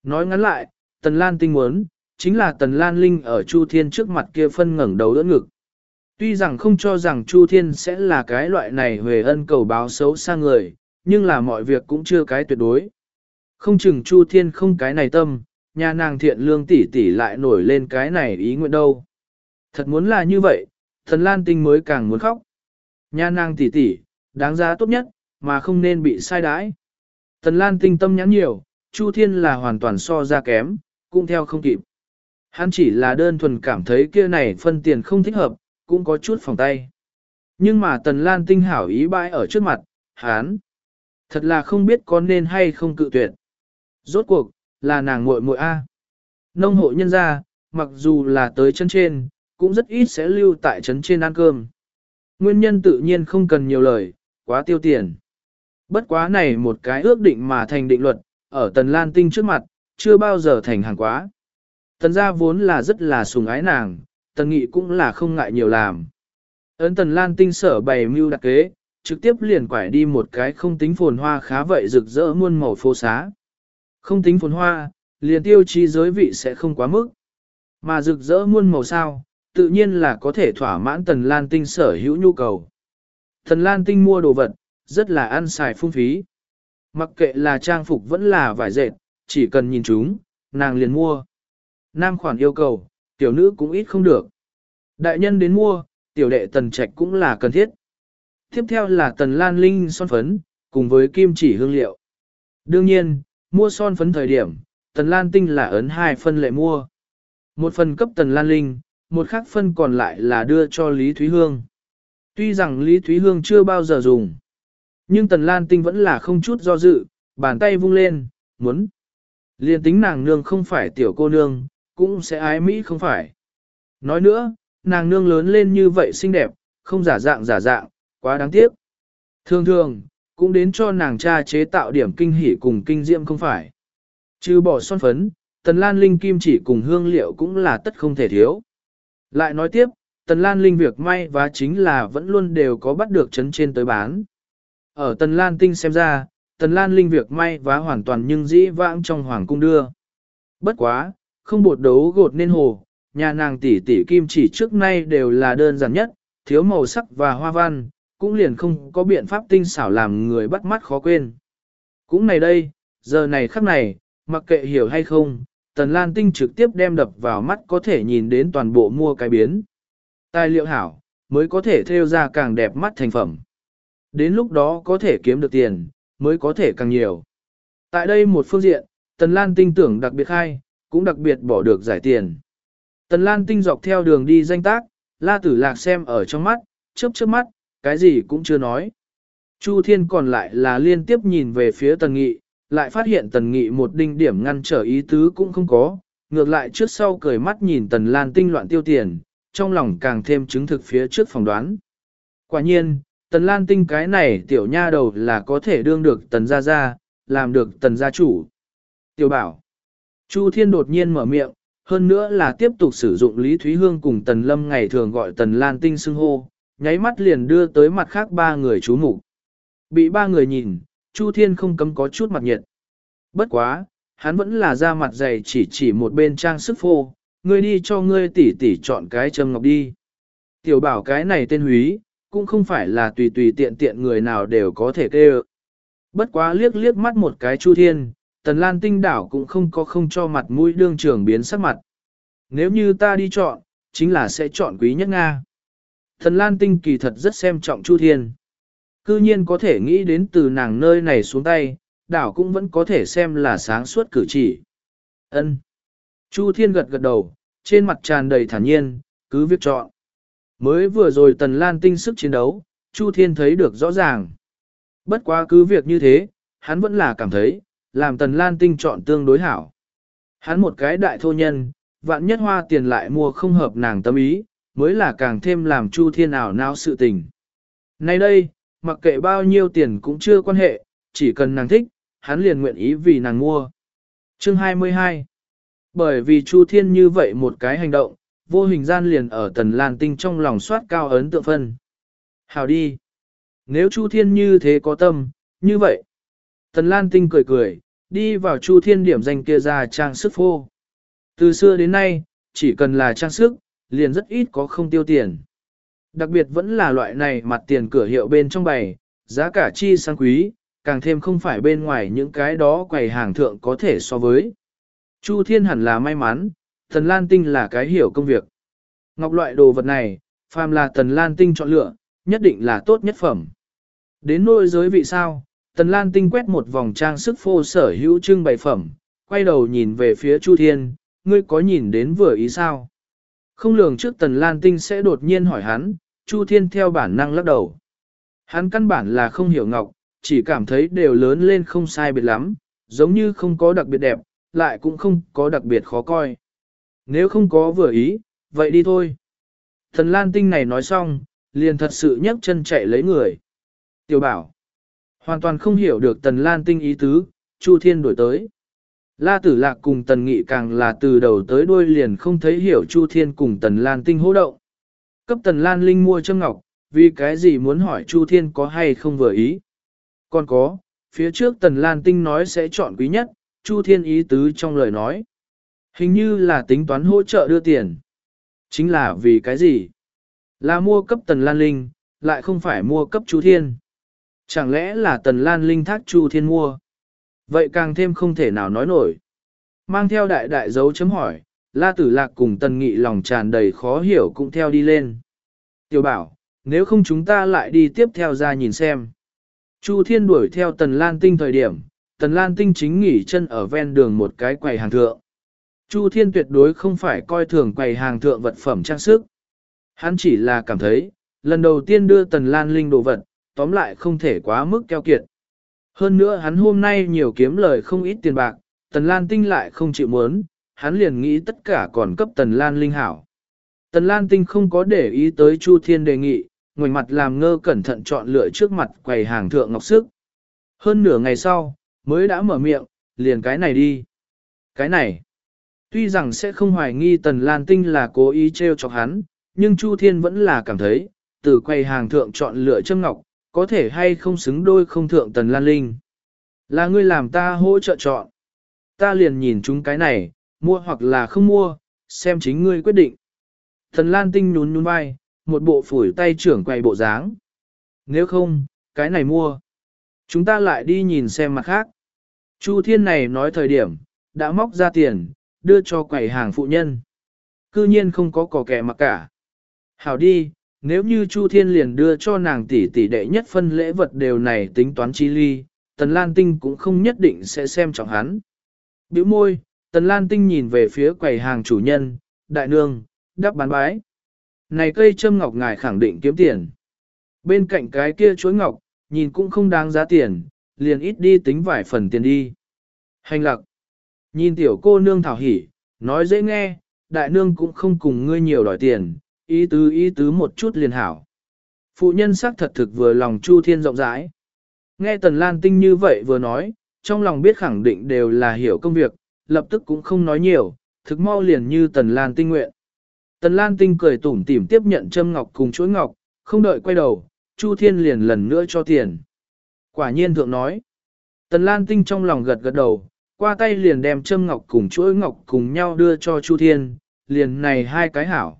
S1: Nói ngắn lại, Tần Lan tinh muốn, chính là Tần Lan Linh ở Chu Thiên trước mặt kia phân ngẩng đầu đỡ ngực. Tuy rằng không cho rằng Chu Thiên sẽ là cái loại này về ân cầu báo xấu xa người, nhưng là mọi việc cũng chưa cái tuyệt đối. Không chừng Chu Thiên không cái này tâm, nhà nàng thiện lương tỷ tỷ lại nổi lên cái này ý nguyện đâu. Thật muốn là như vậy, thần lan tinh mới càng muốn khóc. Nhà nàng tỷ tỷ, đáng giá tốt nhất, mà không nên bị sai đãi. Thần lan tinh tâm nhãn nhiều, Chu Thiên là hoàn toàn so ra kém, cũng theo không kịp. Hắn chỉ là đơn thuần cảm thấy kia này phân tiền không thích hợp, cũng có chút phòng tay. Nhưng mà Tần Lan tinh hảo ý bãi ở trước mặt, hắn thật là không biết có nên hay không cự tuyệt. Rốt cuộc, là nàng muội muội A. Nông hộ nhân gia, mặc dù là tới chân trên, cũng rất ít sẽ lưu tại trấn trên ăn cơm. Nguyên nhân tự nhiên không cần nhiều lời, quá tiêu tiền. Bất quá này một cái ước định mà thành định luật, ở Tần Lan Tinh trước mặt, chưa bao giờ thành hàng quá. Tần gia vốn là rất là sùng ái nàng, Tần Nghị cũng là không ngại nhiều làm. Ấn Tần Lan Tinh sở bày mưu đặc kế, trực tiếp liền quải đi một cái không tính phồn hoa khá vậy rực rỡ muôn màu phố xá. Không tính phồn hoa, liền tiêu chí giới vị sẽ không quá mức. Mà rực rỡ muôn màu sao, tự nhiên là có thể thỏa mãn Tần Lan Tinh sở hữu nhu cầu. Tần Lan Tinh mua đồ vật, rất là ăn xài phung phí. Mặc kệ là trang phục vẫn là vải dệt, chỉ cần nhìn chúng, nàng liền mua. Nam khoản yêu cầu, tiểu nữ cũng ít không được. Đại nhân đến mua, tiểu đệ tần trạch cũng là cần thiết. Tiếp theo là tần lan linh son phấn, cùng với kim chỉ hương liệu. Đương nhiên, mua son phấn thời điểm, tần lan tinh là ấn hai phân lệ mua. Một phần cấp tần lan linh, một khác phân còn lại là đưa cho Lý Thúy Hương. Tuy rằng Lý Thúy Hương chưa bao giờ dùng, nhưng tần lan tinh vẫn là không chút do dự, bàn tay vung lên, muốn. Liên tính nàng nương không phải tiểu cô nương, cũng sẽ ái Mỹ không phải. Nói nữa, nàng nương lớn lên như vậy xinh đẹp, không giả dạng giả dạng, quá đáng tiếc. Thường thường, cũng đến cho nàng cha chế tạo điểm kinh hỉ cùng kinh diệm không phải. Chứ bỏ son phấn, tần lan linh kim chỉ cùng hương liệu cũng là tất không thể thiếu. Lại nói tiếp, tần lan linh việc may và chính là vẫn luôn đều có bắt được chấn trên tới bán. Ở Tần Lan Tinh xem ra, Tần Lan Linh việc may vá hoàn toàn nhưng dĩ vãng trong hoàng cung đưa. Bất quá, không bột đấu gột nên hồ, nhà nàng tỷ tỷ kim chỉ trước nay đều là đơn giản nhất, thiếu màu sắc và hoa văn, cũng liền không có biện pháp tinh xảo làm người bắt mắt khó quên. Cũng này đây, giờ này khắc này, mặc kệ hiểu hay không, Tần Lan Tinh trực tiếp đem đập vào mắt có thể nhìn đến toàn bộ mua cái biến. Tài liệu hảo, mới có thể theo ra càng đẹp mắt thành phẩm. Đến lúc đó có thể kiếm được tiền, mới có thể càng nhiều. Tại đây một phương diện, Tần Lan Tinh tưởng đặc biệt khai, cũng đặc biệt bỏ được giải tiền. Tần Lan Tinh dọc theo đường đi danh tác, La Tử Lạc xem ở trong mắt, chớp chớp mắt, cái gì cũng chưa nói. Chu Thiên còn lại là liên tiếp nhìn về phía Tần Nghị, lại phát hiện Tần Nghị một đinh điểm ngăn trở ý tứ cũng không có, ngược lại trước sau cười mắt nhìn Tần Lan Tinh loạn tiêu tiền, trong lòng càng thêm chứng thực phía trước phỏng đoán. Quả nhiên, Tần Lan Tinh cái này tiểu nha đầu là có thể đương được Tần Gia Gia, làm được Tần Gia Chủ. Tiểu bảo. Chu Thiên đột nhiên mở miệng, hơn nữa là tiếp tục sử dụng Lý Thúy Hương cùng Tần Lâm ngày thường gọi Tần Lan Tinh xưng hô, nháy mắt liền đưa tới mặt khác ba người chú mục Bị ba người nhìn, Chu Thiên không cấm có chút mặt nhiệt. Bất quá, hắn vẫn là ra mặt dày chỉ chỉ một bên trang sức phô, ngươi đi cho ngươi tỷ tỷ chọn cái châm ngọc đi. Tiểu bảo cái này tên húy, cũng không phải là tùy tùy tiện tiện người nào đều có thể kêu. Bất quá liếc liếc mắt một cái Chu Thiên, Tần Lan Tinh đảo cũng không có không cho mặt mũi đương trưởng biến sắc mặt. Nếu như ta đi chọn, chính là sẽ chọn quý nhất Nga. Tần Lan Tinh kỳ thật rất xem trọng Chu Thiên. Cư nhiên có thể nghĩ đến từ nàng nơi này xuống tay, đảo cũng vẫn có thể xem là sáng suốt cử chỉ. Ân. Chu Thiên gật gật đầu, trên mặt tràn đầy thản nhiên, cứ việc chọn. Mới vừa rồi Tần Lan tinh sức chiến đấu, Chu Thiên thấy được rõ ràng. Bất quá cứ việc như thế, hắn vẫn là cảm thấy, làm Tần Lan tinh chọn tương đối hảo. Hắn một cái đại thô nhân, vạn nhất hoa tiền lại mua không hợp nàng tâm ý, mới là càng thêm làm Chu Thiên ảo não sự tình. Nay đây, mặc kệ bao nhiêu tiền cũng chưa quan hệ, chỉ cần nàng thích, hắn liền nguyện ý vì nàng mua. Chương 22 Bởi vì Chu Thiên như vậy một cái hành động, vô hình gian liền ở tần lan tinh trong lòng soát cao ấn tượng phân. Hào đi! Nếu Chu Thiên như thế có tâm, như vậy. Tần lan tinh cười cười, đi vào Chu Thiên điểm danh kia ra trang sức phô. Từ xưa đến nay, chỉ cần là trang sức, liền rất ít có không tiêu tiền. Đặc biệt vẫn là loại này mặt tiền cửa hiệu bên trong bày, giá cả chi sang quý, càng thêm không phải bên ngoài những cái đó quầy hàng thượng có thể so với. Chu Thiên hẳn là may mắn, Tần Lan Tinh là cái hiểu công việc. Ngọc loại đồ vật này, phàm là Tần Lan Tinh chọn lựa, nhất định là tốt nhất phẩm. Đến nôi giới vị sao, Tần Lan Tinh quét một vòng trang sức phô sở hữu trưng bày phẩm, quay đầu nhìn về phía Chu Thiên, ngươi có nhìn đến vừa ý sao? Không lường trước Tần Lan Tinh sẽ đột nhiên hỏi hắn, Chu Thiên theo bản năng lắc đầu. Hắn căn bản là không hiểu Ngọc, chỉ cảm thấy đều lớn lên không sai biệt lắm, giống như không có đặc biệt đẹp, lại cũng không có đặc biệt khó coi. Nếu không có vừa ý, vậy đi thôi. Thần Lan Tinh này nói xong, liền thật sự nhấc chân chạy lấy người. Tiểu bảo, hoàn toàn không hiểu được Tần Lan Tinh ý tứ, Chu Thiên đổi tới. La Tử Lạc cùng Tần Nghị càng là từ đầu tới đuôi liền không thấy hiểu Chu Thiên cùng Tần Lan Tinh hỗ động. Cấp Tần Lan Linh mua châm ngọc, vì cái gì muốn hỏi Chu Thiên có hay không vừa ý. Còn có, phía trước Tần Lan Tinh nói sẽ chọn quý nhất, Chu Thiên ý tứ trong lời nói. Hình như là tính toán hỗ trợ đưa tiền. Chính là vì cái gì? Là mua cấp Tần Lan Linh, lại không phải mua cấp Chu Thiên. Chẳng lẽ là Tần Lan Linh thác Chu Thiên mua? Vậy càng thêm không thể nào nói nổi. Mang theo đại đại dấu chấm hỏi, La Tử Lạc cùng Tần Nghị lòng tràn đầy khó hiểu cũng theo đi lên. Tiểu bảo, nếu không chúng ta lại đi tiếp theo ra nhìn xem. Chu Thiên đuổi theo Tần Lan Tinh thời điểm, Tần Lan Tinh chính nghỉ chân ở ven đường một cái quầy hàng thượng. Chu Thiên tuyệt đối không phải coi thường quầy hàng thượng vật phẩm trang sức. Hắn chỉ là cảm thấy, lần đầu tiên đưa Tần Lan Linh đồ vật, tóm lại không thể quá mức keo kiệt. Hơn nữa hắn hôm nay nhiều kiếm lời không ít tiền bạc, Tần Lan Tinh lại không chịu muốn, hắn liền nghĩ tất cả còn cấp Tần Lan Linh hảo. Tần Lan Tinh không có để ý tới Chu Thiên đề nghị, ngoảnh mặt làm ngơ cẩn thận chọn lựa trước mặt quầy hàng thượng ngọc sức. Hơn nửa ngày sau, mới đã mở miệng, liền cái này đi. Cái này, tuy rằng sẽ không hoài nghi Tần Lan Tinh là cố ý treo chọc hắn, nhưng Chu Thiên vẫn là cảm thấy, từ quầy hàng thượng chọn lựa châm ngọc, có thể hay không xứng đôi không thượng Tần Lan Linh. Là ngươi làm ta hỗ trợ chọn. Ta liền nhìn chúng cái này, mua hoặc là không mua, xem chính ngươi quyết định. Tần Lan Tinh nhún nhún vai, một bộ phủi tay trưởng quay bộ dáng. Nếu không, cái này mua. Chúng ta lại đi nhìn xem mặt khác. Chu Thiên này nói thời điểm, đã móc ra tiền, đưa cho quầy hàng phụ nhân. Cư nhiên không có cỏ kẻ mặc cả. Hảo đi, nếu như Chu Thiên liền đưa cho nàng tỷ tỷ đệ nhất phân lễ vật đều này tính toán chi ly, Tần Lan Tinh cũng không nhất định sẽ xem trọng hắn. Biểu môi, Tần Lan Tinh nhìn về phía quầy hàng chủ nhân, đại nương, đáp bán bái. Này cây châm ngọc ngài khẳng định kiếm tiền. Bên cạnh cái kia chuối ngọc, nhìn cũng không đáng giá tiền, liền ít đi tính vài phần tiền đi. Hành lặc. Nhìn tiểu cô nương thảo hỉ, nói dễ nghe, đại nương cũng không cùng ngươi nhiều đòi tiền, ý tứ ý tứ một chút liền hảo. Phụ nhân sắc thật thực vừa lòng Chu Thiên rộng rãi. Nghe Tần Lan Tinh như vậy vừa nói, trong lòng biết khẳng định đều là hiểu công việc, lập tức cũng không nói nhiều, thực mau liền như Tần Lan Tinh nguyện. Tần Lan Tinh cười tủm tỉm tiếp nhận châm ngọc cùng chuỗi ngọc, không đợi quay đầu, Chu Thiên liền lần nữa cho tiền. Quả nhiên thượng nói. Tần Lan Tinh trong lòng gật gật đầu, qua tay liền đem châm ngọc cùng chuỗi ngọc cùng nhau đưa cho Chu Thiên, liền này hai cái hảo.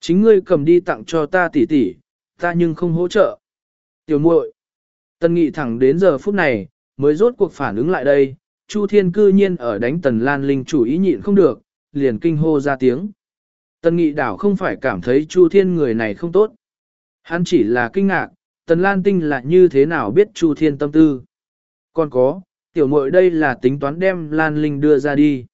S1: Chính ngươi cầm đi tặng cho ta tỷ tỷ, ta nhưng không hỗ trợ. Tiểu muội, Tần Nghị thẳng đến giờ phút này, mới rốt cuộc phản ứng lại đây, Chu Thiên cư nhiên ở đánh Tần Lan Linh chủ ý nhịn không được, liền kinh hô ra tiếng. Tần Nghị đảo không phải cảm thấy Chu Thiên người này không tốt. Hắn chỉ là kinh ngạc, Tần Lan Tinh là như thế nào biết Chu Thiên tâm tư. Còn có, tiểu muội đây là tính toán đem Lan Linh đưa ra đi.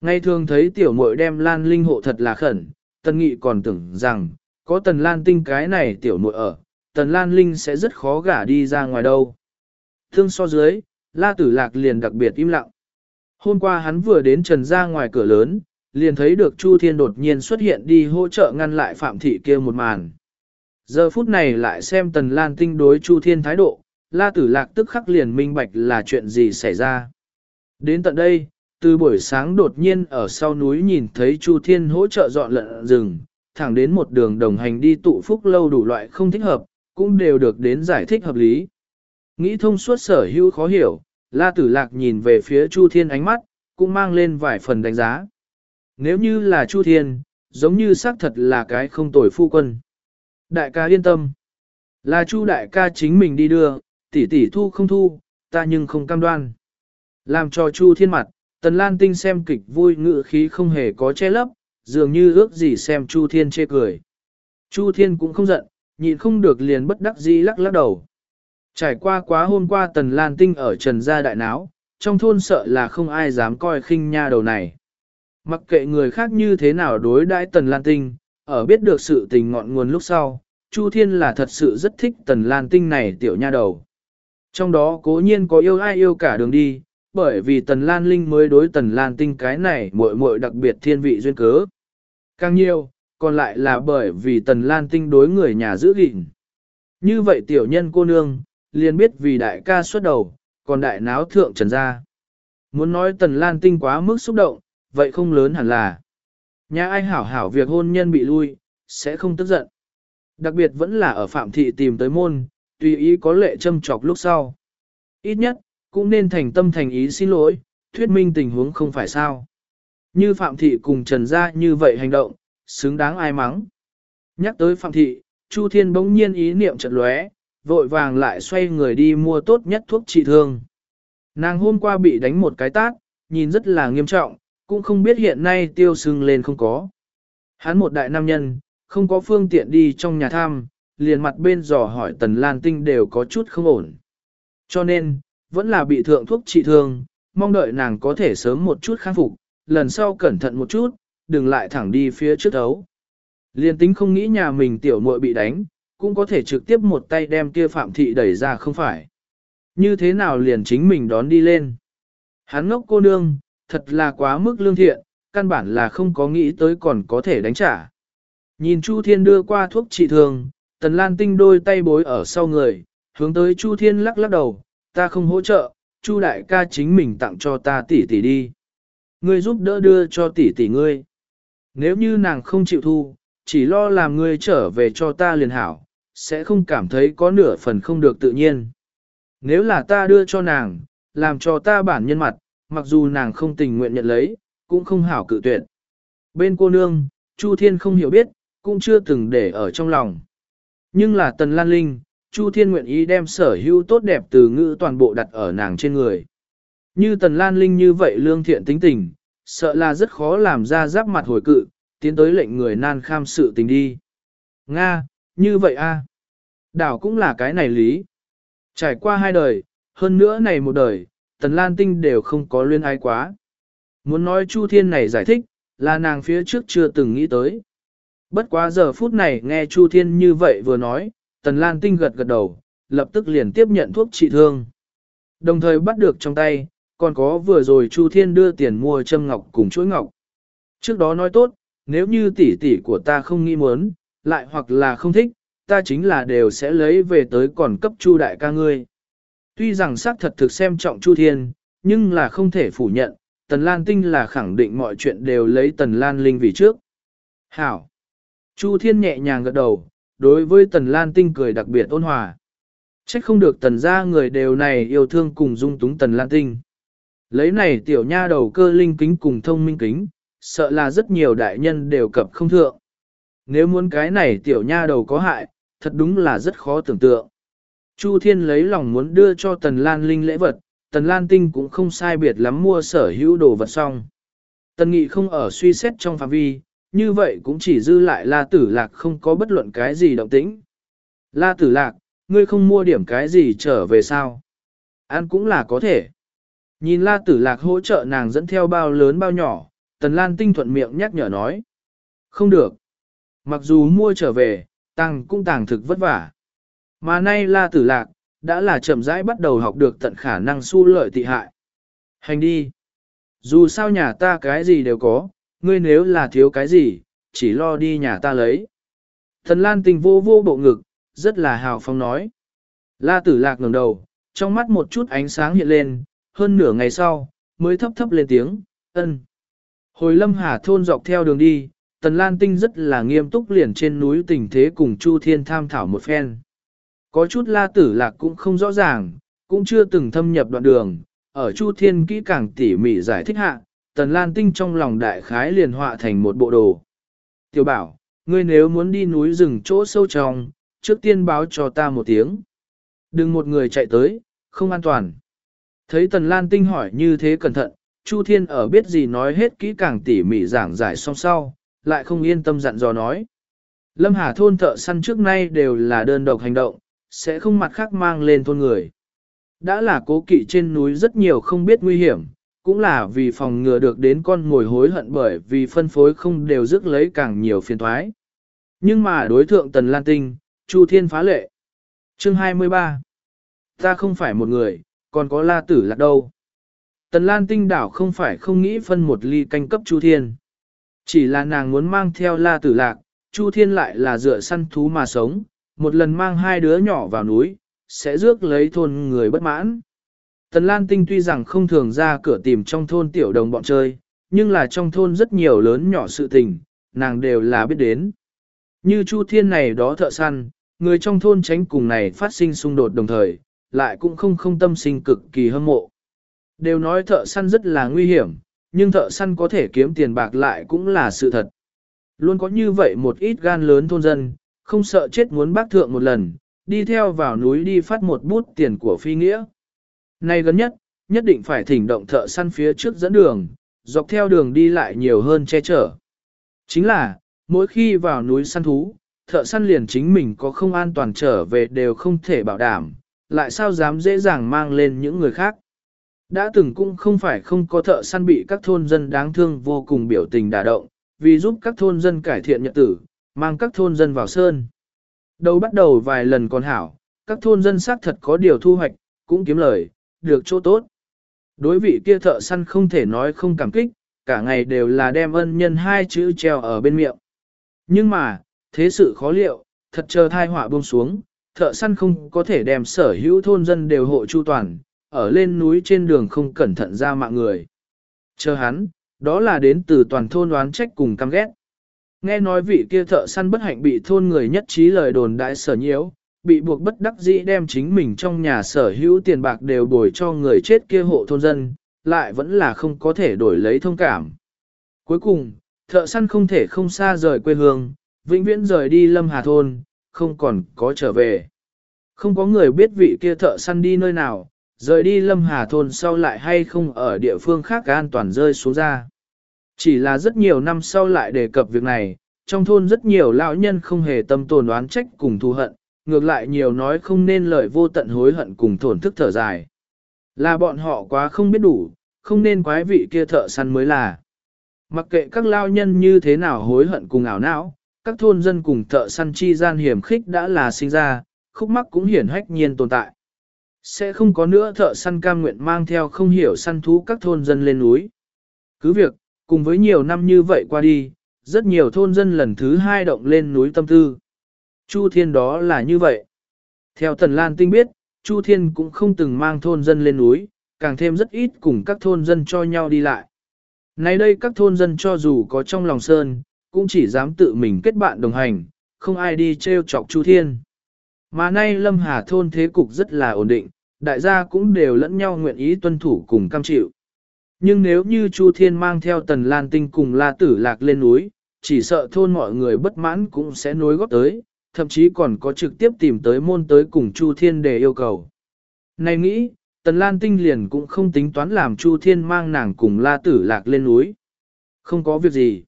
S1: Ngay thường thấy tiểu muội đem Lan Linh hộ thật là khẩn, Tần Nghị còn tưởng rằng, có Tần Lan Tinh cái này tiểu muội ở, Tần Lan Linh sẽ rất khó gả đi ra ngoài đâu. Thương so dưới, La Tử Lạc liền đặc biệt im lặng. Hôm qua hắn vừa đến trần ra ngoài cửa lớn, liền thấy được Chu Thiên đột nhiên xuất hiện đi hỗ trợ ngăn lại Phạm Thị kia một màn. Giờ phút này lại xem Tần Lan Tinh đối Chu Thiên thái độ, La Tử Lạc tức khắc liền minh bạch là chuyện gì xảy ra. Đến tận đây, từ buổi sáng đột nhiên ở sau núi nhìn thấy Chu Thiên hỗ trợ dọn lợn rừng, thẳng đến một đường đồng hành đi tụ phúc lâu đủ loại không thích hợp, cũng đều được đến giải thích hợp lý. Nghĩ thông suốt sở hữu khó hiểu, La Tử Lạc nhìn về phía Chu Thiên ánh mắt, cũng mang lên vài phần đánh giá. Nếu như là Chu Thiên, giống như xác thật là cái không tồi phu quân. Đại ca yên tâm. Là Chu đại ca chính mình đi đưa, tỷ tỷ thu không thu, ta nhưng không cam đoan. Làm cho Chu Thiên mặt, Tần Lan Tinh xem kịch vui ngự khí không hề có che lấp, dường như ước gì xem Chu Thiên chê cười. Chu Thiên cũng không giận, nhịn không được liền bất đắc dĩ lắc lắc đầu. Trải qua quá hôm qua Tần Lan Tinh ở Trần Gia Đại Náo, trong thôn sợ là không ai dám coi khinh nha đầu này. Mặc kệ người khác như thế nào đối đãi Tần Lan Tinh, ở biết được sự tình ngọn nguồn lúc sau, Chu Thiên là thật sự rất thích Tần Lan Tinh này tiểu nha đầu. Trong đó cố nhiên có yêu ai yêu cả đường đi, bởi vì Tần Lan Linh mới đối Tần Lan Tinh cái này muội muội đặc biệt thiên vị duyên cớ. Càng nhiều, còn lại là bởi vì Tần Lan Tinh đối người nhà giữ gìn. Như vậy tiểu nhân cô nương, liền biết vì đại ca xuất đầu, còn đại náo thượng trần ra. Muốn nói Tần Lan Tinh quá mức xúc động, vậy không lớn hẳn là. Nhà ai hảo hảo việc hôn nhân bị lui, sẽ không tức giận. Đặc biệt vẫn là ở Phạm Thị tìm tới môn, tùy ý có lệ châm chọc lúc sau. Ít nhất, cũng nên thành tâm thành ý xin lỗi, thuyết minh tình huống không phải sao. Như Phạm Thị cùng Trần Gia như vậy hành động, xứng đáng ai mắng. Nhắc tới Phạm Thị, Chu Thiên bỗng nhiên ý niệm chợt lóe, vội vàng lại xoay người đi mua tốt nhất thuốc trị thương. Nàng hôm qua bị đánh một cái tát, nhìn rất là nghiêm trọng, cũng không biết hiện nay tiêu sưng lên không có. Hắn một đại nam nhân, không có phương tiện đi trong nhà tham, liền mặt bên dò hỏi Tần Lan Tinh đều có chút không ổn. Cho nên, vẫn là bị thượng thuốc trị thương, mong đợi nàng có thể sớm một chút khắc phục, lần sau cẩn thận một chút, đừng lại thẳng đi phía trước đấu. Liên tính không nghĩ nhà mình tiểu muội bị đánh, cũng có thể trực tiếp một tay đem kia phạm thị đẩy ra không phải. Như thế nào liền chính mình đón đi lên. Hắn ngốc cô nương, thật là quá mức lương thiện, căn bản là không có nghĩ tới còn có thể đánh trả. Nhìn Chu Thiên đưa qua thuốc trị thương, Tần Lan Tinh đôi tay bối ở sau người, hướng tới Chu Thiên lắc lắc đầu, ta không hỗ trợ, Chu đại ca chính mình tặng cho ta tỷ tỷ đi. Ngươi giúp đỡ đưa cho tỷ tỷ ngươi. Nếu như nàng không chịu thu, chỉ lo làm ngươi trở về cho ta liền hảo, sẽ không cảm thấy có nửa phần không được tự nhiên. Nếu là ta đưa cho nàng, làm cho ta bản nhân mặt, mặc dù nàng không tình nguyện nhận lấy, cũng không hảo cự tuyệt. Bên cô nương, Chu Thiên không hiểu biết, cũng chưa từng để ở trong lòng. Nhưng là Tần Lan Linh, Chu Thiên nguyện ý đem sở hữu tốt đẹp từ ngữ toàn bộ đặt ở nàng trên người. Như Tần Lan Linh như vậy lương thiện tính tình, sợ là rất khó làm ra giáp mặt hồi cự, tiến tới lệnh người nan kham sự tình đi. Nga, như vậy a Đảo cũng là cái này lý. Trải qua hai đời, hơn nữa này một đời, Tần Lan Tinh đều không có luyên ai quá. Muốn nói Chu Thiên này giải thích, là nàng phía trước chưa từng nghĩ tới. Bất quá giờ phút này nghe Chu Thiên như vậy vừa nói, Tần Lan Tinh gật gật đầu, lập tức liền tiếp nhận thuốc trị thương. Đồng thời bắt được trong tay, còn có vừa rồi Chu Thiên đưa tiền mua châm ngọc cùng chuỗi ngọc. Trước đó nói tốt, nếu như tỷ tỷ của ta không nghĩ muốn, lại hoặc là không thích, ta chính là đều sẽ lấy về tới còn cấp Chu đại ca ngươi. Tuy rằng xác thật thực xem trọng Chu Thiên, nhưng là không thể phủ nhận, Tần Lan Tinh là khẳng định mọi chuyện đều lấy Tần Lan Linh vì trước. Hảo! Chu Thiên nhẹ nhàng gật đầu, đối với Tần Lan Tinh cười đặc biệt ôn hòa. Trách không được tần gia người đều này yêu thương cùng dung túng Tần Lan Tinh. Lấy này tiểu nha đầu cơ linh kính cùng thông minh kính, sợ là rất nhiều đại nhân đều cập không thượng. Nếu muốn cái này tiểu nha đầu có hại, thật đúng là rất khó tưởng tượng. Chu Thiên lấy lòng muốn đưa cho Tần Lan Linh lễ vật, Tần Lan Tinh cũng không sai biệt lắm mua sở hữu đồ vật xong. Tần Nghị không ở suy xét trong phạm vi, như vậy cũng chỉ dư lại La Tử Lạc không có bất luận cái gì động tĩnh. La Tử Lạc, ngươi không mua điểm cái gì trở về sao? Ăn cũng là có thể. Nhìn La Tử Lạc hỗ trợ nàng dẫn theo bao lớn bao nhỏ, Tần Lan Tinh thuận miệng nhắc nhở nói. Không được. Mặc dù mua trở về, tăng cũng tàng thực vất vả. Mà nay La Tử Lạc, đã là chậm rãi bắt đầu học được tận khả năng su lợi tị hại. Hành đi. Dù sao nhà ta cái gì đều có, ngươi nếu là thiếu cái gì, chỉ lo đi nhà ta lấy. Thần Lan Tinh vô vô bộ ngực, rất là hào phóng nói. La Tử Lạc ngẩng đầu, trong mắt một chút ánh sáng hiện lên, hơn nửa ngày sau, mới thấp thấp lên tiếng, ân. Hồi lâm hà thôn dọc theo đường đi, Tần Lan Tinh rất là nghiêm túc liền trên núi tình thế cùng Chu Thiên tham thảo một phen. Có chút la tử lạc cũng không rõ ràng, cũng chưa từng thâm nhập đoạn đường, ở Chu Thiên kỹ càng tỉ mỉ giải thích hạ, Tần Lan Tinh trong lòng đại khái liền họa thành một bộ đồ. Tiểu bảo, ngươi nếu muốn đi núi rừng chỗ sâu trong, trước tiên báo cho ta một tiếng. Đừng một người chạy tới, không an toàn. Thấy Tần Lan Tinh hỏi như thế cẩn thận, Chu Thiên ở biết gì nói hết kỹ càng tỉ mỉ giảng giải xong sau, lại không yên tâm dặn dò nói. Lâm Hà thôn thợ săn trước nay đều là đơn độc hành động, sẽ không mặt khác mang lên thôn người. Đã là cố kỵ trên núi rất nhiều không biết nguy hiểm, cũng là vì phòng ngừa được đến con ngồi hối hận bởi vì phân phối không đều rước lấy càng nhiều phiền thoái. Nhưng mà đối thượng Tần Lan Tinh, Chu Thiên phá lệ. Chương 23 Ta không phải một người, còn có la tử lạc đâu. Tần Lan Tinh đảo không phải không nghĩ phân một ly canh cấp Chu Thiên. Chỉ là nàng muốn mang theo la tử lạc, Chu Thiên lại là dựa săn thú mà sống, một lần mang hai đứa nhỏ vào núi, sẽ rước lấy thôn người bất mãn. Tần Lan Tinh tuy rằng không thường ra cửa tìm trong thôn tiểu đồng bọn chơi, nhưng là trong thôn rất nhiều lớn nhỏ sự tình, nàng đều là biết đến. Như Chu Thiên này đó thợ săn, người trong thôn tránh cùng này phát sinh xung đột đồng thời, lại cũng không không tâm sinh cực kỳ hâm mộ. Đều nói thợ săn rất là nguy hiểm, nhưng thợ săn có thể kiếm tiền bạc lại cũng là sự thật. Luôn có như vậy một ít gan lớn thôn dân, không sợ chết muốn bác thượng một lần, đi theo vào núi đi phát một bút tiền của phi nghĩa. Nay gần nhất, nhất định phải thỉnh động thợ săn phía trước dẫn đường, dọc theo đường đi lại nhiều hơn che chở. Chính là, mỗi khi vào núi săn thú, thợ săn liền chính mình có không an toàn trở về đều không thể bảo đảm, lại sao dám dễ dàng mang lên những người khác. Đã từng cũng không phải không có thợ săn bị các thôn dân đáng thương vô cùng biểu tình đả động, vì giúp các thôn dân cải thiện nhận tử, mang các thôn dân vào sơn. Đầu bắt đầu vài lần còn hảo, các thôn dân xác thật có điều thu hoạch, cũng kiếm lời, được chỗ tốt. Đối vị kia thợ săn không thể nói không cảm kích, cả ngày đều là đem ân nhân hai chữ treo ở bên miệng. Nhưng mà, thế sự khó liệu, thật chờ thai họa buông xuống, thợ săn không có thể đem sở hữu thôn dân đều hộ chu toàn, ở lên núi trên đường không cẩn thận ra mạng người. Chờ hắn, đó là đến từ toàn thôn đoán trách cùng căm ghét. Nghe nói vị kia thợ săn bất hạnh bị thôn người nhất trí lời đồn đại sở nhiễu, bị buộc bất đắc dĩ đem chính mình trong nhà sở hữu tiền bạc đều bồi cho người chết kia hộ thôn dân, lại vẫn là không có thể đổi lấy thông cảm. Cuối cùng, thợ săn không thể không xa rời quê hương, vĩnh viễn rời đi lâm hà thôn, không còn có trở về. Không có người biết vị kia thợ săn đi nơi nào, rời đi lâm hà thôn sau lại hay không ở địa phương khác an toàn rơi xuống ra. Chỉ là rất nhiều năm sau lại đề cập việc này, trong thôn rất nhiều lão nhân không hề tâm tồn oán trách cùng thù hận, ngược lại nhiều nói không nên lời vô tận hối hận cùng thổn thức thở dài. Là bọn họ quá không biết đủ, không nên quái vị kia thợ săn mới là. Mặc kệ các lao nhân như thế nào hối hận cùng ảo não, các thôn dân cùng thợ săn chi gian hiểm khích đã là sinh ra, khúc mắc cũng hiển hách nhiên tồn tại. Sẽ không có nữa thợ săn cam nguyện mang theo không hiểu săn thú các thôn dân lên núi. Cứ việc, cùng với nhiều năm như vậy qua đi, rất nhiều thôn dân lần thứ hai động lên núi tâm tư. Chu Thiên đó là như vậy. Theo Tần Lan Tinh biết, Chu Thiên cũng không từng mang thôn dân lên núi, càng thêm rất ít cùng các thôn dân cho nhau đi lại. Nay đây các thôn dân cho dù có trong lòng sơn, cũng chỉ dám tự mình kết bạn đồng hành, không ai đi treo chọc Chu Thiên. Mà nay Lâm Hà thôn thế cục rất là ổn định, đại gia cũng đều lẫn nhau nguyện ý tuân thủ cùng cam chịu. Nhưng nếu như Chu Thiên mang theo Tần Lan Tinh cùng La Tử Lạc lên núi, chỉ sợ thôn mọi người bất mãn cũng sẽ nối góp tới, thậm chí còn có trực tiếp tìm tới môn tới cùng Chu Thiên để yêu cầu. Này nghĩ, Tần Lan Tinh liền cũng không tính toán làm Chu Thiên mang nàng cùng La Tử Lạc lên núi. Không có việc gì.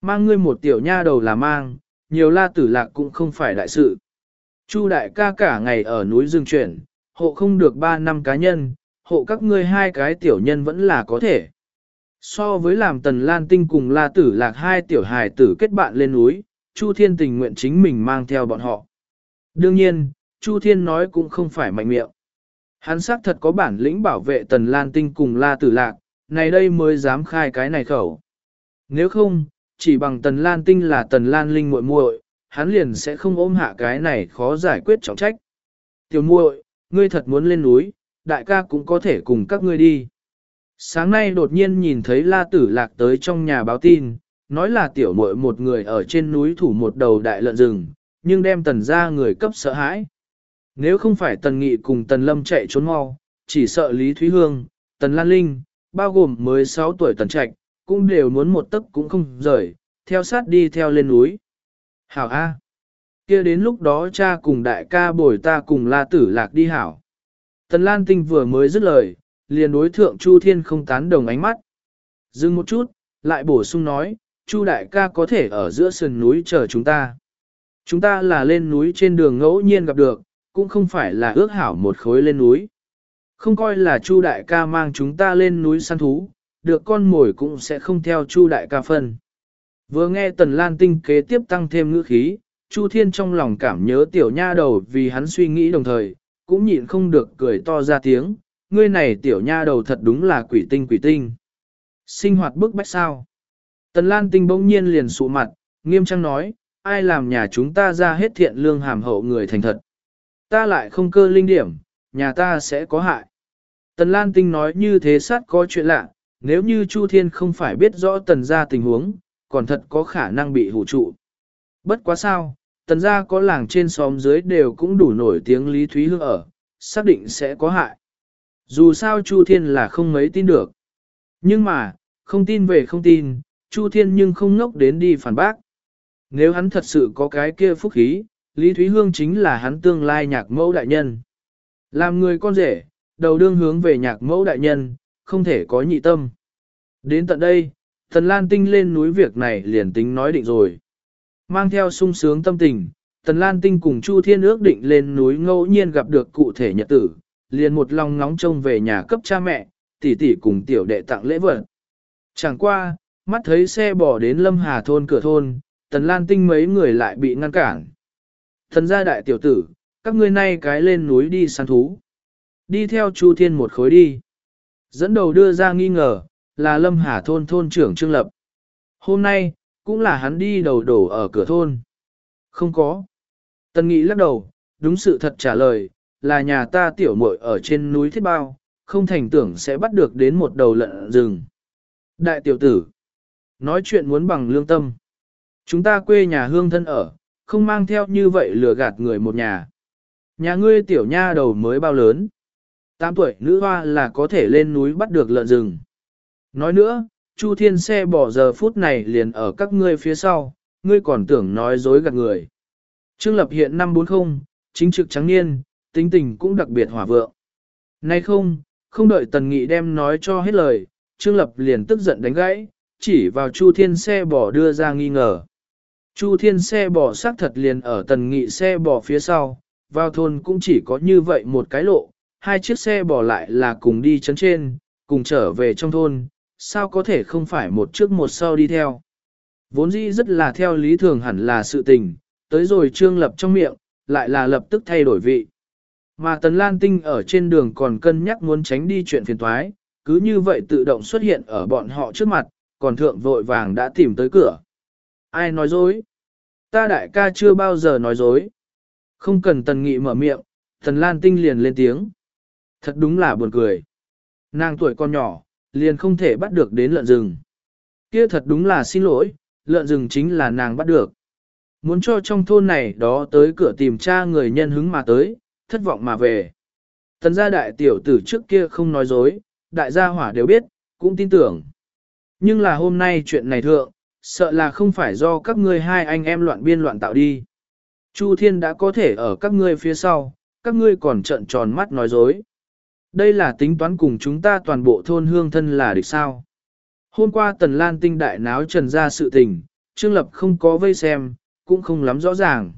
S1: Mang ngươi một tiểu nha đầu là mang, nhiều La Tử Lạc cũng không phải đại sự. Chu đại ca cả ngày ở núi rừng chuyển, hộ không được ba năm cá nhân, hộ các ngươi hai cái tiểu nhân vẫn là có thể. So với làm Tần Lan Tinh cùng La Tử Lạc hai tiểu hài tử kết bạn lên núi, Chu Thiên tình nguyện chính mình mang theo bọn họ. Đương nhiên, Chu Thiên nói cũng không phải mạnh miệng. Hắn xác thật có bản lĩnh bảo vệ Tần Lan Tinh cùng La Tử Lạc, này đây mới dám khai cái này khẩu. Nếu không, chỉ bằng Tần Lan Tinh là Tần Lan Linh muội muội, hắn liền sẽ không ôm hạ cái này khó giải quyết trọng trách. Tiểu muội, ngươi thật muốn lên núi, đại ca cũng có thể cùng các ngươi đi. Sáng nay đột nhiên nhìn thấy La Tử Lạc tới trong nhà báo tin, nói là tiểu muội một người ở trên núi thủ một đầu đại lợn rừng, nhưng đem tần ra người cấp sợ hãi. Nếu không phải tần nghị cùng tần lâm chạy trốn mau, chỉ sợ Lý Thúy Hương, tần Lan Linh, bao gồm mới 6 tuổi tần trạch, cũng đều muốn một tấc cũng không rời, theo sát đi theo lên núi. Hảo A. kia đến lúc đó cha cùng đại ca bồi ta cùng la tử lạc đi hảo. Tần Lan Tinh vừa mới dứt lời, liền đối thượng Chu Thiên không tán đồng ánh mắt. Dừng một chút, lại bổ sung nói, Chu đại ca có thể ở giữa sườn núi chờ chúng ta. Chúng ta là lên núi trên đường ngẫu nhiên gặp được, cũng không phải là ước hảo một khối lên núi. Không coi là Chu đại ca mang chúng ta lên núi săn thú, được con mồi cũng sẽ không theo Chu đại ca phân. Vừa nghe Tần Lan Tinh kế tiếp tăng thêm ngữ khí, Chu Thiên trong lòng cảm nhớ tiểu nha đầu vì hắn suy nghĩ đồng thời, cũng nhịn không được cười to ra tiếng, ngươi này tiểu nha đầu thật đúng là quỷ tinh quỷ tinh. Sinh hoạt bức bách sao? Tần Lan Tinh bỗng nhiên liền sụ mặt, nghiêm trang nói, ai làm nhà chúng ta ra hết thiện lương hàm hậu người thành thật. Ta lại không cơ linh điểm, nhà ta sẽ có hại. Tần Lan Tinh nói như thế sát có chuyện lạ, nếu như Chu Thiên không phải biết rõ tần gia tình huống, còn thật có khả năng bị hủ trụ. Bất quá sao, tần gia có làng trên xóm dưới đều cũng đủ nổi tiếng Lý Thúy Hương ở, xác định sẽ có hại. Dù sao Chu Thiên là không mấy tin được. Nhưng mà, không tin về không tin, Chu Thiên nhưng không ngốc đến đi phản bác. Nếu hắn thật sự có cái kia phúc khí, Lý Thúy Hương chính là hắn tương lai nhạc mẫu đại nhân. Làm người con rể, đầu đương hướng về nhạc mẫu đại nhân, không thể có nhị tâm. Đến tận đây, Thần Lan Tinh lên núi việc này liền tính nói định rồi. Mang theo sung sướng tâm tình, Tần Lan Tinh cùng Chu Thiên ước định lên núi ngẫu nhiên gặp được cụ thể nhật tử, liền một lòng ngóng trông về nhà cấp cha mẹ, tỷ tỷ cùng tiểu đệ tặng lễ vật. Chẳng qua, mắt thấy xe bỏ đến Lâm Hà thôn cửa thôn, Tần Lan Tinh mấy người lại bị ngăn cản. Thần gia đại tiểu tử, các ngươi nay cái lên núi đi săn thú. Đi theo Chu Thiên một khối đi. Dẫn đầu đưa ra nghi ngờ, là Lâm Hà thôn thôn trưởng Trương Lập. Hôm nay, cũng là hắn đi đầu đổ ở cửa thôn. Không có. Tần Nghị lắc đầu, đúng sự thật trả lời, là nhà ta tiểu muội ở trên núi Thiết Bao, không thành tưởng sẽ bắt được đến một đầu lợn rừng. Đại tiểu tử, nói chuyện muốn bằng lương tâm. Chúng ta quê nhà hương thân ở, không mang theo như vậy lừa gạt người một nhà. Nhà ngươi tiểu nha đầu mới bao lớn. Tám tuổi nữ hoa là có thể lên núi bắt được lợn rừng. Nói nữa, Chu Thiên xe bỏ giờ phút này liền ở các ngươi phía sau, ngươi còn tưởng nói dối gạt người. Trương Lập hiện năm 40, chính trực trắng niên, tính tình cũng đặc biệt hỏa vượng. Nay không, không đợi Tần Nghị đem nói cho hết lời, Trương Lập liền tức giận đánh gãy, chỉ vào Chu Thiên xe bỏ đưa ra nghi ngờ. Chu Thiên xe bỏ xác thật liền ở Tần Nghị xe bỏ phía sau, vào thôn cũng chỉ có như vậy một cái lộ, hai chiếc xe bỏ lại là cùng đi chấn trên, cùng trở về trong thôn, sao có thể không phải một trước một sau đi theo. Vốn dĩ rất là theo lý thường hẳn là sự tình, tới rồi Trương Lập trong miệng, lại là lập tức thay đổi vị. Mà Tần Lan Tinh ở trên đường còn cân nhắc muốn tránh đi chuyện phiền thoái, cứ như vậy tự động xuất hiện ở bọn họ trước mặt, còn thượng vội vàng đã tìm tới cửa. Ai nói dối? Ta đại ca chưa bao giờ nói dối. Không cần Tần Nghị mở miệng, Tần Lan Tinh liền lên tiếng. Thật đúng là buồn cười. Nàng tuổi con nhỏ, liền không thể bắt được đến lợn rừng. Kia thật đúng là xin lỗi, lợn rừng chính là nàng bắt được. Muốn cho trong thôn này đó tới cửa tìm cha người nhân hứng mà tới, thất vọng mà về. Tần gia đại tiểu tử trước kia không nói dối, đại gia hỏa đều biết, cũng tin tưởng. Nhưng là hôm nay chuyện này thượng, sợ là không phải do các ngươi hai anh em loạn biên loạn tạo đi. Chu Thiên đã có thể ở các ngươi phía sau, các ngươi còn trợn tròn mắt nói dối. Đây là tính toán cùng chúng ta toàn bộ thôn hương thân là địch sao. Hôm qua Tần Lan tinh đại náo trần ra sự tình, Trương Lập không có vây xem, cũng không lắm rõ ràng.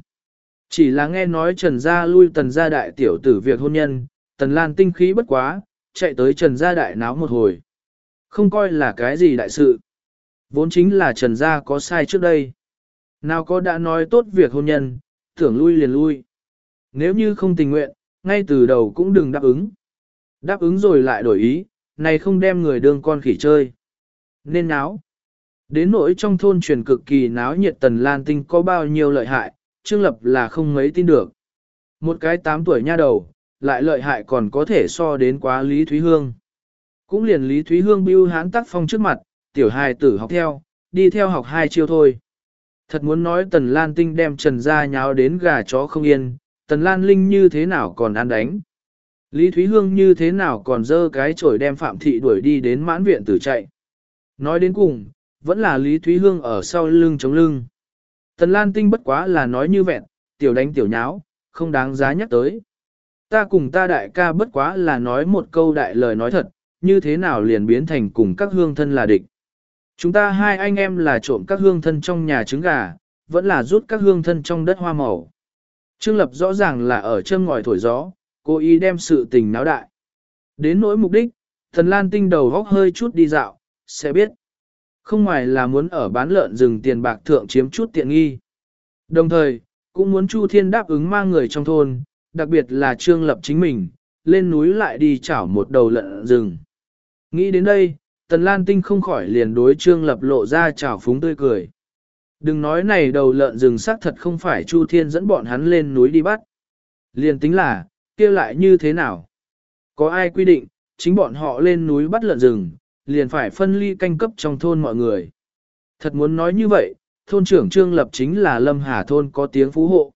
S1: Chỉ là nghe nói Trần Gia lui Tần Gia Đại tiểu tử việc hôn nhân, Tần Lan tinh khí bất quá, chạy tới Trần Gia Đại náo một hồi. Không coi là cái gì đại sự. Vốn chính là Trần Gia có sai trước đây. Nào có đã nói tốt việc hôn nhân, tưởng lui liền lui. Nếu như không tình nguyện, ngay từ đầu cũng đừng đáp ứng. Đáp ứng rồi lại đổi ý, này không đem người đương con khỉ chơi. Nên náo. Đến nỗi trong thôn truyền cực kỳ náo nhiệt tần lan tinh có bao nhiêu lợi hại, Trương Lập là không mấy tin được. Một cái 8 tuổi nha đầu, lại lợi hại còn có thể so đến quá Lý Thúy Hương. Cũng liền Lý Thúy Hương bưu hán tác phong trước mặt, tiểu hài tử học theo, đi theo học hai chiêu thôi. Thật muốn nói Tần Lan Tinh đem Trần gia nháo đến gà chó không yên, Tần Lan Linh như thế nào còn ăn đánh. Lý Thúy Hương như thế nào còn dơ cái chổi đem Phạm Thị đuổi đi đến mãn viện tử chạy. Nói đến cùng, vẫn là Lý Thúy Hương ở sau lưng chống lưng. Tần Lan Tinh bất quá là nói như vẹn, tiểu đánh tiểu nháo, không đáng giá nhắc tới. Ta cùng ta đại ca bất quá là nói một câu đại lời nói thật, như thế nào liền biến thành cùng các hương thân là địch. Chúng ta hai anh em là trộm các hương thân trong nhà trứng gà, vẫn là rút các hương thân trong đất hoa màu. Trương Lập rõ ràng là ở chân ngòi thổi gió, cố ý đem sự tình náo đại. Đến nỗi mục đích, thần lan tinh đầu góc hơi chút đi dạo, sẽ biết. Không ngoài là muốn ở bán lợn rừng tiền bạc thượng chiếm chút tiện nghi. Đồng thời, cũng muốn Chu Thiên đáp ứng mang người trong thôn, đặc biệt là Trương Lập chính mình, lên núi lại đi chảo một đầu lợn rừng. Nghĩ đến đây, Tần Lan Tinh không khỏi liền đối Trương Lập lộ ra chào phúng tươi cười. Đừng nói này đầu lợn rừng xác thật không phải Chu Thiên dẫn bọn hắn lên núi đi bắt. Liền tính là, kia lại như thế nào? Có ai quy định, chính bọn họ lên núi bắt lợn rừng, liền phải phân ly canh cấp trong thôn mọi người. Thật muốn nói như vậy, thôn trưởng Trương Lập chính là Lâm Hà thôn có tiếng phú hộ.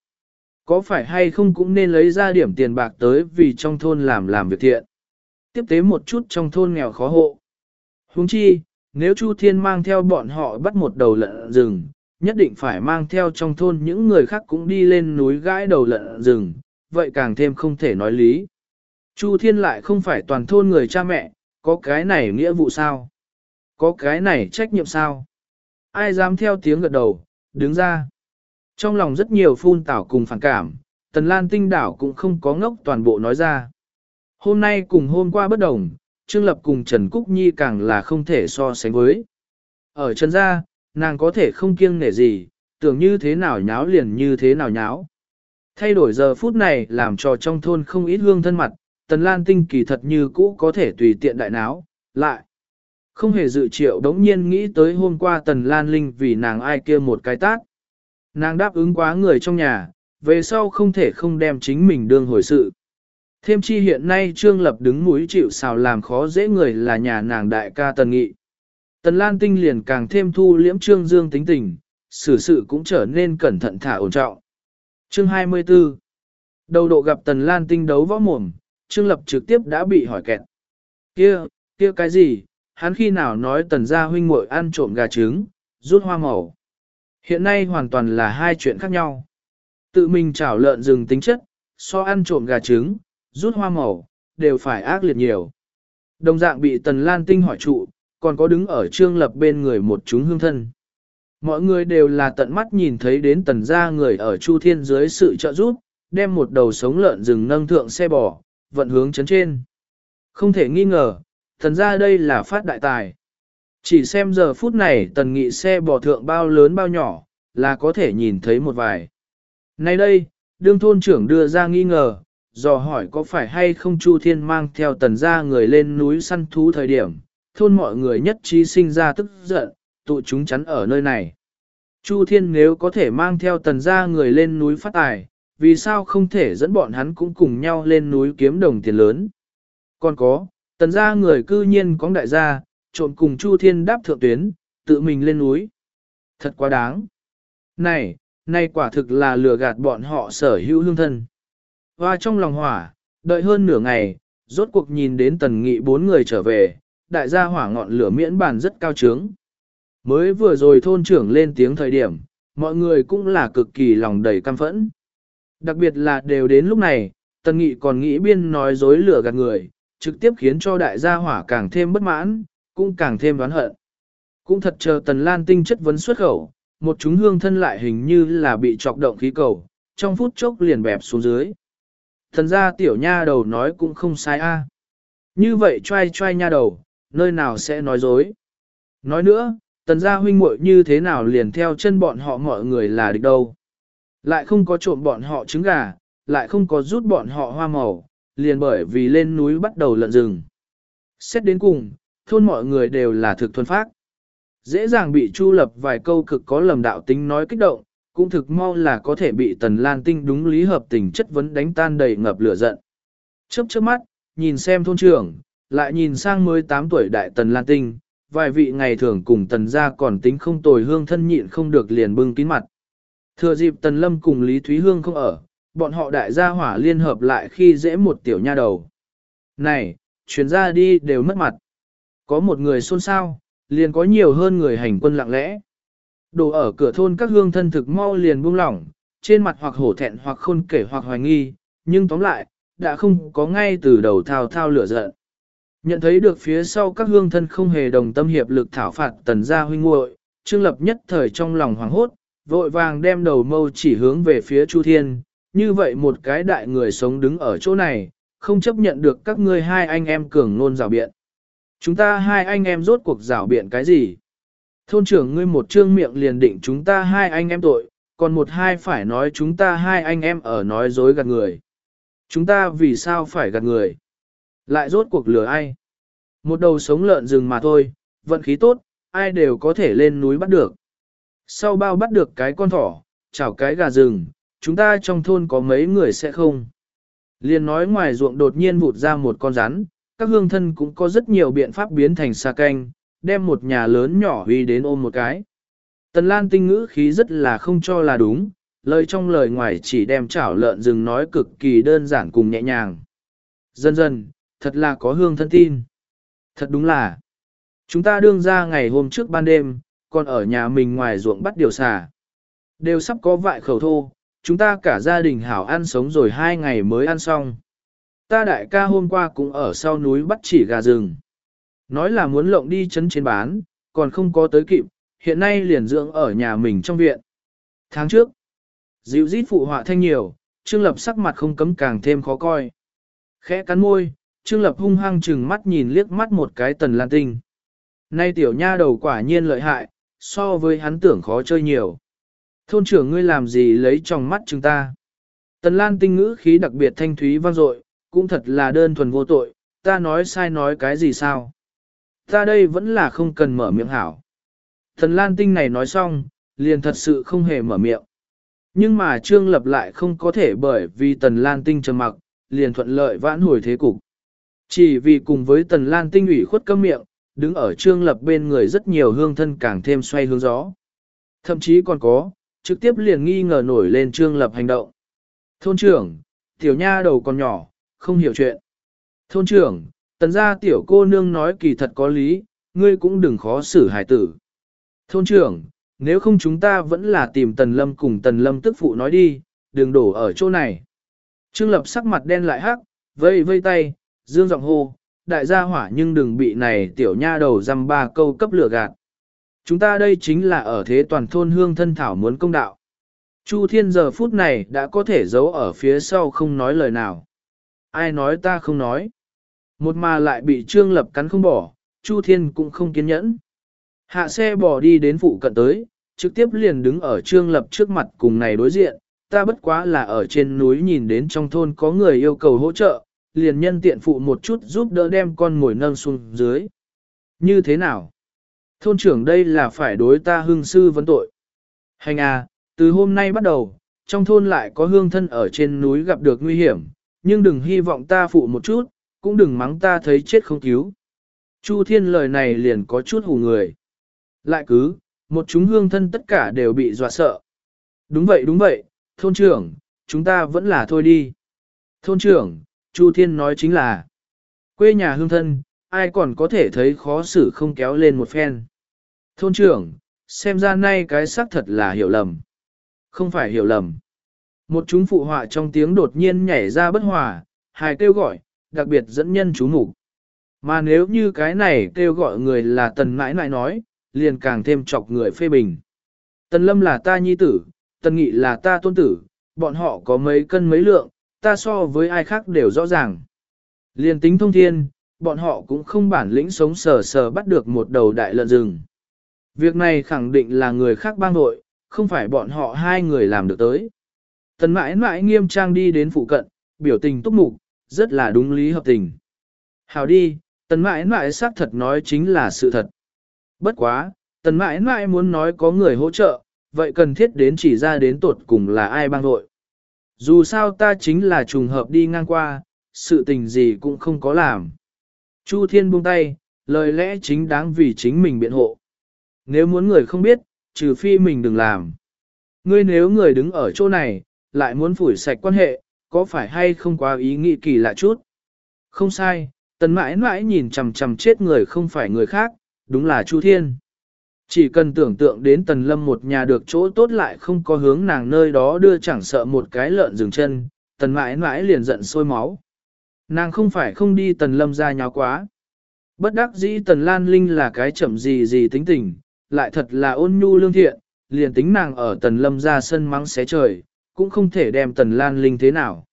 S1: Có phải hay không cũng nên lấy ra điểm tiền bạc tới vì trong thôn làm làm việc thiện. Tiếp tế một chút trong thôn nghèo khó hộ. Huống chi, nếu Chu Thiên mang theo bọn họ bắt một đầu lợn rừng, nhất định phải mang theo trong thôn những người khác cũng đi lên núi gãi đầu lợn rừng, vậy càng thêm không thể nói lý. Chu Thiên lại không phải toàn thôn người cha mẹ, có cái này nghĩa vụ sao? Có cái này trách nhiệm sao? Ai dám theo tiếng gật đầu, đứng ra. Trong lòng rất nhiều phun tảo cùng phản cảm, Tần Lan Tinh đảo cũng không có ngốc toàn bộ nói ra. Hôm nay cùng hôm qua bất đồng, Trương Lập cùng Trần Cúc Nhi càng là không thể so sánh với. Ở Trần Gia, nàng có thể không kiêng nể gì, tưởng như thế nào nháo liền như thế nào nháo. Thay đổi giờ phút này làm cho trong thôn không ít hương thân mặt, Tần Lan Tinh kỳ thật như cũ có thể tùy tiện đại náo, lại. Không hề dự triệu đống nhiên nghĩ tới hôm qua Tần Lan Linh vì nàng ai kia một cái tát. Nàng đáp ứng quá người trong nhà, về sau không thể không đem chính mình đương hồi sự. Thêm chi hiện nay Trương Lập đứng mũi chịu xào làm khó dễ người là nhà nàng đại ca Tần Nghị. Tần Lan Tinh liền càng thêm thu liễm Trương Dương tính tình, xử sự cũng trở nên cẩn thận thả ổn trọng. Chương 24 Đầu độ gặp Tần Lan tinh đấu võ mồm, Trương Lập trực tiếp đã bị hỏi kẹt. Kia, kia cái gì, hắn khi nào nói Tần gia huynh muội ăn trộm gà trứng, rút hoa màu. Hiện nay hoàn toàn là hai chuyện khác nhau. Tự mình chảo lợn rừng tính chất, so ăn trộm gà trứng, rút hoa màu, đều phải ác liệt nhiều. Đồng dạng bị Tần Lan Tinh hỏi trụ, còn có đứng ở trương lập bên người một chúng hương thân. Mọi người đều là tận mắt nhìn thấy đến tần gia người ở Chu Thiên dưới sự trợ giúp, đem một đầu sống lợn rừng nâng thượng xe bò, vận hướng chấn trên. Không thể nghi ngờ, tần gia đây là phát đại tài. Chỉ xem giờ phút này tần nghị xe bò thượng bao lớn bao nhỏ, là có thể nhìn thấy một vài. Nay đây, đương thôn trưởng đưa ra nghi ngờ, dò hỏi có phải hay không Chu Thiên mang theo tần gia người lên núi săn thú thời điểm, thôn mọi người nhất trí sinh ra tức giận, tụ chúng chắn ở nơi này. Chu Thiên nếu có thể mang theo tần gia người lên núi phát tài, vì sao không thể dẫn bọn hắn cũng cùng nhau lên núi kiếm đồng tiền lớn. Còn có, tần gia người cư nhiên có đại gia, trộn cùng Chu Thiên đáp thượng tuyến, tự mình lên núi. Thật quá đáng. Này, này quả thực là lừa gạt bọn họ sở hữu lương thân. Và trong lòng hỏa, đợi hơn nửa ngày, rốt cuộc nhìn đến tần nghị bốn người trở về, đại gia hỏa ngọn lửa miễn bàn rất cao trướng. Mới vừa rồi thôn trưởng lên tiếng thời điểm, mọi người cũng là cực kỳ lòng đầy căm phẫn. Đặc biệt là đều đến lúc này, tần nghị còn nghĩ biên nói dối lửa gạt người, trực tiếp khiến cho đại gia hỏa càng thêm bất mãn, cũng càng thêm đoán hận. Cũng thật chờ tần lan tinh chất vấn xuất khẩu, một chúng hương thân lại hình như là bị chọc động khí cầu, trong phút chốc liền bẹp xuống dưới. Thần ra tiểu nha đầu nói cũng không sai a. Như vậy trai trai nha đầu, nơi nào sẽ nói dối. Nói nữa, tần gia huynh muội như thế nào liền theo chân bọn họ mọi người là địch đâu. Lại không có trộm bọn họ trứng gà, lại không có rút bọn họ hoa màu, liền bởi vì lên núi bắt đầu lợn rừng. Xét đến cùng, thôn mọi người đều là thực thuần phác. Dễ dàng bị chu lập vài câu cực có lầm đạo tính nói kích động, cũng thực mau là có thể bị tần lan tinh đúng lý hợp tình chất vấn đánh tan đầy ngập lửa giận. Chớp chớp mắt, nhìn xem thôn trưởng, lại nhìn sang mới 8 tuổi đại tần lan tinh, vài vị ngày thường cùng tần gia còn tính không tồi hương thân nhịn không được liền bưng kín mặt. Thừa dịp tần lâm cùng Lý Thúy Hương không ở, bọn họ đại gia hỏa liên hợp lại khi dễ một tiểu nha đầu. Này, chuyến ra đi đều mất mặt. Có một người xôn xao, liền có nhiều hơn người hành quân lặng lẽ. Đồ ở cửa thôn các hương thân thực mau liền buông lỏng, trên mặt hoặc hổ thẹn hoặc khôn kể hoặc hoài nghi, nhưng tóm lại, đã không có ngay từ đầu thao thao lửa giận. Nhận thấy được phía sau các hương thân không hề đồng tâm hiệp lực thảo phạt tần gia huynh muội, Trương Lập nhất thời trong lòng hoảng hốt, vội vàng đem đầu mâu chỉ hướng về phía Chu Thiên, như vậy một cái đại người sống đứng ở chỗ này, không chấp nhận được các ngươi hai anh em cường nôn rào biện. Chúng ta hai anh em rốt cuộc rào biện cái gì? Thôn trưởng ngươi một trương miệng liền định chúng ta hai anh em tội, còn một hai phải nói chúng ta hai anh em ở nói dối gạt người. Chúng ta vì sao phải gạt người? Lại rốt cuộc lừa ai? Một đầu sống lợn rừng mà thôi, vận khí tốt, ai đều có thể lên núi bắt được. Sau bao bắt được cái con thỏ, chảo cái gà rừng, chúng ta trong thôn có mấy người sẽ không. Liên nói ngoài ruộng đột nhiên vụt ra một con rắn, các hương thân cũng có rất nhiều biện pháp biến thành xa canh, đem một nhà lớn nhỏ huy đến ôm một cái. Tần Lan tinh ngữ khí rất là không cho là đúng, lời trong lời ngoài chỉ đem chảo lợn rừng nói cực kỳ đơn giản cùng nhẹ nhàng. Dần dần, thật là có hương thân tin. Thật đúng là, chúng ta đương ra ngày hôm trước ban đêm, còn ở nhà mình ngoài ruộng bắt điều xà. Đều sắp có vại khẩu thô, chúng ta cả gia đình hảo ăn sống rồi hai ngày mới ăn xong. Ta đại ca hôm qua cũng ở sau núi bắt chỉ gà rừng. Nói là muốn lộng đi chấn trên bán, còn không có tới kịp, hiện nay liền dưỡng ở nhà mình trong viện. Tháng trước, dịu rít phụ họa thanh nhiều, Trương Lập sắc mặt không cấm càng thêm khó coi. Khẽ cắn môi, Trương Lập hung hăng chừng mắt nhìn liếc mắt một cái tần lan tinh. Nay tiểu nha đầu quả nhiên lợi hại, so với hắn tưởng khó chơi nhiều. Thôn trưởng ngươi làm gì lấy trong mắt chúng ta. Tần lan tinh ngữ khí đặc biệt thanh thúy vang dội, cũng thật là đơn thuần vô tội, ta nói sai nói cái gì sao. Ta đây vẫn là không cần mở miệng hảo. Thần lan tinh này nói xong, liền thật sự không hề mở miệng. Nhưng mà Trương Lập lại không có thể bởi vì Tần Lan Tinh trầm mặc, liền thuận lợi vãn hồi thế cục. Chỉ vì cùng với Tần Lan Tinh ủy khuất câm miệng, đứng ở Trương Lập bên người rất nhiều hương thân càng thêm xoay hướng gió. Thậm chí còn có, trực tiếp liền nghi ngờ nổi lên trương lập hành động. Thôn trưởng, tiểu nha đầu còn nhỏ, không hiểu chuyện. Thôn trưởng, tần gia tiểu cô nương nói kỳ thật có lý, ngươi cũng đừng khó xử hài tử. Thôn trưởng, nếu không chúng ta vẫn là tìm tần lâm cùng tần lâm tức phụ nói đi, đừng đổ ở chỗ này. Trương lập sắc mặt đen lại hắc, vây vây tay, dương giọng hô, đại gia hỏa nhưng đừng bị này tiểu nha đầu dăm ba câu cấp lửa gạt. Chúng ta đây chính là ở thế toàn thôn hương thân thảo muốn công đạo. Chu Thiên giờ phút này đã có thể giấu ở phía sau không nói lời nào. Ai nói ta không nói. Một mà lại bị Trương Lập cắn không bỏ, Chu Thiên cũng không kiên nhẫn. Hạ xe bỏ đi đến phụ cận tới, trực tiếp liền đứng ở Trương Lập trước mặt cùng này đối diện. Ta bất quá là ở trên núi nhìn đến trong thôn có người yêu cầu hỗ trợ, liền nhân tiện phụ một chút giúp đỡ đem con ngồi nâng xuống dưới. Như thế nào? Thôn trưởng đây là phải đối ta hương sư vấn tội. Hành à, từ hôm nay bắt đầu, trong thôn lại có hương thân ở trên núi gặp được nguy hiểm, nhưng đừng hy vọng ta phụ một chút, cũng đừng mắng ta thấy chết không cứu. Chu Thiên lời này liền có chút hù người. Lại cứ, một chúng hương thân tất cả đều bị dọa sợ. Đúng vậy đúng vậy, thôn trưởng, chúng ta vẫn là thôi đi. Thôn trưởng, Chu Thiên nói chính là, quê nhà hương thân, ai còn có thể thấy khó xử không kéo lên một phen. Thôn trưởng, xem ra nay cái xác thật là hiểu lầm. Không phải hiểu lầm. Một chúng phụ họa trong tiếng đột nhiên nhảy ra bất hòa, hài kêu gọi, đặc biệt dẫn nhân chú mục Mà nếu như cái này kêu gọi người là tần mãi mãi nói, liền càng thêm chọc người phê bình. Tần lâm là ta nhi tử, tần nghị là ta tôn tử, bọn họ có mấy cân mấy lượng, ta so với ai khác đều rõ ràng. Liền tính thông thiên, bọn họ cũng không bản lĩnh sống sờ sờ bắt được một đầu đại lợn rừng. Việc này khẳng định là người khác bang nội, không phải bọn họ hai người làm được tới. Tần mãi mãi nghiêm trang đi đến phụ cận, biểu tình túc mục, rất là đúng lý hợp tình. Hào đi, tần mãi mãi xác thật nói chính là sự thật. Bất quá, tần mãi mãi muốn nói có người hỗ trợ, vậy cần thiết đến chỉ ra đến tột cùng là ai bang đội. Dù sao ta chính là trùng hợp đi ngang qua, sự tình gì cũng không có làm. Chu Thiên buông tay, lời lẽ chính đáng vì chính mình biện hộ. Nếu muốn người không biết, trừ phi mình đừng làm. Ngươi nếu người đứng ở chỗ này, lại muốn phủi sạch quan hệ, có phải hay không quá ý nghĩ kỳ lạ chút? Không sai, tần mãi mãi nhìn chằm chằm chết người không phải người khác, đúng là Chu Thiên. Chỉ cần tưởng tượng đến tần lâm một nhà được chỗ tốt lại không có hướng nàng nơi đó đưa chẳng sợ một cái lợn dừng chân, tần mãi mãi liền giận sôi máu. Nàng không phải không đi tần lâm ra nháo quá. Bất đắc dĩ tần lan linh là cái chậm gì gì tính tình, lại thật là ôn nhu lương thiện, liền tính nàng ở tần lâm ra sân mắng xé trời, cũng không thể đem tần lan linh thế nào.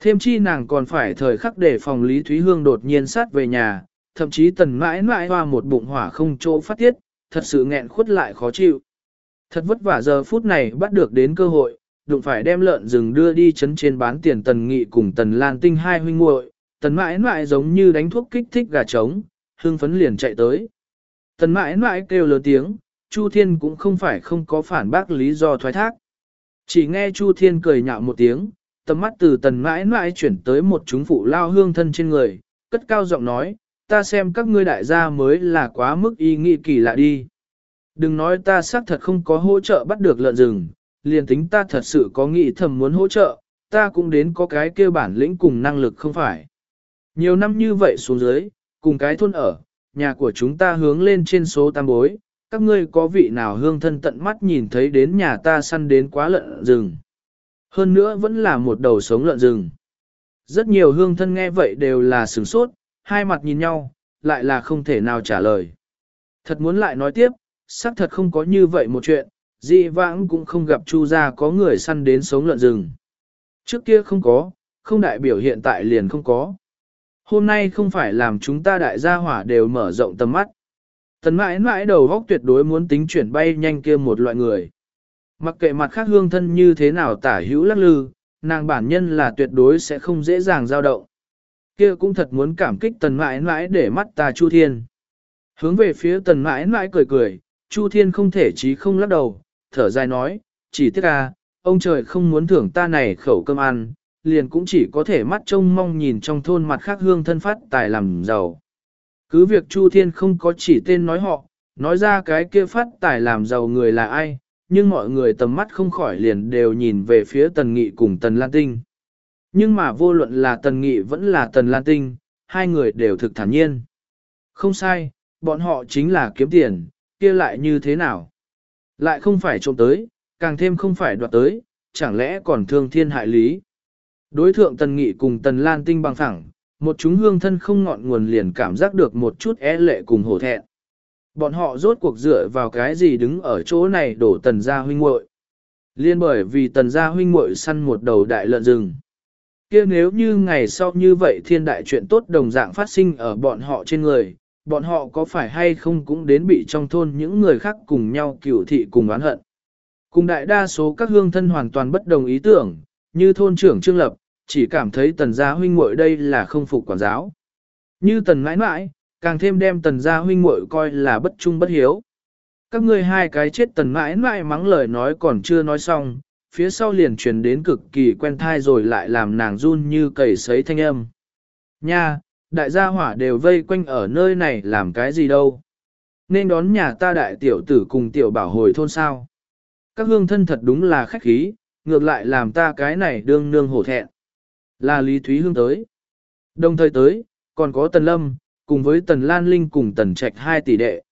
S1: Thêm chi nàng còn phải thời khắc để phòng Lý Thúy Hương đột nhiên sát về nhà, thậm chí tần mãi mãi hoa một bụng hỏa không chỗ phát tiết, thật sự nghẹn khuất lại khó chịu. Thật vất vả giờ phút này bắt được đến cơ hội, đụng phải đem lợn rừng đưa đi chấn trên bán tiền tần nghị cùng tần lan tinh hai huynh muội tần mãi mãi giống như đánh thuốc kích thích gà trống, hương phấn liền chạy tới. Tần mãi mãi kêu lớn tiếng, Chu Thiên cũng không phải không có phản bác lý do thoái thác. Chỉ nghe Chu Thiên cười nhạo một tiếng, tầm mắt từ tần mãi mãi chuyển tới một chúng phụ lao hương thân trên người, cất cao giọng nói, ta xem các ngươi đại gia mới là quá mức y nghĩ kỳ lạ đi. Đừng nói ta xác thật không có hỗ trợ bắt được lợn rừng, liền tính ta thật sự có nghĩ thầm muốn hỗ trợ, ta cũng đến có cái kêu bản lĩnh cùng năng lực không phải. Nhiều năm như vậy xuống dưới, cùng cái thôn ở, nhà của chúng ta hướng lên trên số tam bối, các ngươi có vị nào hương thân tận mắt nhìn thấy đến nhà ta săn đến quá lợn rừng. Hơn nữa vẫn là một đầu sống lợn rừng. Rất nhiều hương thân nghe vậy đều là sửng sốt, hai mặt nhìn nhau, lại là không thể nào trả lời. Thật muốn lại nói tiếp, xác thật không có như vậy một chuyện, dị vãng cũng không gặp chu gia có người săn đến sống lợn rừng. Trước kia không có, không đại biểu hiện tại liền không có. Hôm nay không phải làm chúng ta đại gia hỏa đều mở rộng tầm mắt. Tần mãi mãi đầu góc tuyệt đối muốn tính chuyển bay nhanh kia một loại người. Mặc kệ mặt khác hương thân như thế nào tả hữu lắc lư, nàng bản nhân là tuyệt đối sẽ không dễ dàng dao động. Kia cũng thật muốn cảm kích tần mãi mãi để mắt ta Chu Thiên. Hướng về phía tần mãi mãi cười cười, Chu Thiên không thể chí không lắc đầu, thở dài nói, chỉ tiếc à, ông trời không muốn thưởng ta này khẩu cơm ăn, liền cũng chỉ có thể mắt trông mong nhìn trong thôn mặt khác hương thân phát tài làm giàu. Cứ việc Chu Thiên không có chỉ tên nói họ, nói ra cái kia phát tài làm giàu người là ai, nhưng mọi người tầm mắt không khỏi liền đều nhìn về phía Tần Nghị cùng Tần Lan Tinh. Nhưng mà vô luận là Tần Nghị vẫn là Tần Lan Tinh, hai người đều thực thản nhiên. Không sai, bọn họ chính là kiếm tiền, kia lại như thế nào? Lại không phải trộm tới, càng thêm không phải đoạt tới, chẳng lẽ còn thương thiên hại lý? Đối thượng Tần Nghị cùng Tần Lan Tinh bằng phẳng một chúng hương thân không ngọn nguồn liền cảm giác được một chút e lệ cùng hổ thẹn. Bọn họ rốt cuộc dựa vào cái gì đứng ở chỗ này đổ tần gia huynh muội Liên bởi vì tần gia huynh muội săn một đầu đại lợn rừng. kia nếu như ngày sau như vậy thiên đại chuyện tốt đồng dạng phát sinh ở bọn họ trên người, bọn họ có phải hay không cũng đến bị trong thôn những người khác cùng nhau cửu thị cùng oán hận. Cùng đại đa số các hương thân hoàn toàn bất đồng ý tưởng, như thôn trưởng Trương Lập, chỉ cảm thấy tần gia huynh muội đây là không phục quản giáo. Như tần mãi mãi, càng thêm đem tần gia huynh muội coi là bất trung bất hiếu. Các ngươi hai cái chết tần mãi mãi mắng lời nói còn chưa nói xong, phía sau liền truyền đến cực kỳ quen thai rồi lại làm nàng run như cầy sấy thanh âm. Nha, đại gia hỏa đều vây quanh ở nơi này làm cái gì đâu. Nên đón nhà ta đại tiểu tử cùng tiểu bảo hồi thôn sao. Các hương thân thật đúng là khách khí, ngược lại làm ta cái này đương nương hổ thẹn. Là Lý Thúy Hương tới. Đồng thời tới, còn có Tần Lâm, cùng với Tần Lan Linh cùng Tần Trạch hai tỷ đệ.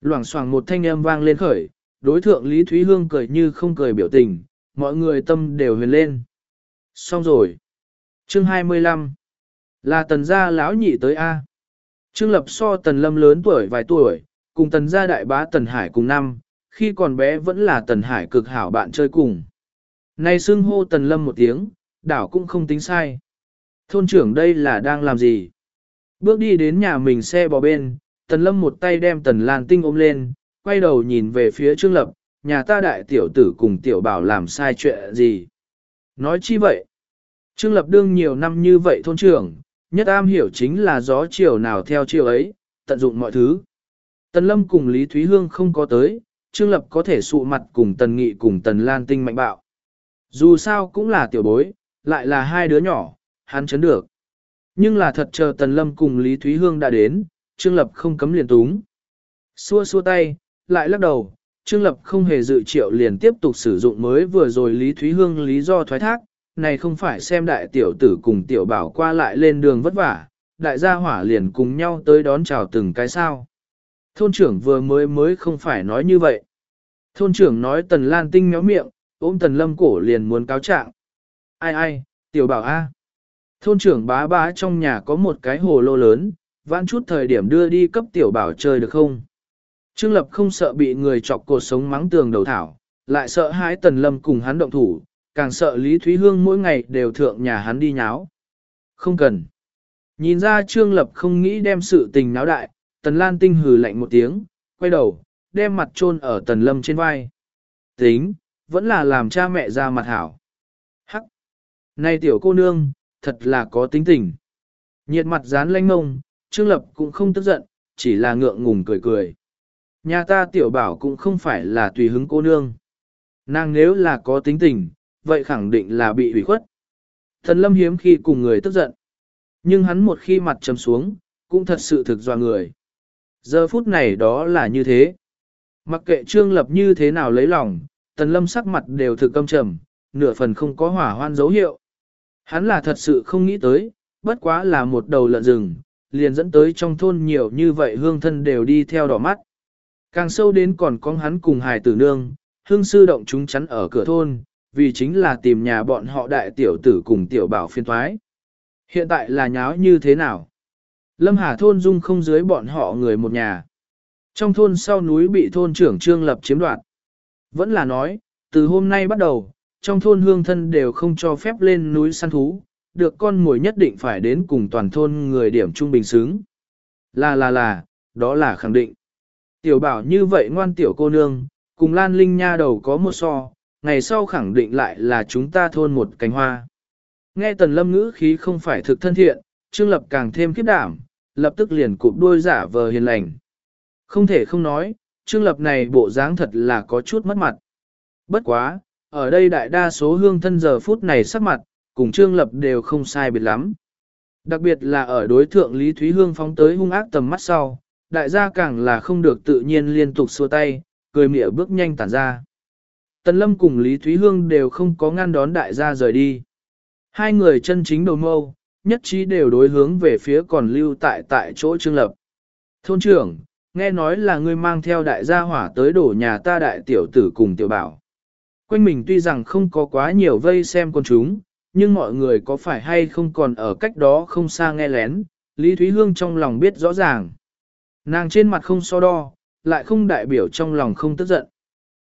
S1: Loảng xoảng một thanh âm vang lên khởi, đối thượng Lý Thúy Hương cười như không cười biểu tình, mọi người tâm đều huyền lên. Xong rồi. Chương 25. Là Tần gia lão nhị tới A. Trương Lập so Tần Lâm lớn tuổi vài tuổi, cùng Tần gia đại bá Tần Hải cùng năm, khi còn bé vẫn là Tần Hải cực hảo bạn chơi cùng. Nay xưng hô Tần Lâm một tiếng, đảo cũng không tính sai. Thôn trưởng đây là đang làm gì? Bước đi đến nhà mình xe bò bên, Tần Lâm một tay đem Tần Lan Tinh ôm lên, quay đầu nhìn về phía Trương Lập, nhà ta đại tiểu tử cùng tiểu bảo làm sai chuyện gì. Nói chi vậy? Trương Lập đương nhiều năm như vậy thôn trưởng, nhất am hiểu chính là gió chiều nào theo chiều ấy, tận dụng mọi thứ. Tần Lâm cùng Lý Thúy Hương không có tới, Trương Lập có thể sụ mặt cùng Tần Nghị cùng Tần Lan Tinh mạnh bạo. Dù sao cũng là tiểu bối, lại là hai đứa nhỏ, hắn chấn được. Nhưng là thật chờ Tần Lâm cùng Lý Thúy Hương đã đến, Trương Lập không cấm liền túng. Xua xua tay, lại lắc đầu, Trương Lập không hề dự triệu liền tiếp tục sử dụng mới vừa rồi Lý Thúy Hương lý do thoái thác, này không phải xem đại tiểu tử cùng tiểu bảo qua lại lên đường vất vả, đại gia hỏa liền cùng nhau tới đón chào từng cái sao. Thôn trưởng vừa mới mới không phải nói như vậy. Thôn trưởng nói Tần Lan Tinh méo miệng, ôm Tần Lâm cổ liền muốn cáo trạng. Ai ai, tiểu bảo a. Thôn trưởng bá bá trong nhà có một cái hồ lô lớn, vãn chút thời điểm đưa đi cấp tiểu bảo chơi được không? Trương Lập không sợ bị người chọc cột sống mắng tường đầu thảo, lại sợ hãi Tần Lâm cùng hắn động thủ, càng sợ Lý Thúy Hương mỗi ngày đều thượng nhà hắn đi nháo. Không cần. Nhìn ra Trương Lập không nghĩ đem sự tình náo đại, Tần Lan Tinh hừ lạnh một tiếng, quay đầu, đem mặt chôn ở Tần Lâm trên vai. Tính, vẫn là làm cha mẹ ra mặt hảo. Này tiểu cô nương, thật là có tính tình. Nhiệt mặt dán lanh mông, Trương Lập cũng không tức giận, chỉ là ngượng ngùng cười cười. Nhà ta tiểu bảo cũng không phải là tùy hứng cô nương. Nàng nếu là có tính tình, vậy khẳng định là bị hủy khuất. Thần lâm hiếm khi cùng người tức giận. Nhưng hắn một khi mặt trầm xuống, cũng thật sự thực dọa người. Giờ phút này đó là như thế. Mặc kệ Trương Lập như thế nào lấy lòng, Tần Lâm sắc mặt đều thực căm trầm, nửa phần không có hỏa hoan dấu hiệu. Hắn là thật sự không nghĩ tới, bất quá là một đầu lợn rừng, liền dẫn tới trong thôn nhiều như vậy hương thân đều đi theo đỏ mắt. Càng sâu đến còn có hắn cùng hài tử nương, hương sư động chúng chắn ở cửa thôn, vì chính là tìm nhà bọn họ đại tiểu tử cùng tiểu bảo phiên thoái. Hiện tại là nháo như thế nào? Lâm Hà thôn dung không dưới bọn họ người một nhà. Trong thôn sau núi bị thôn trưởng Trương Lập chiếm đoạt. Vẫn là nói, từ hôm nay bắt đầu, trong thôn hương thân đều không cho phép lên núi săn thú, được con mồi nhất định phải đến cùng toàn thôn người điểm trung bình xứng. Là là là, đó là khẳng định. Tiểu bảo như vậy ngoan tiểu cô nương, cùng Lan Linh nha đầu có một so, ngày sau khẳng định lại là chúng ta thôn một cánh hoa. Nghe tần lâm ngữ khí không phải thực thân thiện, Trương Lập càng thêm khiếp đảm, lập tức liền cụp đuôi giả vờ hiền lành. Không thể không nói, Trương Lập này bộ dáng thật là có chút mất mặt. Bất quá, ở đây đại đa số hương thân giờ phút này sắc mặt, cùng Trương Lập đều không sai biệt lắm. Đặc biệt là ở đối thượng Lý Thúy Hương phóng tới hung ác tầm mắt sau, đại gia càng là không được tự nhiên liên tục xua tay, cười mỉa bước nhanh tản ra. Tần Lâm cùng Lý Thúy Hương đều không có ngăn đón đại gia rời đi. Hai người chân chính đầu mâu, nhất trí đều đối hướng về phía còn lưu tại tại chỗ Trương Lập. Thôn trưởng, nghe nói là ngươi mang theo đại gia hỏa tới đổ nhà ta đại tiểu tử cùng tiểu bảo. Quanh mình tuy rằng không có quá nhiều vây xem con chúng, nhưng mọi người có phải hay không còn ở cách đó không xa nghe lén, Lý Thúy Hương trong lòng biết rõ ràng. Nàng trên mặt không so đo, lại không đại biểu trong lòng không tức giận.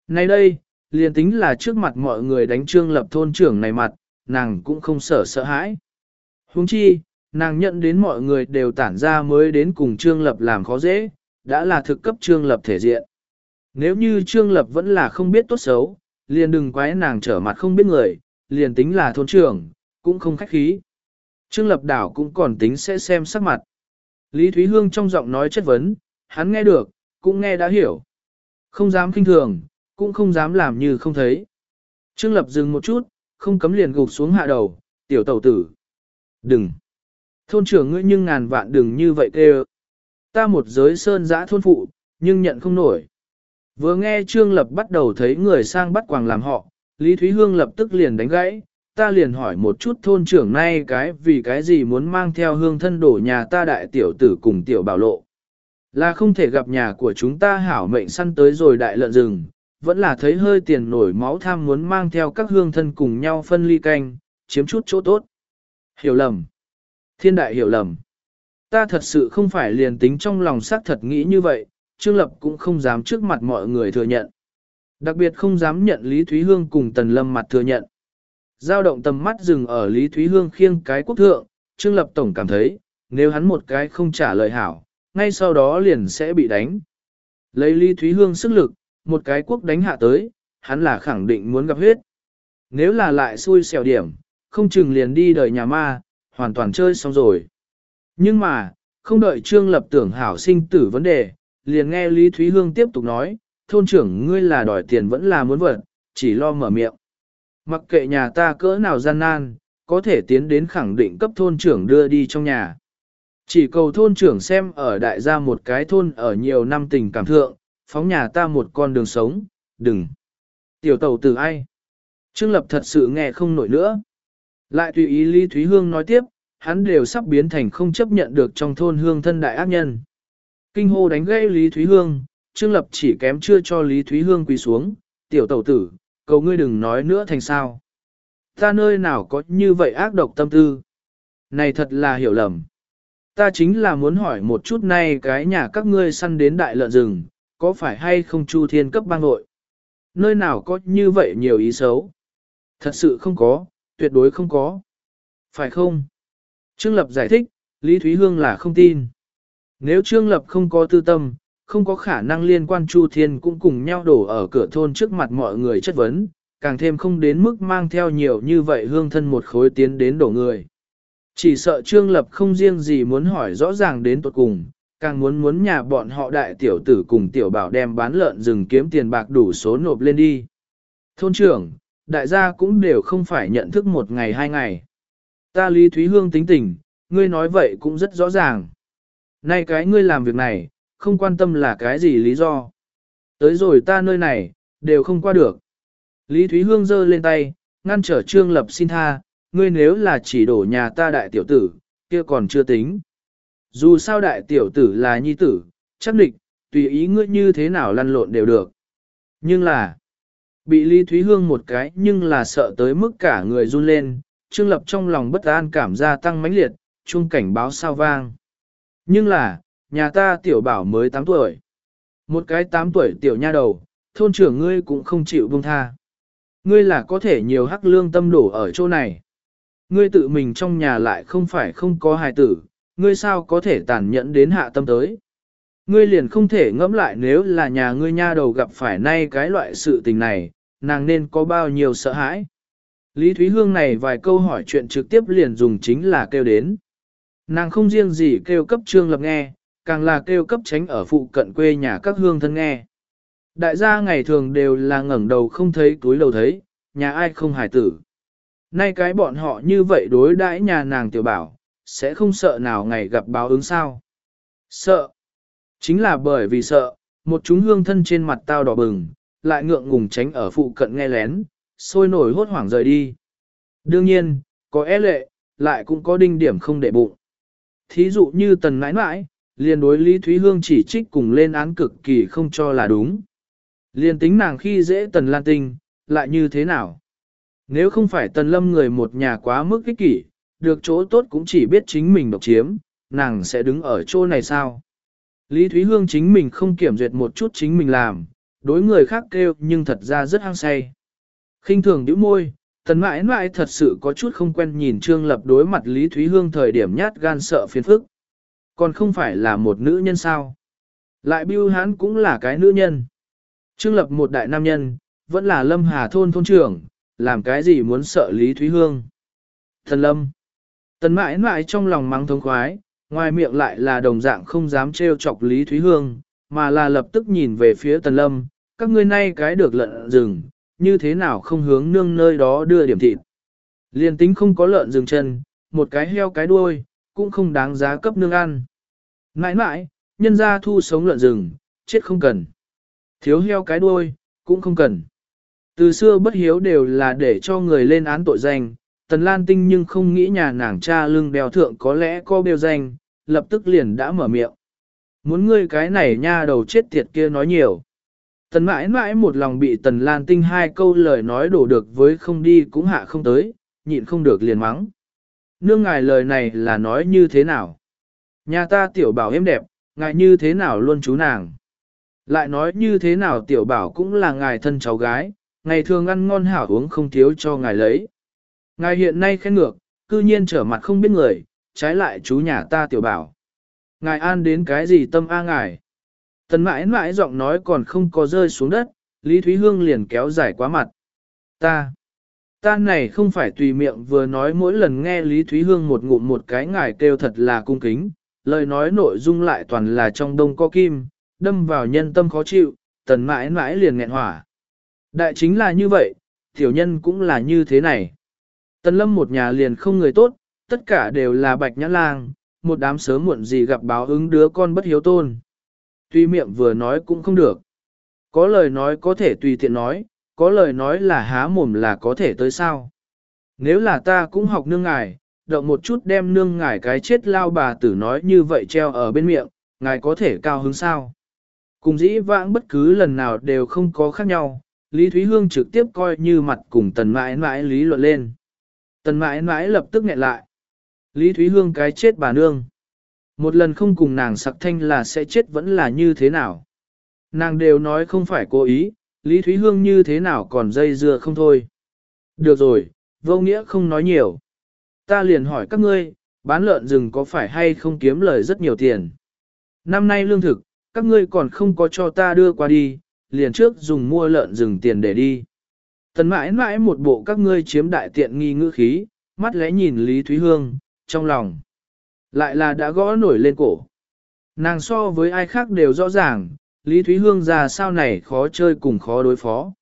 S1: Nay đây, liền tính là trước mặt mọi người đánh trương lập thôn trưởng này mặt, nàng cũng không sợ sợ hãi. Huống chi, nàng nhận đến mọi người đều tản ra mới đến cùng trương lập làm khó dễ, đã là thực cấp trương lập thể diện. Nếu như trương lập vẫn là không biết tốt xấu, liền đừng quái nàng trở mặt không biết người, liền tính là thôn trưởng, cũng không khách khí. Trương lập đảo cũng còn tính sẽ xem sắc mặt. Lý Thúy Hương trong giọng nói chất vấn, hắn nghe được, cũng nghe đã hiểu. Không dám kinh thường, cũng không dám làm như không thấy. Trương Lập dừng một chút, không cấm liền gục xuống hạ đầu, tiểu tẩu tử. Đừng! Thôn trưởng ngươi nhưng ngàn vạn đừng như vậy kêu. Ta một giới sơn giã thôn phụ, nhưng nhận không nổi. Vừa nghe Trương Lập bắt đầu thấy người sang bắt quàng làm họ, Lý Thúy Hương lập tức liền đánh gãy, ta liền hỏi một chút thôn trưởng nay cái vì cái gì muốn mang theo hương thân đổ nhà ta đại tiểu tử cùng tiểu bảo lộ. Là không thể gặp nhà của chúng ta hảo mệnh săn tới rồi đại lợn rừng, vẫn là thấy hơi tiền nổi máu tham muốn mang theo các hương thân cùng nhau phân ly canh, chiếm chút chỗ tốt. Hiểu lầm. Thiên đại hiểu lầm. Ta thật sự không phải liền tính trong lòng xác thật nghĩ như vậy, Trương Lập cũng không dám trước mặt mọi người thừa nhận. Đặc biệt không dám nhận Lý Thúy Hương cùng Tần Lâm mặt thừa nhận. Giao động tầm mắt dừng ở Lý Thúy Hương khiêng cái quốc thượng, Trương Lập Tổng cảm thấy, nếu hắn một cái không trả lời hảo, ngay sau đó liền sẽ bị đánh. Lấy Lý Thúy Hương sức lực, một cái quốc đánh hạ tới, hắn là khẳng định muốn gặp huyết. Nếu là lại xui xẻo điểm, không chừng liền đi đời nhà ma, hoàn toàn chơi xong rồi. Nhưng mà, không đợi Trương Lập tưởng hảo sinh tử vấn đề, liền nghe Lý Thúy Hương tiếp tục nói, thôn trưởng ngươi là đòi tiền vẫn là muốn vật, chỉ lo mở miệng. Mặc kệ nhà ta cỡ nào gian nan, có thể tiến đến khẳng định cấp thôn trưởng đưa đi trong nhà. Chỉ cầu thôn trưởng xem ở đại gia một cái thôn ở nhiều năm tình cảm thượng, phóng nhà ta một con đường sống, đừng. Tiểu tàu từ ai? Trương Lập thật sự nghe không nổi nữa. Lại tùy ý Lý Thúy Hương nói tiếp, hắn đều sắp biến thành không chấp nhận được trong thôn hương thân đại ác nhân. Kinh hô đánh gây Lý Thúy Hương, Trương Lập chỉ kém chưa cho Lý Thúy Hương quỳ xuống, tiểu Tẩu tử, cầu ngươi đừng nói nữa thành sao. Ta nơi nào có như vậy ác độc tâm tư. Này thật là hiểu lầm. Ta chính là muốn hỏi một chút nay cái nhà các ngươi săn đến đại lợn rừng, có phải hay không chu thiên cấp bang nội? Nơi nào có như vậy nhiều ý xấu? Thật sự không có, tuyệt đối không có. Phải không? Trương Lập giải thích, Lý Thúy Hương là không tin. Nếu Trương Lập không có tư tâm, không có khả năng liên quan Chu Thiên cũng cùng nhau đổ ở cửa thôn trước mặt mọi người chất vấn, càng thêm không đến mức mang theo nhiều như vậy hương thân một khối tiến đến đổ người. Chỉ sợ Trương Lập không riêng gì muốn hỏi rõ ràng đến tuột cùng, càng muốn muốn nhà bọn họ đại tiểu tử cùng tiểu bảo đem bán lợn rừng kiếm tiền bạc đủ số nộp lên đi. Thôn trưởng, đại gia cũng đều không phải nhận thức một ngày hai ngày. Ta Lý Thúy Hương tính tình, ngươi nói vậy cũng rất rõ ràng. Nay cái ngươi làm việc này, không quan tâm là cái gì lý do. Tới rồi ta nơi này, đều không qua được. Lý Thúy Hương giơ lên tay, ngăn trở Trương Lập xin tha, ngươi nếu là chỉ đổ nhà ta đại tiểu tử, kia còn chưa tính. Dù sao đại tiểu tử là nhi tử, chắc định, tùy ý ngươi như thế nào lăn lộn đều được. Nhưng là, bị Lý Thúy Hương một cái nhưng là sợ tới mức cả người run lên, Trương Lập trong lòng bất an cảm gia tăng mãnh liệt, chuông cảnh báo sao vang. Nhưng là, nhà ta tiểu bảo mới 8 tuổi. Một cái 8 tuổi tiểu nha đầu, thôn trưởng ngươi cũng không chịu buông tha. Ngươi là có thể nhiều hắc lương tâm đổ ở chỗ này. Ngươi tự mình trong nhà lại không phải không có hài tử, ngươi sao có thể tàn nhẫn đến hạ tâm tới. Ngươi liền không thể ngẫm lại nếu là nhà ngươi nha đầu gặp phải nay cái loại sự tình này, nàng nên có bao nhiêu sợ hãi. Lý Thúy Hương này vài câu hỏi chuyện trực tiếp liền dùng chính là kêu đến. Nàng không riêng gì kêu cấp trương lập nghe, càng là kêu cấp tránh ở phụ cận quê nhà các hương thân nghe. Đại gia ngày thường đều là ngẩng đầu không thấy túi đầu thấy, nhà ai không hài tử. Nay cái bọn họ như vậy đối đãi nhà nàng tiểu bảo, sẽ không sợ nào ngày gặp báo ứng sao. Sợ. Chính là bởi vì sợ, một chúng hương thân trên mặt tao đỏ bừng, lại ngượng ngùng tránh ở phụ cận nghe lén, sôi nổi hốt hoảng rời đi. Đương nhiên, có e lệ, lại cũng có đinh điểm không để bụng. Thí dụ như tần mãi mãi, liền đối Lý Thúy Hương chỉ trích cùng lên án cực kỳ không cho là đúng. Liền tính nàng khi dễ tần lan tinh, lại như thế nào? Nếu không phải tần lâm người một nhà quá mức ích kỷ, được chỗ tốt cũng chỉ biết chính mình độc chiếm, nàng sẽ đứng ở chỗ này sao? Lý Thúy Hương chính mình không kiểm duyệt một chút chính mình làm, đối người khác kêu nhưng thật ra rất hăng say. khinh thường đứa môi, tần mãi mãi thật sự có chút không quen nhìn Trương Lập đối mặt Lý Thúy Hương thời điểm nhát gan sợ phiền phức. Còn không phải là một nữ nhân sao? Lại bưu hán cũng là cái nữ nhân. Trương Lập một đại nam nhân, vẫn là Lâm Hà thôn thôn trưởng, làm cái gì muốn sợ Lý Thúy Hương. Thần Lâm. Tần mãi mãi trong lòng mắng thống khoái, ngoài miệng lại là đồng dạng không dám trêu chọc Lý Thúy Hương, mà là lập tức nhìn về phía Tần Lâm, các ngươi nay cái được lợn rừng, như thế nào không hướng nương nơi đó đưa điểm thịt. Liên tính không có lợn rừng chân, một cái heo cái đuôi, cũng không đáng giá cấp nương ăn. Mãi mãi, nhân ra thu sống lợn rừng, chết không cần. Thiếu heo cái đuôi, cũng không cần. Từ xưa bất hiếu đều là để cho người lên án tội danh, Tần Lan Tinh nhưng không nghĩ nhà nàng cha lưng đèo thượng có lẽ có bêu danh, lập tức liền đã mở miệng. Muốn ngươi cái này nha đầu chết tiệt kia nói nhiều. Tần mãi mãi một lòng bị Tần Lan Tinh hai câu lời nói đổ được với không đi cũng hạ không tới, nhịn không được liền mắng. Nương ngài lời này là nói như thế nào? Nhà ta tiểu bảo êm đẹp, ngài như thế nào luôn chú nàng? Lại nói như thế nào tiểu bảo cũng là ngài thân cháu gái, ngày thường ăn ngon hảo uống không thiếu cho ngài lấy. Ngài hiện nay khen ngược, cư nhiên trở mặt không biết người, trái lại chú nhà ta tiểu bảo. Ngài an đến cái gì tâm a ngài? Tần mãi mãi giọng nói còn không có rơi xuống đất, Lý Thúy Hương liền kéo dài quá mặt. Ta, ta này không phải tùy miệng vừa nói mỗi lần nghe Lý Thúy Hương một ngụm một cái ngài kêu thật là cung kính, lời nói nội dung lại toàn là trong đông co kim, đâm vào nhân tâm khó chịu, tần mãi mãi liền nghẹn hỏa. Đại chính là như vậy, tiểu nhân cũng là như thế này. Tần lâm một nhà liền không người tốt, tất cả đều là bạch nhã lang, một đám sớm muộn gì gặp báo ứng đứa con bất hiếu tôn. Tuy miệng vừa nói cũng không được. Có lời nói có thể tùy tiện nói, có lời nói là há mồm là có thể tới sao. Nếu là ta cũng học nương ngài, động một chút đem nương ngài cái chết lao bà tử nói như vậy treo ở bên miệng, ngài có thể cao hứng sao. Cùng dĩ vãng bất cứ lần nào đều không có khác nhau, Lý Thúy Hương trực tiếp coi như mặt cùng tần mãi mãi lý luận lên. Tần mãi mãi lập tức nghẹn lại. Lý Thúy Hương cái chết bà nương. Một lần không cùng nàng sặc thanh là sẽ chết vẫn là như thế nào. Nàng đều nói không phải cố ý, Lý Thúy Hương như thế nào còn dây dưa không thôi. Được rồi, vô nghĩa không nói nhiều. Ta liền hỏi các ngươi, bán lợn rừng có phải hay không kiếm lời rất nhiều tiền. Năm nay lương thực, các ngươi còn không có cho ta đưa qua đi, liền trước dùng mua lợn rừng tiền để đi. Tần mãi mãi một bộ các ngươi chiếm đại tiện nghi ngữ khí, mắt lẽ nhìn Lý Thúy Hương, trong lòng. Lại là đã gõ nổi lên cổ. Nàng so với ai khác đều rõ ràng, Lý Thúy Hương ra sao này khó chơi cùng khó đối phó.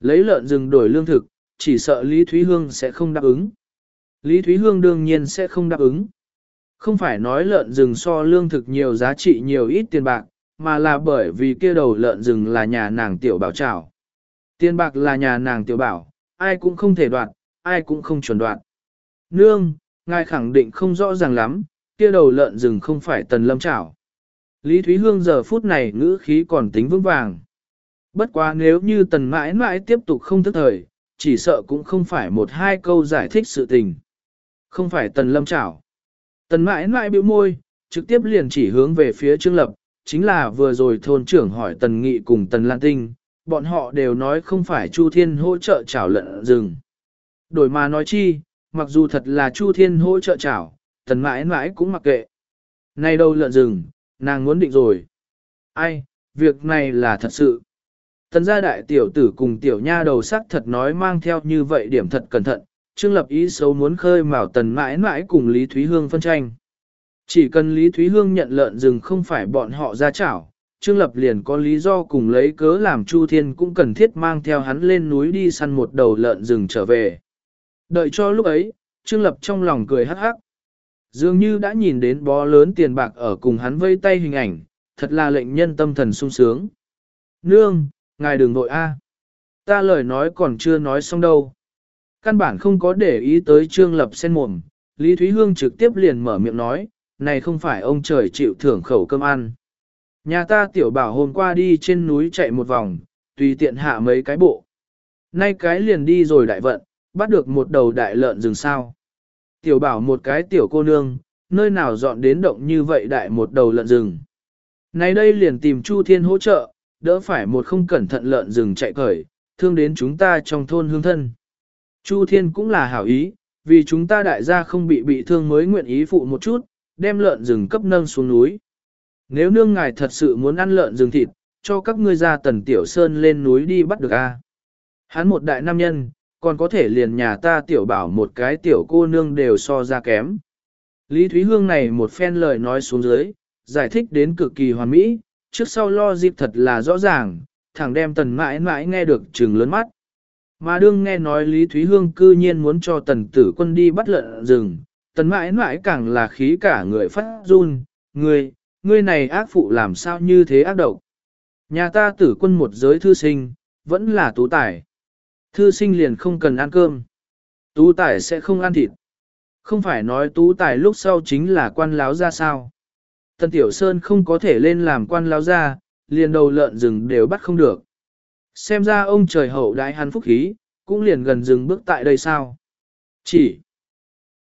S1: Lấy lợn rừng đổi lương thực, chỉ sợ Lý Thúy Hương sẽ không đáp ứng. Lý Thúy Hương đương nhiên sẽ không đáp ứng. Không phải nói lợn rừng so lương thực nhiều giá trị nhiều ít tiền bạc, mà là bởi vì kia đầu lợn rừng là nhà nàng tiểu bảo trảo Tiền bạc là nhà nàng tiểu bảo, ai cũng không thể đoạt, ai cũng không chuẩn đoạt. Nương, ngài khẳng định không rõ ràng lắm, kia đầu lợn rừng không phải tần lâm chảo Lý Thúy Hương giờ phút này ngữ khí còn tính vững vàng. Bất quá nếu như tần mãi mãi tiếp tục không thức thời, chỉ sợ cũng không phải một hai câu giải thích sự tình. Không phải tần lâm chảo Tần mãi mãi bĩu môi, trực tiếp liền chỉ hướng về phía Trương Lập, chính là vừa rồi thôn trưởng hỏi tần nghị cùng tần lan tinh, bọn họ đều nói không phải Chu Thiên hỗ trợ chảo lợn rừng. Đổi mà nói chi, mặc dù thật là Chu Thiên hỗ trợ chảo, tần mãi mãi cũng mặc kệ. Này đâu lợn rừng, nàng muốn định rồi. Ai, việc này là thật sự. Tần gia đại tiểu tử cùng tiểu nha đầu sắc thật nói mang theo như vậy điểm thật cẩn thận, Trương Lập ý xấu muốn khơi mào tần mãi mãi cùng Lý Thúy Hương phân tranh. Chỉ cần Lý Thúy Hương nhận lợn rừng không phải bọn họ ra chảo, Trương Lập liền có lý do cùng lấy cớ làm Chu Thiên cũng cần thiết mang theo hắn lên núi đi săn một đầu lợn rừng trở về. Đợi cho lúc ấy, Trương Lập trong lòng cười hắc hắc. Dường như đã nhìn đến bó lớn tiền bạc ở cùng hắn vây tay hình ảnh, thật là lệnh nhân tâm thần sung sướng. Nương, ngài đừng vội a. À. Ta lời nói còn chưa nói xong đâu. Căn bản không có để ý tới Trương Lập sen mồm, Lý Thúy Hương trực tiếp liền mở miệng nói, này không phải ông trời chịu thưởng khẩu cơm ăn. Nhà ta tiểu bảo hôm qua đi trên núi chạy một vòng, tùy tiện hạ mấy cái bộ. Nay cái liền đi rồi đại vận, bắt được một đầu đại lợn rừng sao. Tiểu bảo một cái tiểu cô nương, nơi nào dọn đến động như vậy đại một đầu lợn rừng. Nay đây liền tìm Chu Thiên hỗ trợ, đỡ phải một không cẩn thận lợn rừng chạy cởi, thương đến chúng ta trong thôn hương thân. Chu Thiên cũng là hảo ý, vì chúng ta đại gia không bị bị thương mới nguyện ý phụ một chút, đem lợn rừng cấp nâng xuống núi. Nếu nương ngài thật sự muốn ăn lợn rừng thịt, cho các ngươi ra tần tiểu sơn lên núi đi bắt được a. Hắn một đại nam nhân, còn có thể liền nhà ta tiểu bảo một cái tiểu cô nương đều so ra kém. Lý Thúy Hương này một phen lời nói xuống dưới, giải thích đến cực kỳ hoàn mỹ, trước sau lo dịp thật là rõ ràng, thẳng đem tần mãi mãi nghe được trừng lớn mắt. Mà đương nghe nói Lý Thúy Hương cư nhiên muốn cho tần tử quân đi bắt lợn rừng, tần mãi mãi càng là khí cả người phát run, người, người này ác phụ làm sao như thế ác độc. Nhà ta tử quân một giới thư sinh, vẫn là tú tài. Thư sinh liền không cần ăn cơm. Tú tài sẽ không ăn thịt. Không phải nói tú tài lúc sau chính là quan láo ra sao. Tần Tiểu Sơn không có thể lên làm quan láo ra, liền đầu lợn rừng đều bắt không được. Xem ra ông trời hậu đại hắn phúc khí, cũng liền gần dừng bước tại đây sao. Chỉ,